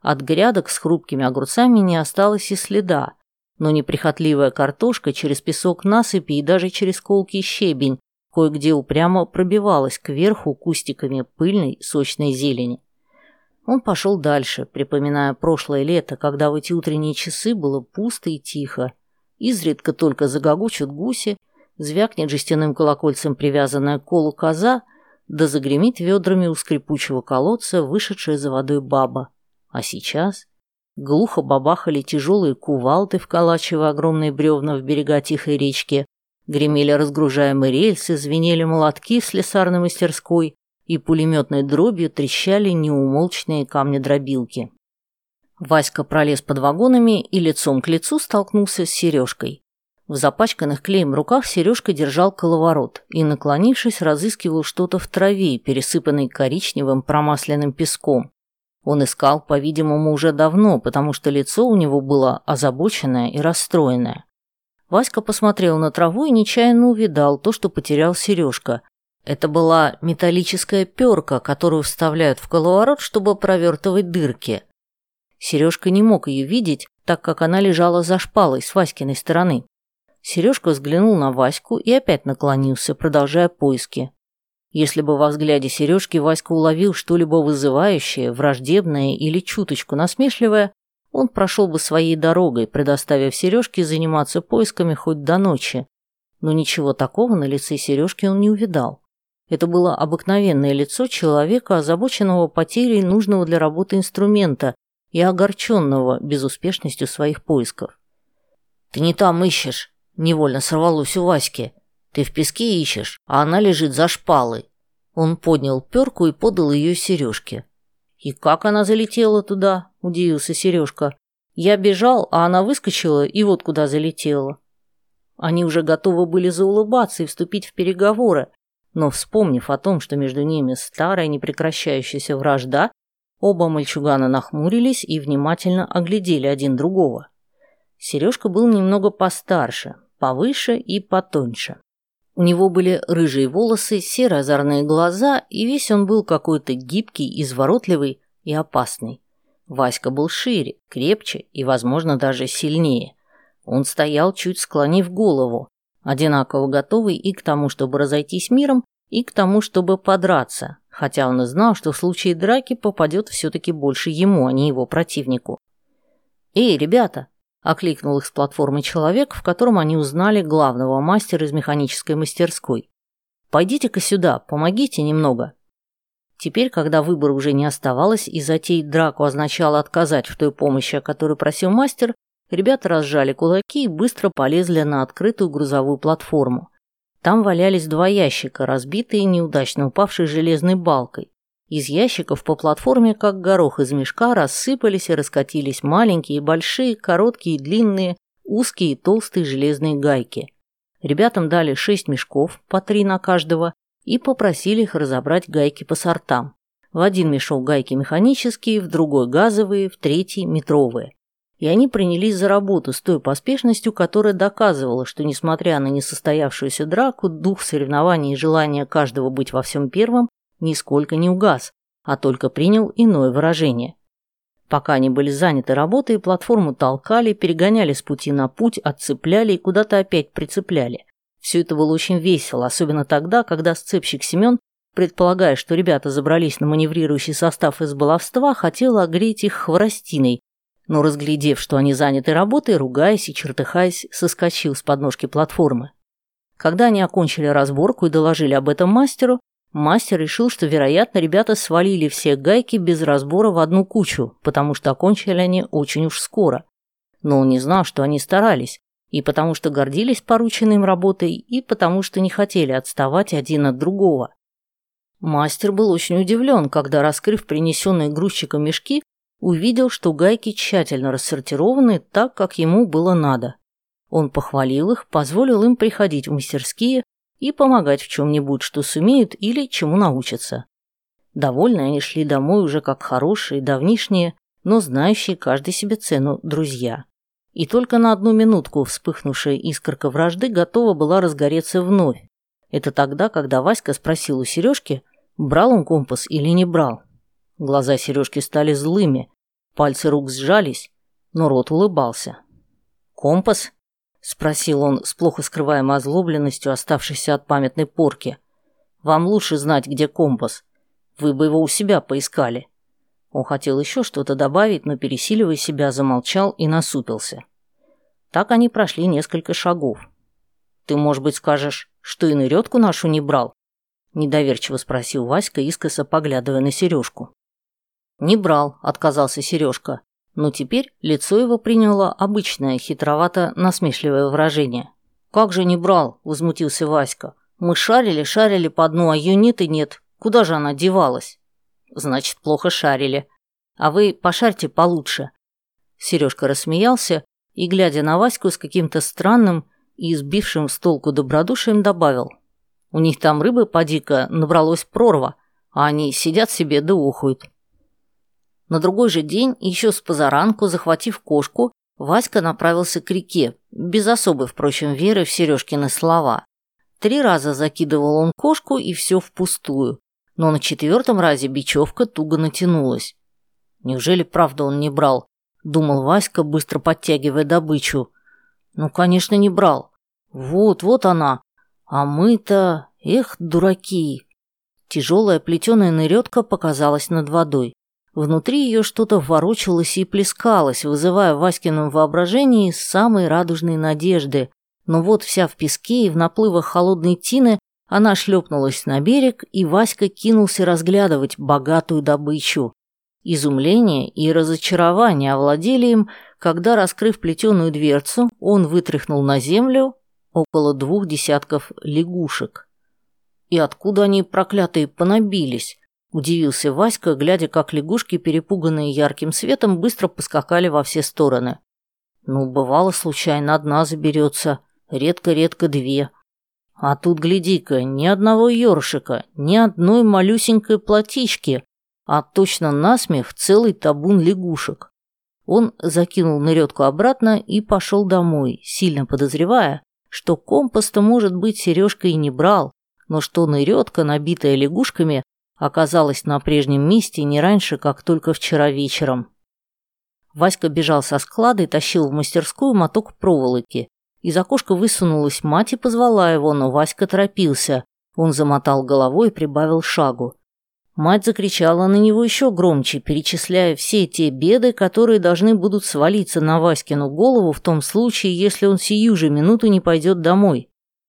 От грядок с хрупкими огурцами не осталось и следа, но неприхотливая картошка через песок насыпи и даже через колкий щебень кое-где упрямо пробивалась кверху кустиками пыльной сочной зелени. Он пошел дальше, припоминая прошлое лето, когда в эти утренние часы было пусто и тихо. Изредка только загогучат гуси, звякнет жестяным колокольцем привязанная к колу коза, да загремит ведрами у скрипучего колодца вышедшая за водой баба. А сейчас глухо бабахали тяжелые кувалды, вколачивая огромные бревна в берега тихой речки, гремели разгружаемые рельсы, звенели молотки в слесарной мастерской, и пулеметной дробью трещали неумолчные камни-дробилки. Васька пролез под вагонами и лицом к лицу столкнулся с Сережкой. В запачканных клеем руках Сережка держал коловорот и, наклонившись, разыскивал что-то в траве, пересыпанной коричневым промасленным песком. Он искал, по-видимому, уже давно, потому что лицо у него было озабоченное и расстроенное. Васька посмотрел на траву и нечаянно увидал то, что потерял Сережка, Это была металлическая перка, которую вставляют в коловорот, чтобы провертывать дырки. Сережка не мог ее видеть, так как она лежала за шпалой с Васькиной стороны. Сережка взглянул на Ваську и опять наклонился, продолжая поиски. Если бы во взгляде Сережки Васька уловил что-либо вызывающее, враждебное или чуточку насмешливое, он прошел бы своей дорогой, предоставив Сережке заниматься поисками хоть до ночи. Но ничего такого на лице Сережки он не увидал. Это было обыкновенное лицо человека, озабоченного потерей нужного для работы инструмента и огорченного безуспешностью своих поисков. «Ты не там ищешь», — невольно сорвалось у Васьки. «Ты в песке ищешь, а она лежит за шпалой». Он поднял перку и подал ее Сережке. «И как она залетела туда?» – удивился Сережка. «Я бежал, а она выскочила и вот куда залетела». Они уже готовы были заулыбаться и вступить в переговоры, но, вспомнив о том, что между ними старая непрекращающаяся вражда, оба мальчугана нахмурились и внимательно оглядели один другого. Сережка был немного постарше, повыше и потоньше. У него были рыжие волосы, серо-озорные глаза, и весь он был какой-то гибкий, изворотливый и опасный. Васька был шире, крепче и, возможно, даже сильнее. Он стоял, чуть склонив голову, одинаково готовый и к тому, чтобы разойтись миром, и к тому, чтобы подраться, хотя он и знал, что в случае драки попадет все-таки больше ему, а не его противнику. «Эй, ребята!» окликнул их с платформы человек, в котором они узнали главного мастера из механической мастерской. «Пойдите-ка сюда, помогите немного». Теперь, когда выбора уже не оставалось и затеять драку означало отказать в той помощи, о которой просил мастер, ребята разжали кулаки и быстро полезли на открытую грузовую платформу. Там валялись два ящика, разбитые неудачно упавшей железной балкой. Из ящиков по платформе, как горох из мешка, рассыпались и раскатились маленькие, большие, короткие и длинные, узкие и толстые железные гайки. Ребятам дали шесть мешков, по три на каждого, и попросили их разобрать гайки по сортам. В один мешок гайки механические, в другой газовые, в третий метровые. И они принялись за работу с той поспешностью, которая доказывала, что, несмотря на несостоявшуюся драку, дух соревнований и желание каждого быть во всем первым нисколько не угас, а только принял иное выражение. Пока они были заняты работой, платформу толкали, перегоняли с пути на путь, отцепляли и куда-то опять прицепляли. Все это было очень весело, особенно тогда, когда сцепщик Семен, предполагая, что ребята забрались на маневрирующий состав из баловства, хотел огреть их хворостиной, но, разглядев, что они заняты работой, ругаясь и чертыхаясь, соскочил с подножки платформы. Когда они окончили разборку и доложили об этом мастеру, Мастер решил, что, вероятно, ребята свалили все гайки без разбора в одну кучу, потому что окончили они очень уж скоро. Но он не знал, что они старались, и потому что гордились порученной им работой, и потому что не хотели отставать один от другого. Мастер был очень удивлен, когда, раскрыв принесенные грузчиком мешки, увидел, что гайки тщательно рассортированы так, как ему было надо. Он похвалил их, позволил им приходить в мастерские, и помогать в чем-нибудь, что сумеют или чему научатся. Довольно они шли домой уже как хорошие, давнишние, но знающие каждый себе цену друзья. И только на одну минутку вспыхнувшая искорка вражды готова была разгореться вновь. Это тогда, когда Васька спросил у Сережки, брал он компас или не брал. Глаза Сережки стали злыми, пальцы рук сжались, но рот улыбался. «Компас?» — спросил он с плохо скрываемой озлобленностью, оставшейся от памятной порки. «Вам лучше знать, где компас. Вы бы его у себя поискали». Он хотел еще что-то добавить, но, пересиливая себя, замолчал и насупился. Так они прошли несколько шагов. «Ты, может быть, скажешь, что и нырётку нашу не брал?» Недоверчиво спросил Васька, искоса поглядывая на Сережку. «Не брал», — отказался Сережка но теперь лицо его приняло обычное хитровато-насмешливое выражение. «Как же не брал?» – возмутился Васька. «Мы шарили, шарили по дну, а и нет. Куда же она девалась?» «Значит, плохо шарили. А вы пошарьте получше». Сережка рассмеялся и, глядя на Ваську с каким-то странным и избившим с толку добродушием, добавил. «У них там рыбы поди-ка набралось прорва, а они сидят себе да ухают». На другой же день, еще с позаранку, захватив кошку, Васька направился к реке, без особой, впрочем, веры в Сережкины слова. Три раза закидывал он кошку, и все впустую. Но на четвертом разе бечевка туго натянулась. Неужели правда он не брал? Думал Васька, быстро подтягивая добычу. Ну, конечно, не брал. Вот, вот она. А мы-то... Эх, дураки. Тяжелая плетеная нырётка показалась над водой. Внутри ее что-то ворочалось и плескалось, вызывая в Васькином воображении самые радужные надежды. Но вот вся в песке и в наплывах холодной тины она шлепнулась на берег, и Васька кинулся разглядывать богатую добычу. Изумление и разочарование овладели им, когда, раскрыв плетеную дверцу, он вытряхнул на землю около двух десятков лягушек. И откуда они, проклятые, понабились? Удивился Васька, глядя, как лягушки, перепуганные ярким светом, быстро поскакали во все стороны. Ну, бывало, случайно одна заберется, редко-редко две. А тут, гляди-ка, ни одного ёршика, ни одной малюсенькой платички, а точно насмех целый табун лягушек. Он закинул нырётку обратно и пошел домой, сильно подозревая, что компоста, может быть, Сережка и не брал, но что нырётка, набитая лягушками, оказалась на прежнем месте не раньше, как только вчера вечером. Васька бежал со склада и тащил в мастерскую моток проволоки. Из окошка высунулась мать и позвала его, но Васька торопился. Он замотал головой и прибавил шагу. Мать закричала на него еще громче, перечисляя все те беды, которые должны будут свалиться на Васькину голову в том случае, если он сию же минуту не пойдет домой.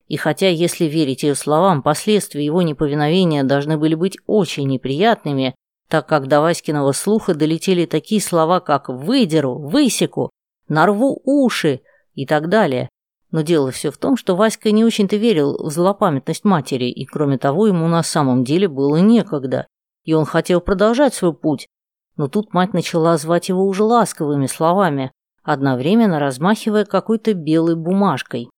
И хотя, если верить ее словам, последствия его неповиновения должны были быть очень неприятными, так как до Васькиного слуха долетели такие слова, как «выдеру», «высеку», «нарву уши» и так далее. Но дело все в том, что Васька не очень-то верил в злопамятность матери, и кроме того, ему на самом деле было некогда, и он хотел продолжать свой путь. Но тут мать начала звать его уже ласковыми словами, одновременно размахивая какой-то белой бумажкой.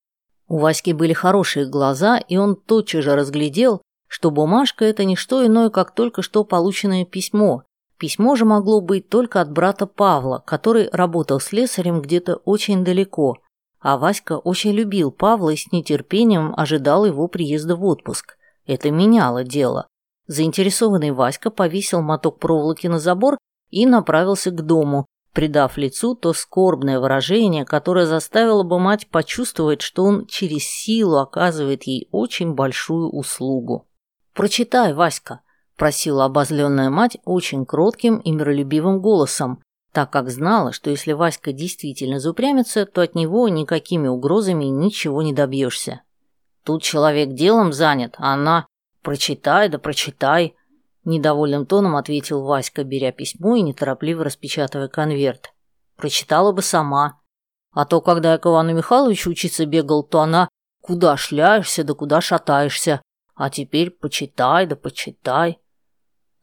У Васьки были хорошие глаза, и он тотчас же разглядел, что бумажка – это не что иное, как только что полученное письмо. Письмо же могло быть только от брата Павла, который работал слесарем где-то очень далеко. А Васька очень любил Павла и с нетерпением ожидал его приезда в отпуск. Это меняло дело. Заинтересованный Васька повесил моток проволоки на забор и направился к дому, придав лицу то скорбное выражение, которое заставило бы мать почувствовать, что он через силу оказывает ей очень большую услугу. «Прочитай, Васька», – просила обозленная мать очень кротким и миролюбивым голосом, так как знала, что если Васька действительно заупрямится, то от него никакими угрозами ничего не добьешься. Тут человек делом занят, а она «Прочитай, да прочитай», Недовольным тоном ответил Васька, беря письмо и неторопливо распечатывая конверт. Прочитала бы сама. А то, когда я к Ивану Михайловичу учиться бегал, то она «Куда шляешься, да куда шатаешься? А теперь почитай, да почитай».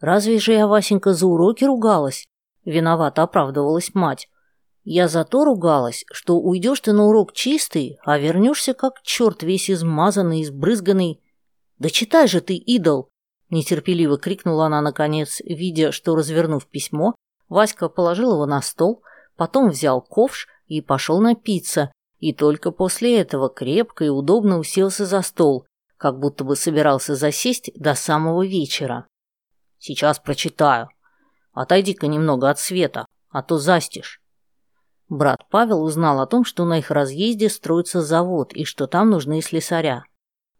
«Разве же я, Васенька, за уроки ругалась?» Виновато оправдывалась мать. «Я за то ругалась, что уйдешь ты на урок чистый, а вернешься как черт весь измазанный, избрызганный. Да читай же ты, идол!» Нетерпеливо крикнула она наконец, видя, что, развернув письмо, Васька положил его на стол, потом взял ковш и пошел напиться, и только после этого крепко и удобно уселся за стол, как будто бы собирался засесть до самого вечера. «Сейчас прочитаю. Отойди-ка немного от света, а то застишь». Брат Павел узнал о том, что на их разъезде строится завод и что там нужны слесаря.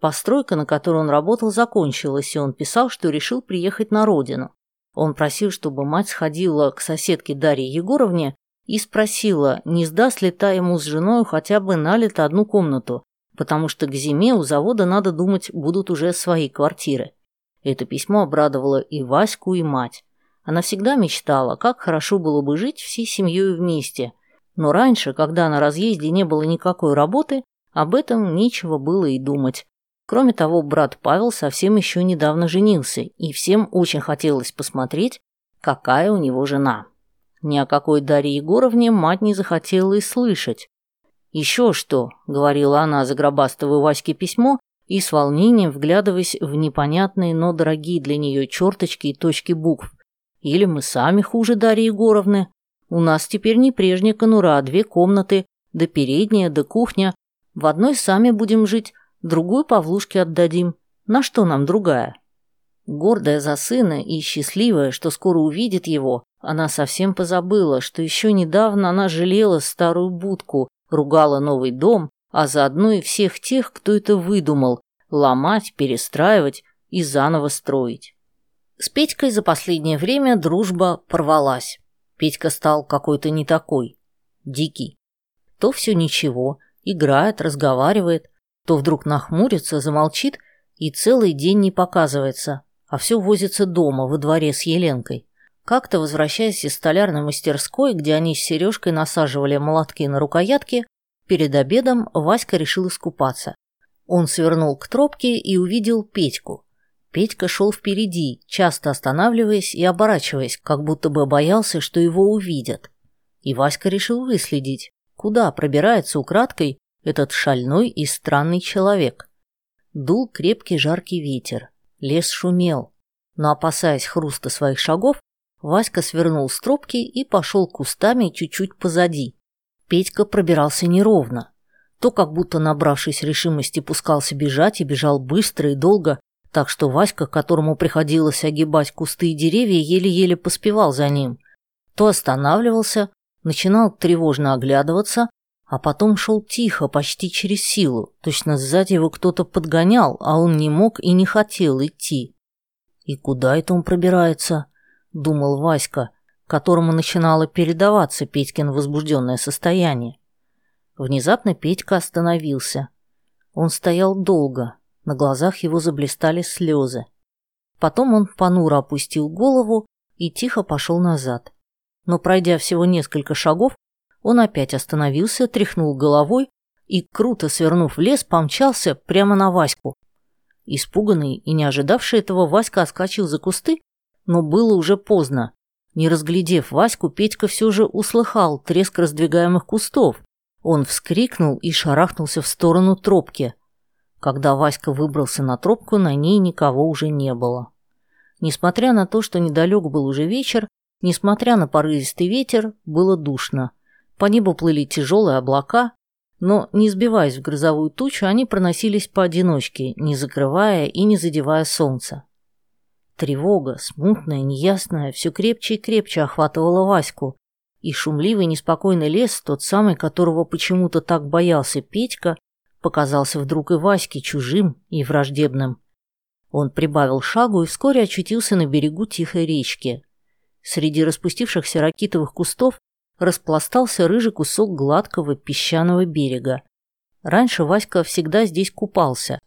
Постройка, на которой он работал, закончилась, и он писал, что решил приехать на родину. Он просил, чтобы мать сходила к соседке Дарье Егоровне и спросила, не сдаст ли та ему с женой хотя бы на лето одну комнату, потому что к зиме у завода, надо думать, будут уже свои квартиры. Это письмо обрадовало и Ваську, и мать. Она всегда мечтала, как хорошо было бы жить всей семьей вместе. Но раньше, когда на разъезде не было никакой работы, об этом нечего было и думать. Кроме того, брат Павел совсем еще недавно женился, и всем очень хотелось посмотреть, какая у него жена. Ни о какой Дарье Егоровне мать не захотела и слышать. «Еще что», — говорила она, загробастывая Ваське письмо и с волнением вглядываясь в непонятные, но дорогие для нее черточки и точки букв. «Или мы сами хуже Дарьи Егоровны. У нас теперь не прежняя конура, а две комнаты, да передняя, да кухня. В одной сами будем жить, другую Павлушке отдадим. На что нам другая? Гордая за сына и счастливая, что скоро увидит его, она совсем позабыла, что еще недавно она жалела старую будку, ругала новый дом, а заодно и всех тех, кто это выдумал, ломать, перестраивать и заново строить. С Петькой за последнее время дружба порвалась. Петька стал какой-то не такой, дикий. То все ничего, играет, разговаривает, то вдруг нахмурится, замолчит и целый день не показывается, а все возится дома, во дворе с Еленкой. Как-то, возвращаясь из столярной мастерской, где они с Сережкой насаживали молотки на рукоятки, перед обедом Васька решил искупаться. Он свернул к тропке и увидел Петьку. Петька шел впереди, часто останавливаясь и оборачиваясь, как будто бы боялся, что его увидят. И Васька решил выследить, куда пробирается украдкой этот шальной и странный человек. Дул крепкий жаркий ветер, лес шумел, но, опасаясь хруста своих шагов, Васька свернул с тропки и пошел кустами чуть-чуть позади. Петька пробирался неровно. То как будто набравшись решимости пускался бежать и бежал быстро и долго, так что Васька, которому приходилось огибать кусты и деревья, еле-еле поспевал за ним. То останавливался, начинал тревожно оглядываться, а потом шел тихо, почти через силу. Точно сзади его кто-то подгонял, а он не мог и не хотел идти. И куда это он пробирается? Думал Васька, которому начинало передаваться Петькин возбужденное состояние. Внезапно Петька остановился. Он стоял долго, на глазах его заблистали слезы. Потом он понуро опустил голову и тихо пошел назад. Но пройдя всего несколько шагов, он опять остановился, тряхнул головой и, круто свернув в лес, помчался прямо на Ваську. Испуганный и не ожидавший этого, Васька отскочил за кусты, но было уже поздно. Не разглядев Ваську, Петька все же услыхал треск раздвигаемых кустов. Он вскрикнул и шарахнулся в сторону тропки. Когда Васька выбрался на тропку, на ней никого уже не было. Несмотря на то, что недалек был уже вечер, несмотря на порывистый ветер, было душно. По небу плыли тяжелые облака, но, не сбиваясь в грозовую тучу, они проносились поодиночке, не закрывая и не задевая солнца. Тревога, смутная, неясная, все крепче и крепче охватывала Ваську, и шумливый неспокойный лес, тот самый, которого почему-то так боялся Петька, показался вдруг и Ваське чужим и враждебным. Он прибавил шагу и вскоре очутился на берегу тихой речки. Среди распустившихся ракитовых кустов распластался рыжий кусок гладкого песчаного берега. Раньше Васька всегда здесь купался.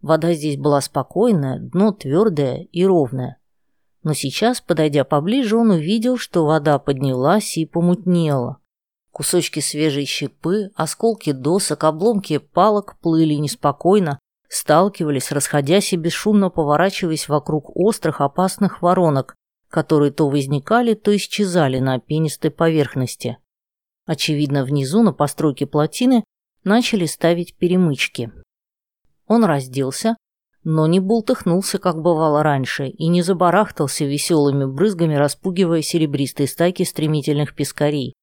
Вода здесь была спокойная, дно твердое и ровное. Но сейчас, подойдя поближе, он увидел, что вода поднялась и помутнела. Кусочки свежей щепы, осколки досок, обломки палок плыли неспокойно, сталкивались, расходясь и бесшумно поворачиваясь вокруг острых опасных воронок, которые то возникали, то исчезали на пенистой поверхности. Очевидно, внизу на постройке плотины начали ставить перемычки. Он разделся, но не бултыхнулся, как бывало раньше, и не забарахтался веселыми брызгами, распугивая серебристые стайки стремительных пескарей.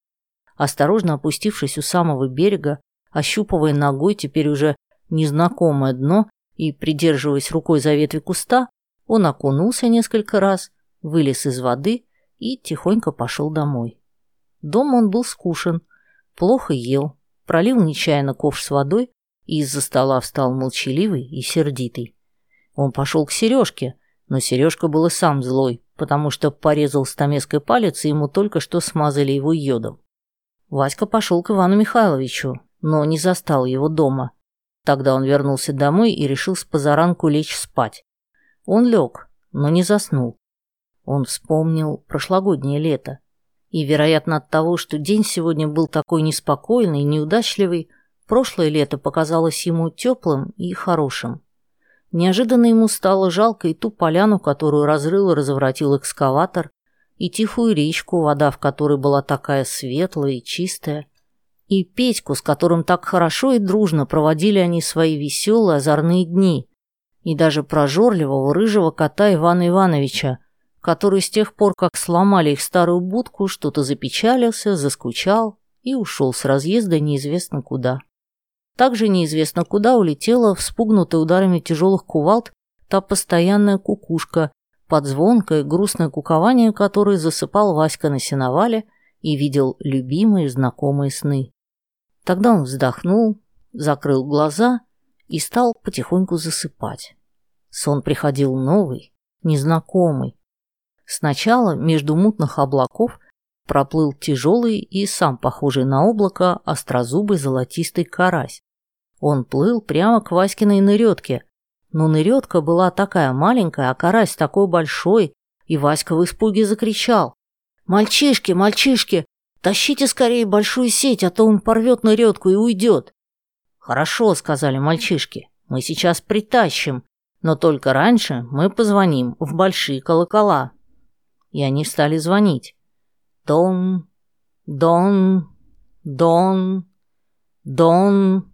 Осторожно опустившись у самого берега, ощупывая ногой теперь уже незнакомое дно и придерживаясь рукой за ветви куста, он окунулся несколько раз, вылез из воды и тихонько пошел домой. Дома он был скушен, плохо ел, пролил нечаянно ковш с водой и из-за стола встал молчаливый и сердитый. Он пошел к Сережке, но Сережка был и сам злой, потому что порезал стамеской палец, и ему только что смазали его йодом. Васька пошел к Ивану Михайловичу, но не застал его дома. Тогда он вернулся домой и решил с позаранку лечь спать. Он лег, но не заснул. Он вспомнил прошлогоднее лето. И, вероятно, от того, что день сегодня был такой неспокойный и неудачливый, прошлое лето показалось ему теплым и хорошим. Неожиданно ему стало жалко и ту поляну, которую разрыл и разворотил экскаватор, и тихую речку, вода в которой была такая светлая и чистая, и Петьку, с которым так хорошо и дружно проводили они свои веселые озорные дни, и даже прожорливого рыжего кота Ивана Ивановича, который с тех пор, как сломали их старую будку, что-то запечалился, заскучал и ушел с разъезда неизвестно куда. Также неизвестно куда улетела, вспугнутая ударами тяжелых кувалд, та постоянная кукушка, под звонкое грустное кукование которой засыпал Васька на сеновале и видел любимые знакомые сны. Тогда он вздохнул, закрыл глаза и стал потихоньку засыпать. Сон приходил новый, незнакомый. Сначала между мутных облаков проплыл тяжелый и сам похожий на облако острозубый золотистый карась. Он плыл прямо к Васькиной нырётке, но нырётка была такая маленькая, а карась такой большой, и Васька в испуге закричал. «Мальчишки, мальчишки, тащите скорее большую сеть, а то он порвет нырётку и уйдет». «Хорошо», — сказали мальчишки, — «мы сейчас притащим, но только раньше мы позвоним в большие колокола». И они стали звонить. Дон, Дон, Дон, Дон.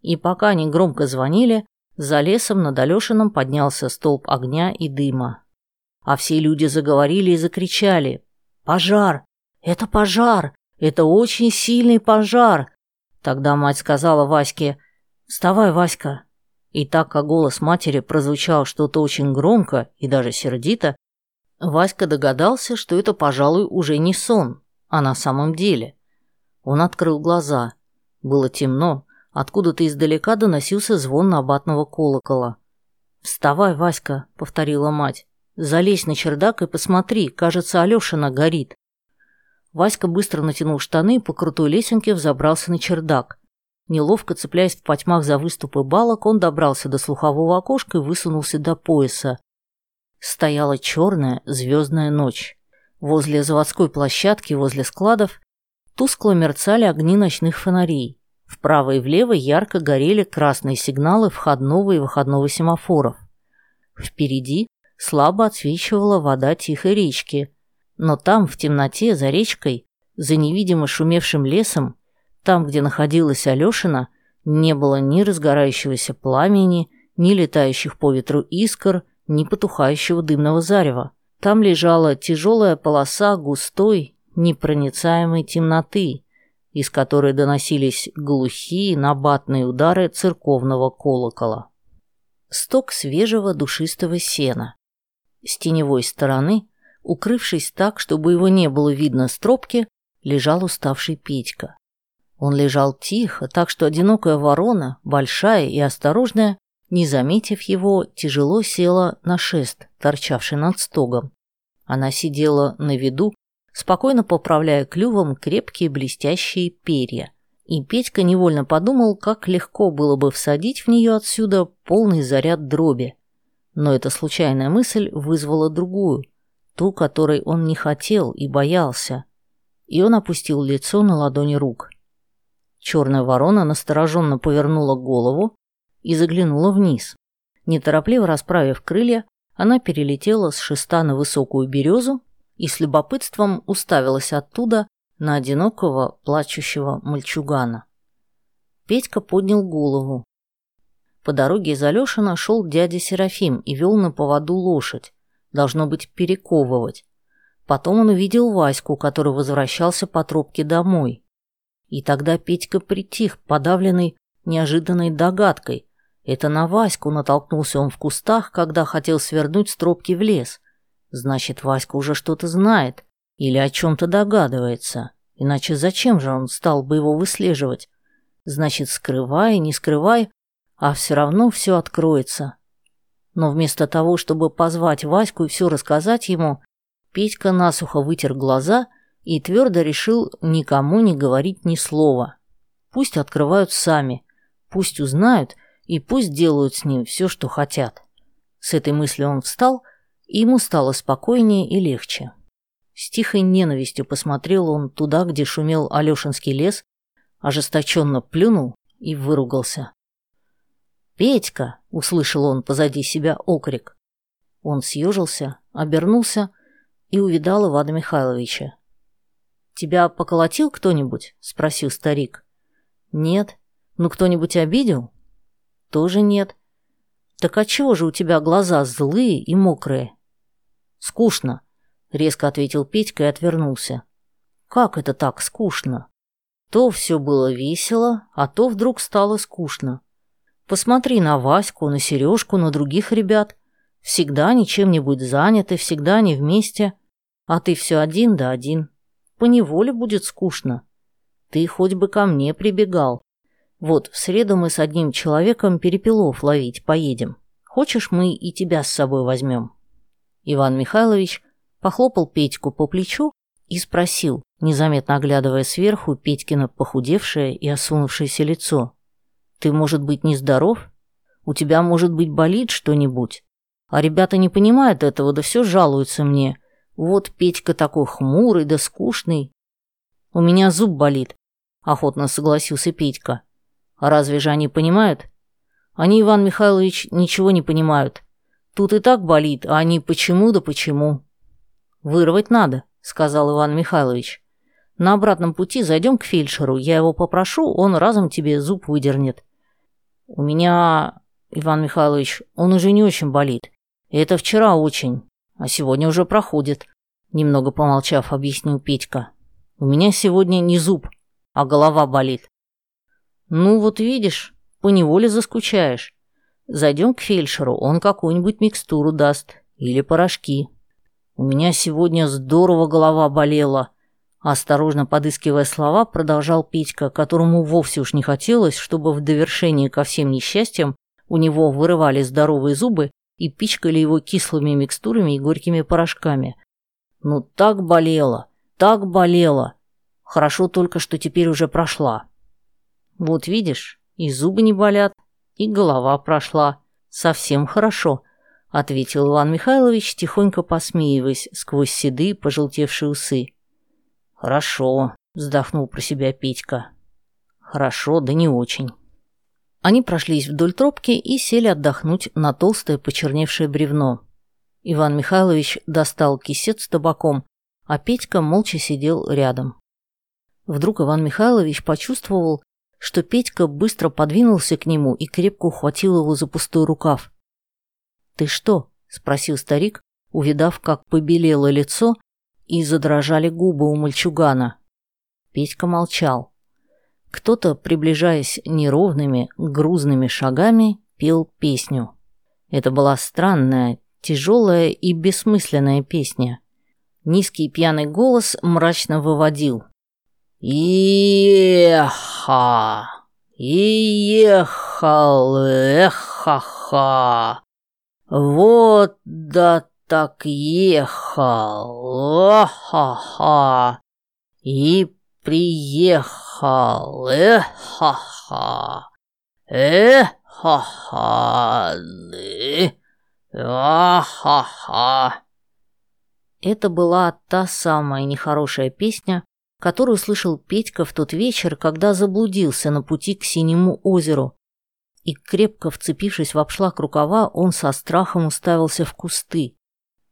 И пока они громко звонили, за лесом над Алешином поднялся столб огня и дыма. А все люди заговорили и закричали. «Пожар! Это пожар! Это очень сильный пожар!» Тогда мать сказала Ваське «Вставай, Васька!» И так как голос матери прозвучал что-то очень громко и даже сердито, Васька догадался, что это, пожалуй, уже не сон, а на самом деле. Он открыл глаза. Было темно, откуда-то издалека доносился звон набатного колокола. «Вставай, Васька», — повторила мать. «Залезь на чердак и посмотри, кажется, Алешина горит». Васька быстро натянул штаны и по крутой лесенке взобрался на чердак. Неловко цепляясь в потьмах за выступы балок, он добрался до слухового окошка и высунулся до пояса. Стояла черная звездная ночь. Возле заводской площадки, возле складов, тускло мерцали огни ночных фонарей. Вправо и влево ярко горели красные сигналы входного и выходного семафоров. Впереди слабо отсвечивала вода тихой речки, но там, в темноте, за речкой, за невидимо шумевшим лесом, там, где находилась Алешина, не было ни разгорающегося пламени, ни летающих по ветру искр, ни потухающего дымного зарева. Там лежала тяжелая полоса густой, непроницаемой темноты, из которой доносились глухие набатные удары церковного колокола. Сток свежего душистого сена. С теневой стороны, укрывшись так, чтобы его не было видно с тропки, лежал уставший Петька. Он лежал тихо, так что одинокая ворона, большая и осторожная, не заметив его, тяжело села на шест, торчавший над стогом. Она сидела на виду, спокойно поправляя клювом крепкие блестящие перья. И Петька невольно подумал, как легко было бы всадить в нее отсюда полный заряд дроби. Но эта случайная мысль вызвала другую, ту, которой он не хотел и боялся. И он опустил лицо на ладони рук. Черная ворона настороженно повернула голову, и заглянула вниз. Неторопливо расправив крылья, она перелетела с шеста на высокую березу и с любопытством уставилась оттуда на одинокого плачущего мальчугана. Петька поднял голову. По дороге из Алешина шел дядя Серафим и вел на поводу лошадь, должно быть, перековывать. Потом он увидел Ваську, который возвращался по тропке домой. И тогда Петька притих, подавленный неожиданной догадкой, это на Ваську натолкнулся он в кустах, когда хотел свернуть с тропки в лес. Значит, Васька уже что-то знает или о чем-то догадывается. Иначе зачем же он стал бы его выслеживать? Значит, скрывай, не скрывай, а все равно все откроется. Но вместо того, чтобы позвать Ваську и все рассказать ему, Петька насухо вытер глаза и твердо решил никому не говорить ни слова. Пусть открывают сами, пусть узнают, и пусть делают с ним все, что хотят. С этой мыслью он встал, и ему стало спокойнее и легче. С тихой ненавистью посмотрел он туда, где шумел Алешинский лес, ожесточенно плюнул и выругался. «Петька!» — услышал он позади себя окрик. Он съежился, обернулся и увидал Ивана Михайловича. «Тебя поколотил кто-нибудь?» — спросил старик. «Нет. Ну кто-нибудь обидел?» Тоже нет. Так а чего же у тебя глаза злые и мокрые? Скучно, резко ответил Петька и отвернулся. Как это так скучно? То все было весело, а то вдруг стало скучно. Посмотри на Ваську, на Сережку, на других ребят. Всегда они чем-нибудь заняты, всегда они вместе. А ты все один да один. Поневоле будет скучно. Ты хоть бы ко мне прибегал. Вот, в среду мы с одним человеком перепелов ловить поедем. Хочешь, мы и тебя с собой возьмем?» Иван Михайлович похлопал Петьку по плечу и спросил, незаметно оглядывая сверху Петькино похудевшее и осунувшееся лицо. «Ты, может быть, нездоров? У тебя, может быть, болит что-нибудь? А ребята не понимают этого, да все жалуются мне. Вот Петька такой хмурый да скучный. У меня зуб болит, охотно согласился Петька. А разве же они понимают? Они, Иван Михайлович, ничего не понимают. Тут и так болит, а они почему да почему. Вырвать надо, сказал Иван Михайлович. На обратном пути зайдем к фельдшеру, я его попрошу, он разом тебе зуб выдернет. У меня, Иван Михайлович, он уже не очень болит. Это вчера очень, а сегодня уже проходит, немного помолчав, объяснил Петька. У меня сегодня не зуб, а голова болит. Ну вот видишь, поневоле заскучаешь. Зайдем к фельдшеру, он какую-нибудь микстуру даст или порошки. У меня сегодня здорово голова болела. Осторожно подыскивая слова, продолжал Петька, которому вовсе уж не хотелось, чтобы в довершении ко всем несчастьям у него вырывали здоровые зубы и пичкали его кислыми микстурами и горькими порошками. Ну так болело, так болела. Хорошо только, что теперь уже прошла. Вот видишь, и зубы не болят, и голова прошла. Совсем хорошо, ответил Иван Михайлович, тихонько посмеиваясь сквозь седые пожелтевшие усы. Хорошо, вздохнул про себя Петька. Хорошо, да не очень. Они прошлись вдоль тропки и сели отдохнуть на толстое почерневшее бревно. Иван Михайлович достал кисет с табаком а Петька молча сидел рядом. Вдруг Иван Михайлович почувствовал, что Петька быстро подвинулся к нему и крепко ухватил его за пустой рукав. «Ты что?» – спросил старик, увидав, как побелело лицо и задрожали губы у мальчугана. Петька молчал. Кто-то, приближаясь неровными, грузными шагами, пел песню. Это была странная, тяжелая и бессмысленная песня. Низкий пьяный голос мрачно выводил. «Еха! Иехал! Эхаха! Вот да так ехал! Ха-ха! И приехал! Эхаха! Эхаха! Ахаха!» Это была та самая нехорошая песня, которую слышал Петька в тот вечер, когда заблудился на пути к Синему озеру. И, крепко вцепившись в обшлаг рукава, он со страхом уставился в кусты.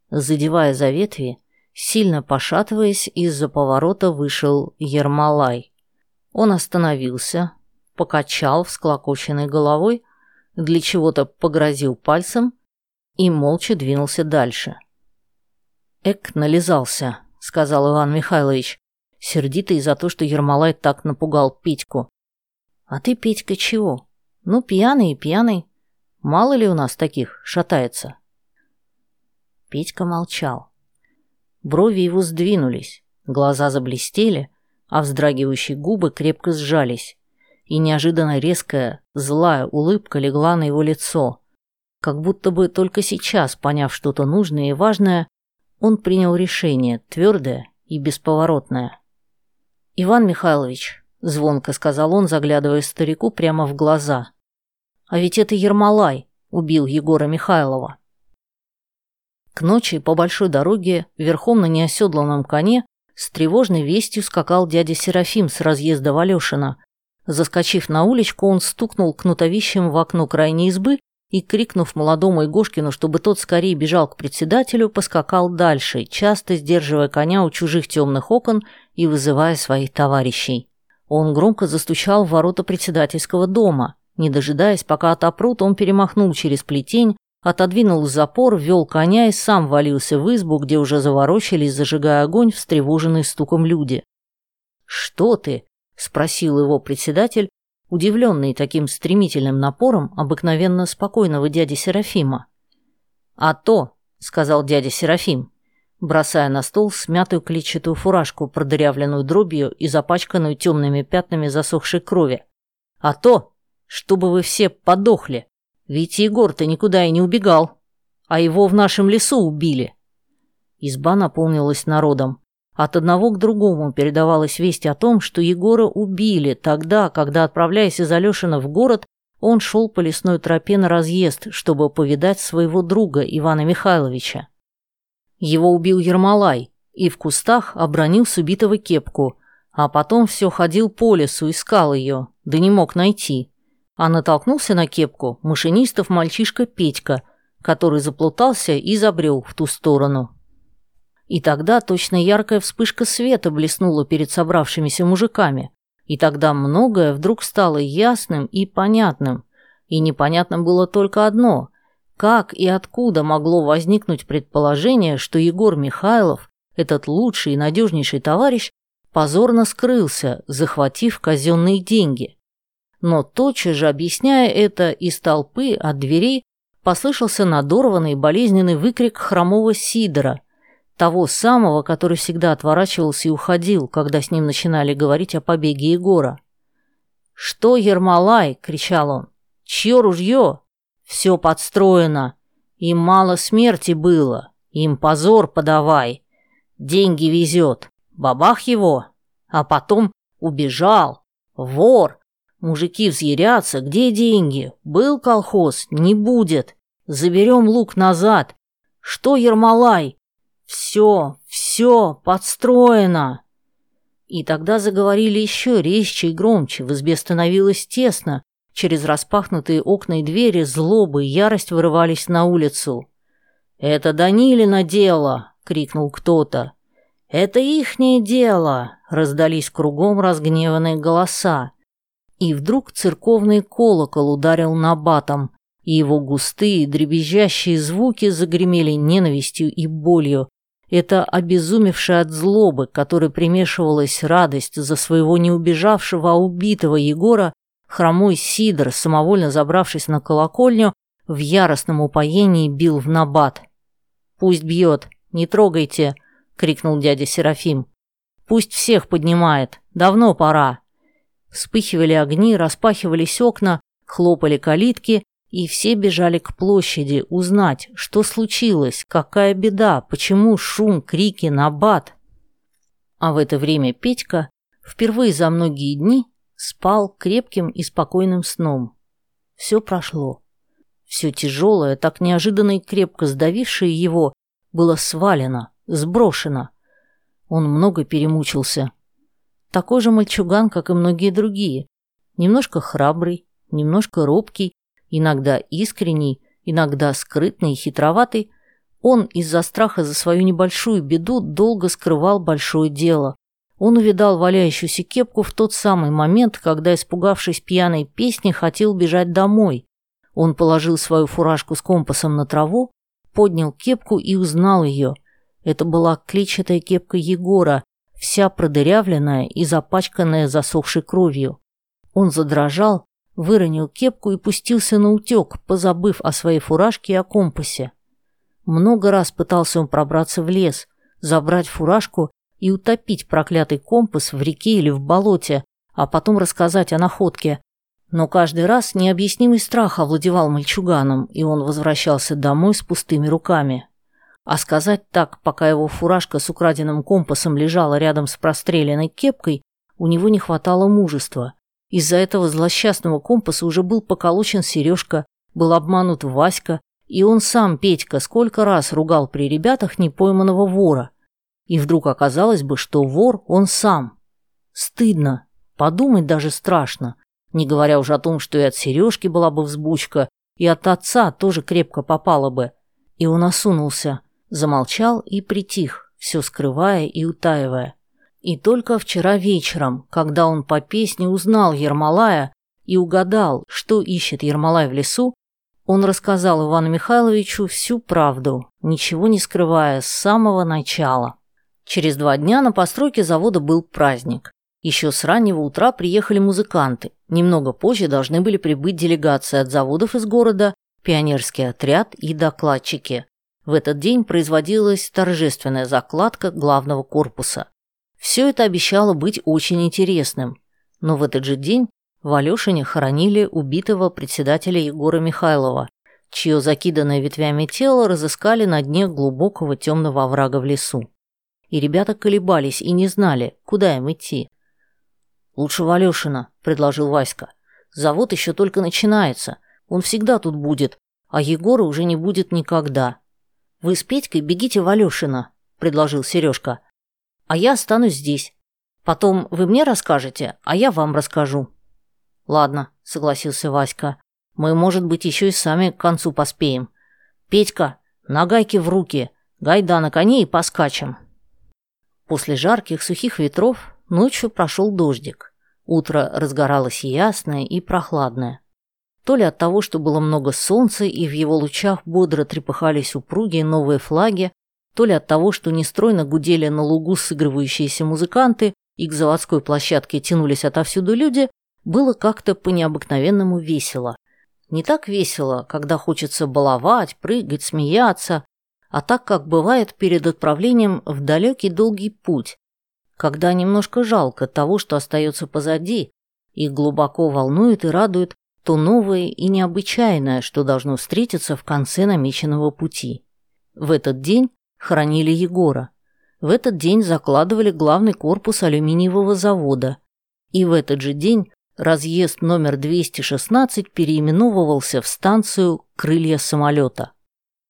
Задевая за ветви, сильно пошатываясь, из-за поворота вышел Ермолай. Он остановился, покачал всклокоченной головой, для чего-то погрозил пальцем и молча двинулся дальше. — «Эк, нализался», — сказал Иван Михайлович, сердитый за то, что Ермолай так напугал Петьку. «А ты, Петька, чего? Ну, пьяный и пьяный. Мало ли у нас таких шатается?» Петька молчал. Брови его сдвинулись, глаза заблестели, а вздрагивающие губы крепко сжались, и неожиданно резкая, злая улыбка легла на его лицо, как будто бы только сейчас, поняв что-то нужное и важное, он принял решение, твердое и бесповоротное. «Иван Михайлович», — звонко сказал он, заглядывая старику прямо в глаза, «а ведь это Ермолай убил Егора Михайлова». К ночи по большой дороге, верхом на неоседланном коне, с тревожной вестью скакал дядя Серафим с разъезда Валешина. Заскочив на уличку, он стукнул кнутовищем в окно крайней избы и, крикнув молодому Игошкину, чтобы тот скорее бежал к председателю, поскакал дальше, часто сдерживая коня у чужих темных окон и вызывая своих товарищей. Он громко застучал в ворота председательского дома. Не дожидаясь, пока отопрут, он перемахнул через плетень, отодвинул запор, ввел коня и сам валился в избу, где уже заворочились, зажигая огонь, встревоженные стуком люди. «Что ты?» – спросил его председатель, удивленный таким стремительным напором обыкновенно спокойного дяди Серафима. «А то», — сказал дядя Серафим, бросая на стол смятую клетчатую фуражку, продырявленную дробью и запачканную темными пятнами засохшей крови. «А то, чтобы вы все подохли, ведь Егор-то никуда и не убегал, а его в нашем лесу убили». Изба наполнилась народом. От одного к другому передавалась весть о том, что Егора убили тогда, когда, отправляясь из Алешина в город, он шел по лесной тропе на разъезд, чтобы повидать своего друга Ивана Михайловича. Его убил Ермолай и в кустах обронил с убитого кепку, а потом все ходил по лесу, искал ее, да не мог найти. А натолкнулся на кепку машинистов мальчишка Петька, который заплутался и забрел в ту сторону. И тогда точно яркая вспышка света блеснула перед собравшимися мужиками. И тогда многое вдруг стало ясным и понятным. И непонятным было только одно – как и откуда могло возникнуть предположение, что Егор Михайлов, этот лучший и надежнейший товарищ, позорно скрылся, захватив казенные деньги. Но тотчас же, объясняя это, из толпы от дверей послышался надорванный болезненный выкрик хромого Сидора – того самого, который всегда отворачивался и уходил, когда с ним начинали говорить о побеге Егора. «Что, Ермолай?» — кричал он. «Чье ружье? Все подстроено. Им мало смерти было. Им позор подавай. Деньги везет. Бабах его. А потом убежал. Вор. Мужики взъярятся. Где деньги? Был колхоз? Не будет. Заберем лук назад. Что, Ермолай? Все, все подстроено. И тогда заговорили еще резче и громче, в избе становилось тесно, через распахнутые окна и двери злобы и ярость вырывались на улицу. «Это Данилина дело!» — крикнул кто-то. «Это ихнее дело!» — раздались кругом разгневанные голоса. И вдруг церковный колокол ударил на батом, и его густые дребезжащие звуки загремели ненавистью и болью, это обезумевшая от злобы, которой примешивалась радость за своего не убежавшего, а убитого Егора, хромой Сидор, самовольно забравшись на колокольню, в яростном упоении бил в набат. «Пусть бьет, не трогайте!» — крикнул дядя Серафим. «Пусть всех поднимает, давно пора!» Вспыхивали огни, распахивались окна, хлопали калитки, и все бежали к площади узнать, что случилось, какая беда, почему шум, крики, набат. А в это время Петька впервые за многие дни спал крепким и спокойным сном. Все прошло. Все тяжелое, так неожиданно и крепко сдавившее его, было свалено, сброшено. Он много перемучился. Такой же мальчуган, как и многие другие. Немножко храбрый, немножко робкий, иногда искренний, иногда скрытный и хитроватый, он из-за страха за свою небольшую беду долго скрывал большое дело. Он увидал валяющуюся кепку в тот самый момент, когда, испугавшись пьяной песни, хотел бежать домой. Он положил свою фуражку с компасом на траву, поднял кепку и узнал ее. Это была клетчатая кепка Егора, вся продырявленная и запачканная засохшей кровью. Он задрожал, выронил кепку и пустился на утек, позабыв о своей фуражке и о компасе. Много раз пытался он пробраться в лес, забрать фуражку и утопить проклятый компас в реке или в болоте, а потом рассказать о находке. Но каждый раз необъяснимый страх овладевал мальчуганом, и он возвращался домой с пустыми руками. А сказать так, пока его фуражка с украденным компасом лежала рядом с простреленной кепкой, у него не хватало мужества. Из-за этого злосчастного компаса уже был поколочен Сережка, был обманут Васька, и он сам, Петька, сколько раз ругал при ребятах непойманного вора. И вдруг оказалось бы, что вор он сам. Стыдно, подумать даже страшно, не говоря уже о том, что и от Сережки была бы взбучка, и от отца тоже крепко попало бы. И он осунулся, замолчал и притих, все скрывая и утаивая. И только вчера вечером, когда он по песне узнал Ермолая и угадал, что ищет Ермолай в лесу, он рассказал Ивану Михайловичу всю правду, ничего не скрывая с самого начала. Через два дня на постройке завода был праздник. Еще с раннего утра приехали музыканты. Немного позже должны были прибыть делегации от заводов из города, пионерский отряд и докладчики. В этот день производилась торжественная закладка главного корпуса. Все это обещало быть очень интересным. Но в этот же день в Алешине хоронили убитого председателя Егора Михайлова, чье закиданное ветвями тело разыскали на дне глубокого темного оврага в лесу. И ребята колебались и не знали, куда им идти. «Лучше в Алешино», — предложил Васька. «Завод еще только начинается. Он всегда тут будет, а Егора уже не будет никогда». «Вы с Петькой бегите в Алешино», — предложил Сережка. «А я останусь здесь. Потом вы мне расскажете, а я вам расскажу». «Ладно», — согласился Васька. «Мы, может быть, еще и сами к концу поспеем. Петька, нагайки в руки, гайда на коне и поскачем». После жарких сухих ветров ночью прошел дождик. Утро разгоралось ясное и прохладное. То ли от того, что было много солнца и в его лучах бодро трепыхались упругие новые флаги, то ли от того, что нестройно гудели на лугу сыгрывающиеся музыканты и к заводской площадке тянулись отовсюду люди, было как-то по-необыкновенному весело. Не так весело, когда хочется баловать, прыгать, смеяться, а так, как бывает перед отправлением в далекий долгий путь, когда немножко жалко того, что остается позади, и глубоко волнует и радует то новое и необычайное, что должно встретиться в конце намеченного пути. В этот день хранили Егора. В этот день закладывали главный корпус алюминиевого завода. И в этот же день разъезд номер 216 переименовывался в станцию «Крылья самолета».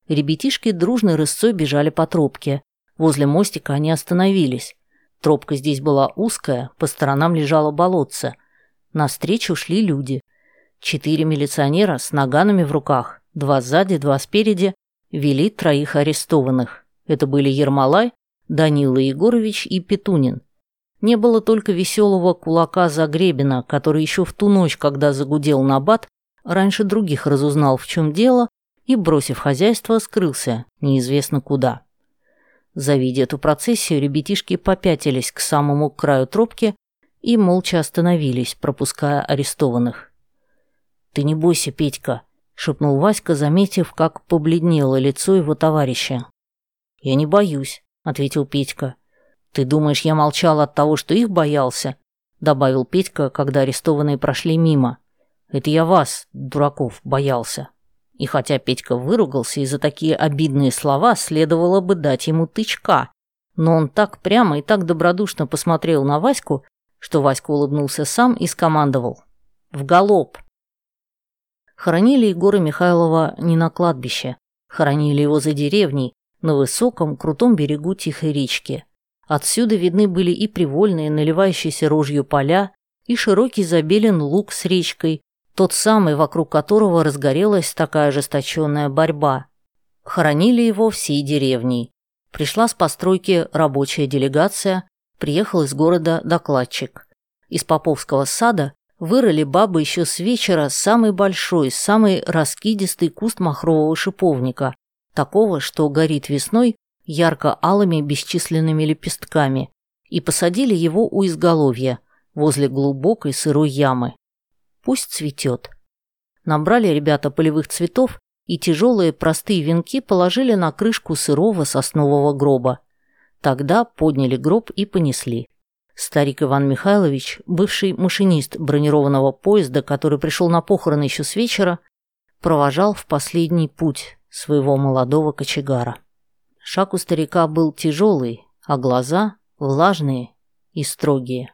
Ребятишки дружной рысцой бежали по тропке. Возле мостика они остановились. Тропка здесь была узкая, по сторонам лежало болотце. Навстречу шли люди. Четыре милиционера с наганами в руках, два сзади, два спереди, вели троих арестованных. Это были Ермолай, Данила Егорович и Петунин. Не было только веселого кулака Загребина, который еще в ту ночь, когда загудел набат, раньше других разузнал, в чем дело, и, бросив хозяйство, скрылся, неизвестно куда. Завидя эту процессию, ребятишки попятились к самому краю тропки и молча остановились, пропуская арестованных. «Ты не бойся, Петька», — шепнул Васька, заметив, как побледнело лицо его товарища. «Я не боюсь», — ответил Петька. «Ты думаешь, я молчал от того, что их боялся?» — добавил Петька, когда арестованные прошли мимо. «Это я вас, дураков, боялся». И хотя Петька выругался и за такие обидные слова следовало бы дать ему тычка, но он так прямо и так добродушно посмотрел на Ваську, что Васька улыбнулся сам и скомандовал «В галоп!». Хоронили Егора Михайлова не на кладбище, хоронили его за деревней, на высоком, крутом берегу тихой речки. Отсюда видны были и привольные, наливающиеся рожью поля, и широкий забелен луг с речкой, тот самый, вокруг которого разгорелась такая ожесточенная борьба. Хоронили его всей деревней. Пришла с постройки рабочая делегация, приехал из города докладчик. Из Поповского сада вырыли бабы еще с вечера самый большой, самый раскидистый куст махрового шиповника, такого, что горит весной ярко-алыми бесчисленными лепестками, и посадили его у изголовья, возле глубокой сырой ямы. Пусть цветет. Набрали ребята полевых цветов и тяжелые простые венки положили на крышку сырого соснового гроба. Тогда подняли гроб и понесли. Старик Иван Михайлович, бывший машинист бронированного поезда, который пришел на похороны еще с вечера, провожал в последний путь своего молодого кочегара. Шаг у старика был тяжелый, а глаза влажные и строгие.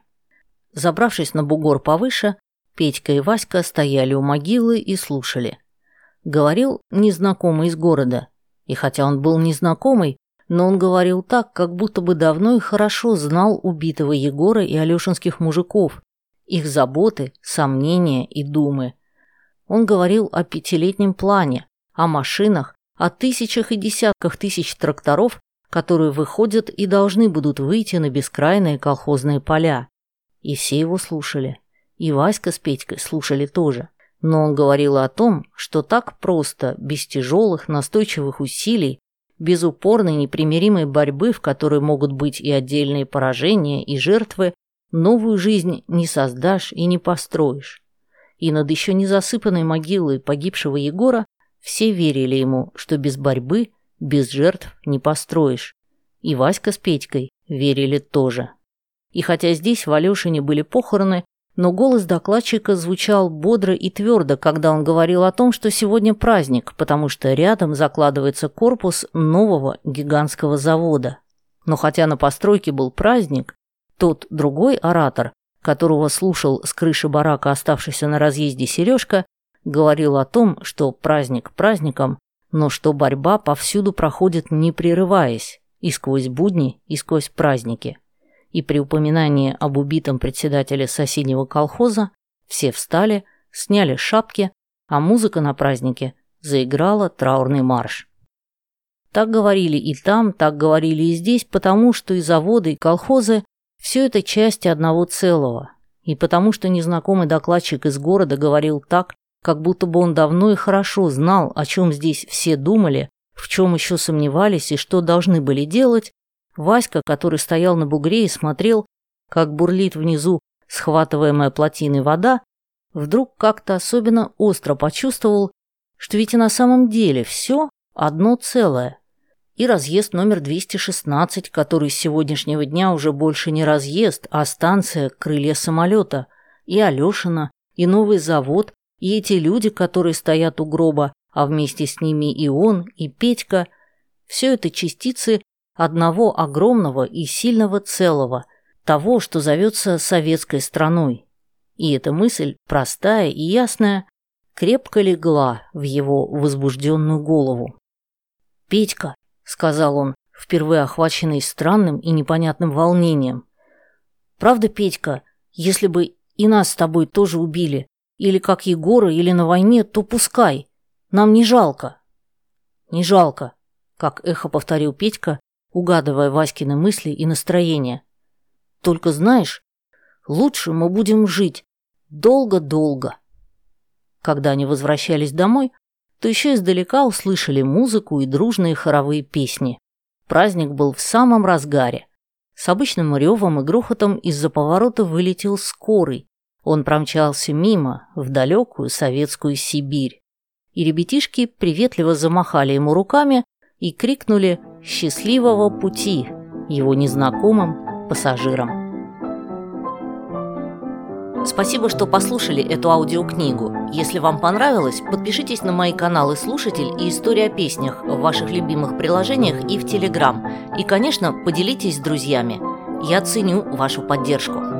Забравшись на бугор повыше, Петька и Васька стояли у могилы и слушали. Говорил незнакомый из города. И хотя он был незнакомый, но он говорил так, как будто бы давно и хорошо знал убитого Егора и Алешинских мужиков, их заботы, сомнения и думы. Он говорил о пятилетнем плане, о машинах, о тысячах и десятках тысяч тракторов, которые выходят и должны будут выйти на бескрайные колхозные поля. И все его слушали. И Васька с Петькой слушали тоже. Но он говорил о том, что так просто, без тяжелых, настойчивых усилий, без упорной непримиримой борьбы, в которой могут быть и отдельные поражения, и жертвы, новую жизнь не создашь и не построишь. И над еще не засыпанной могилой погибшего Егора все верили ему, что без борьбы, без жертв не построишь. И Васька с Петькой верили тоже. И хотя здесь в Алешине были похороны, но голос докладчика звучал бодро и твердо, когда он говорил о том, что сегодня праздник, потому что рядом закладывается корпус нового гигантского завода. Но хотя на постройке был праздник, тот другой оратор, которого слушал с крыши барака оставшийся на разъезде Сережка, говорил о том, что праздник праздником, но что борьба повсюду проходит не прерываясь, и сквозь будни, и сквозь праздники и при упоминании об убитом председателе соседнего колхоза все встали, сняли шапки, а музыка на празднике заиграла траурный марш. Так говорили и там, так говорили и здесь, потому что и заводы, и колхозы – все это части одного целого, и потому что незнакомый докладчик из города говорил так, как будто бы он давно и хорошо знал, о чем здесь все думали, в чем еще сомневались и что должны были делать, Васька, который стоял на бугре и смотрел, как бурлит внизу схватываемая плотиной вода, вдруг как-то особенно остро почувствовал, что ведь и на самом деле все одно целое. И разъезд номер 216, который с сегодняшнего дня уже больше не разъезд, а станция крылья самолета, и Алешина, и новый завод, и эти люди, которые стоят у гроба, а вместе с ними и он, и Петька, все это частицы одного огромного и сильного целого, того, что зовется советской страной. И эта мысль, простая и ясная, крепко легла в его возбужденную голову. «Петька», — сказал он, впервые охваченный странным и непонятным волнением, «правда, Петька, если бы и нас с тобой тоже убили, или как Егора, или на войне, то пускай, нам не жалко». «Не жалко», — как эхо повторил Петька, угадывая Васькины мысли и настроение. «Только знаешь, лучше мы будем жить долго-долго». Когда они возвращались домой, то еще издалека услышали музыку и дружные хоровые песни. Праздник был в самом разгаре. С обычным ревом и грохотом из-за поворота вылетел скорый. Он промчался мимо, в далекую советскую Сибирь. И ребятишки приветливо замахали ему руками и крикнули «Счастливого пути!» его незнакомым пассажирам. Спасибо, что послушали эту аудиокнигу. Если вам понравилось, подпишитесь на мои каналы «Слушатель» и «История о песнях» в ваших любимых приложениях и в Телеграм. И, конечно, поделитесь с друзьями. Я ценю вашу поддержку.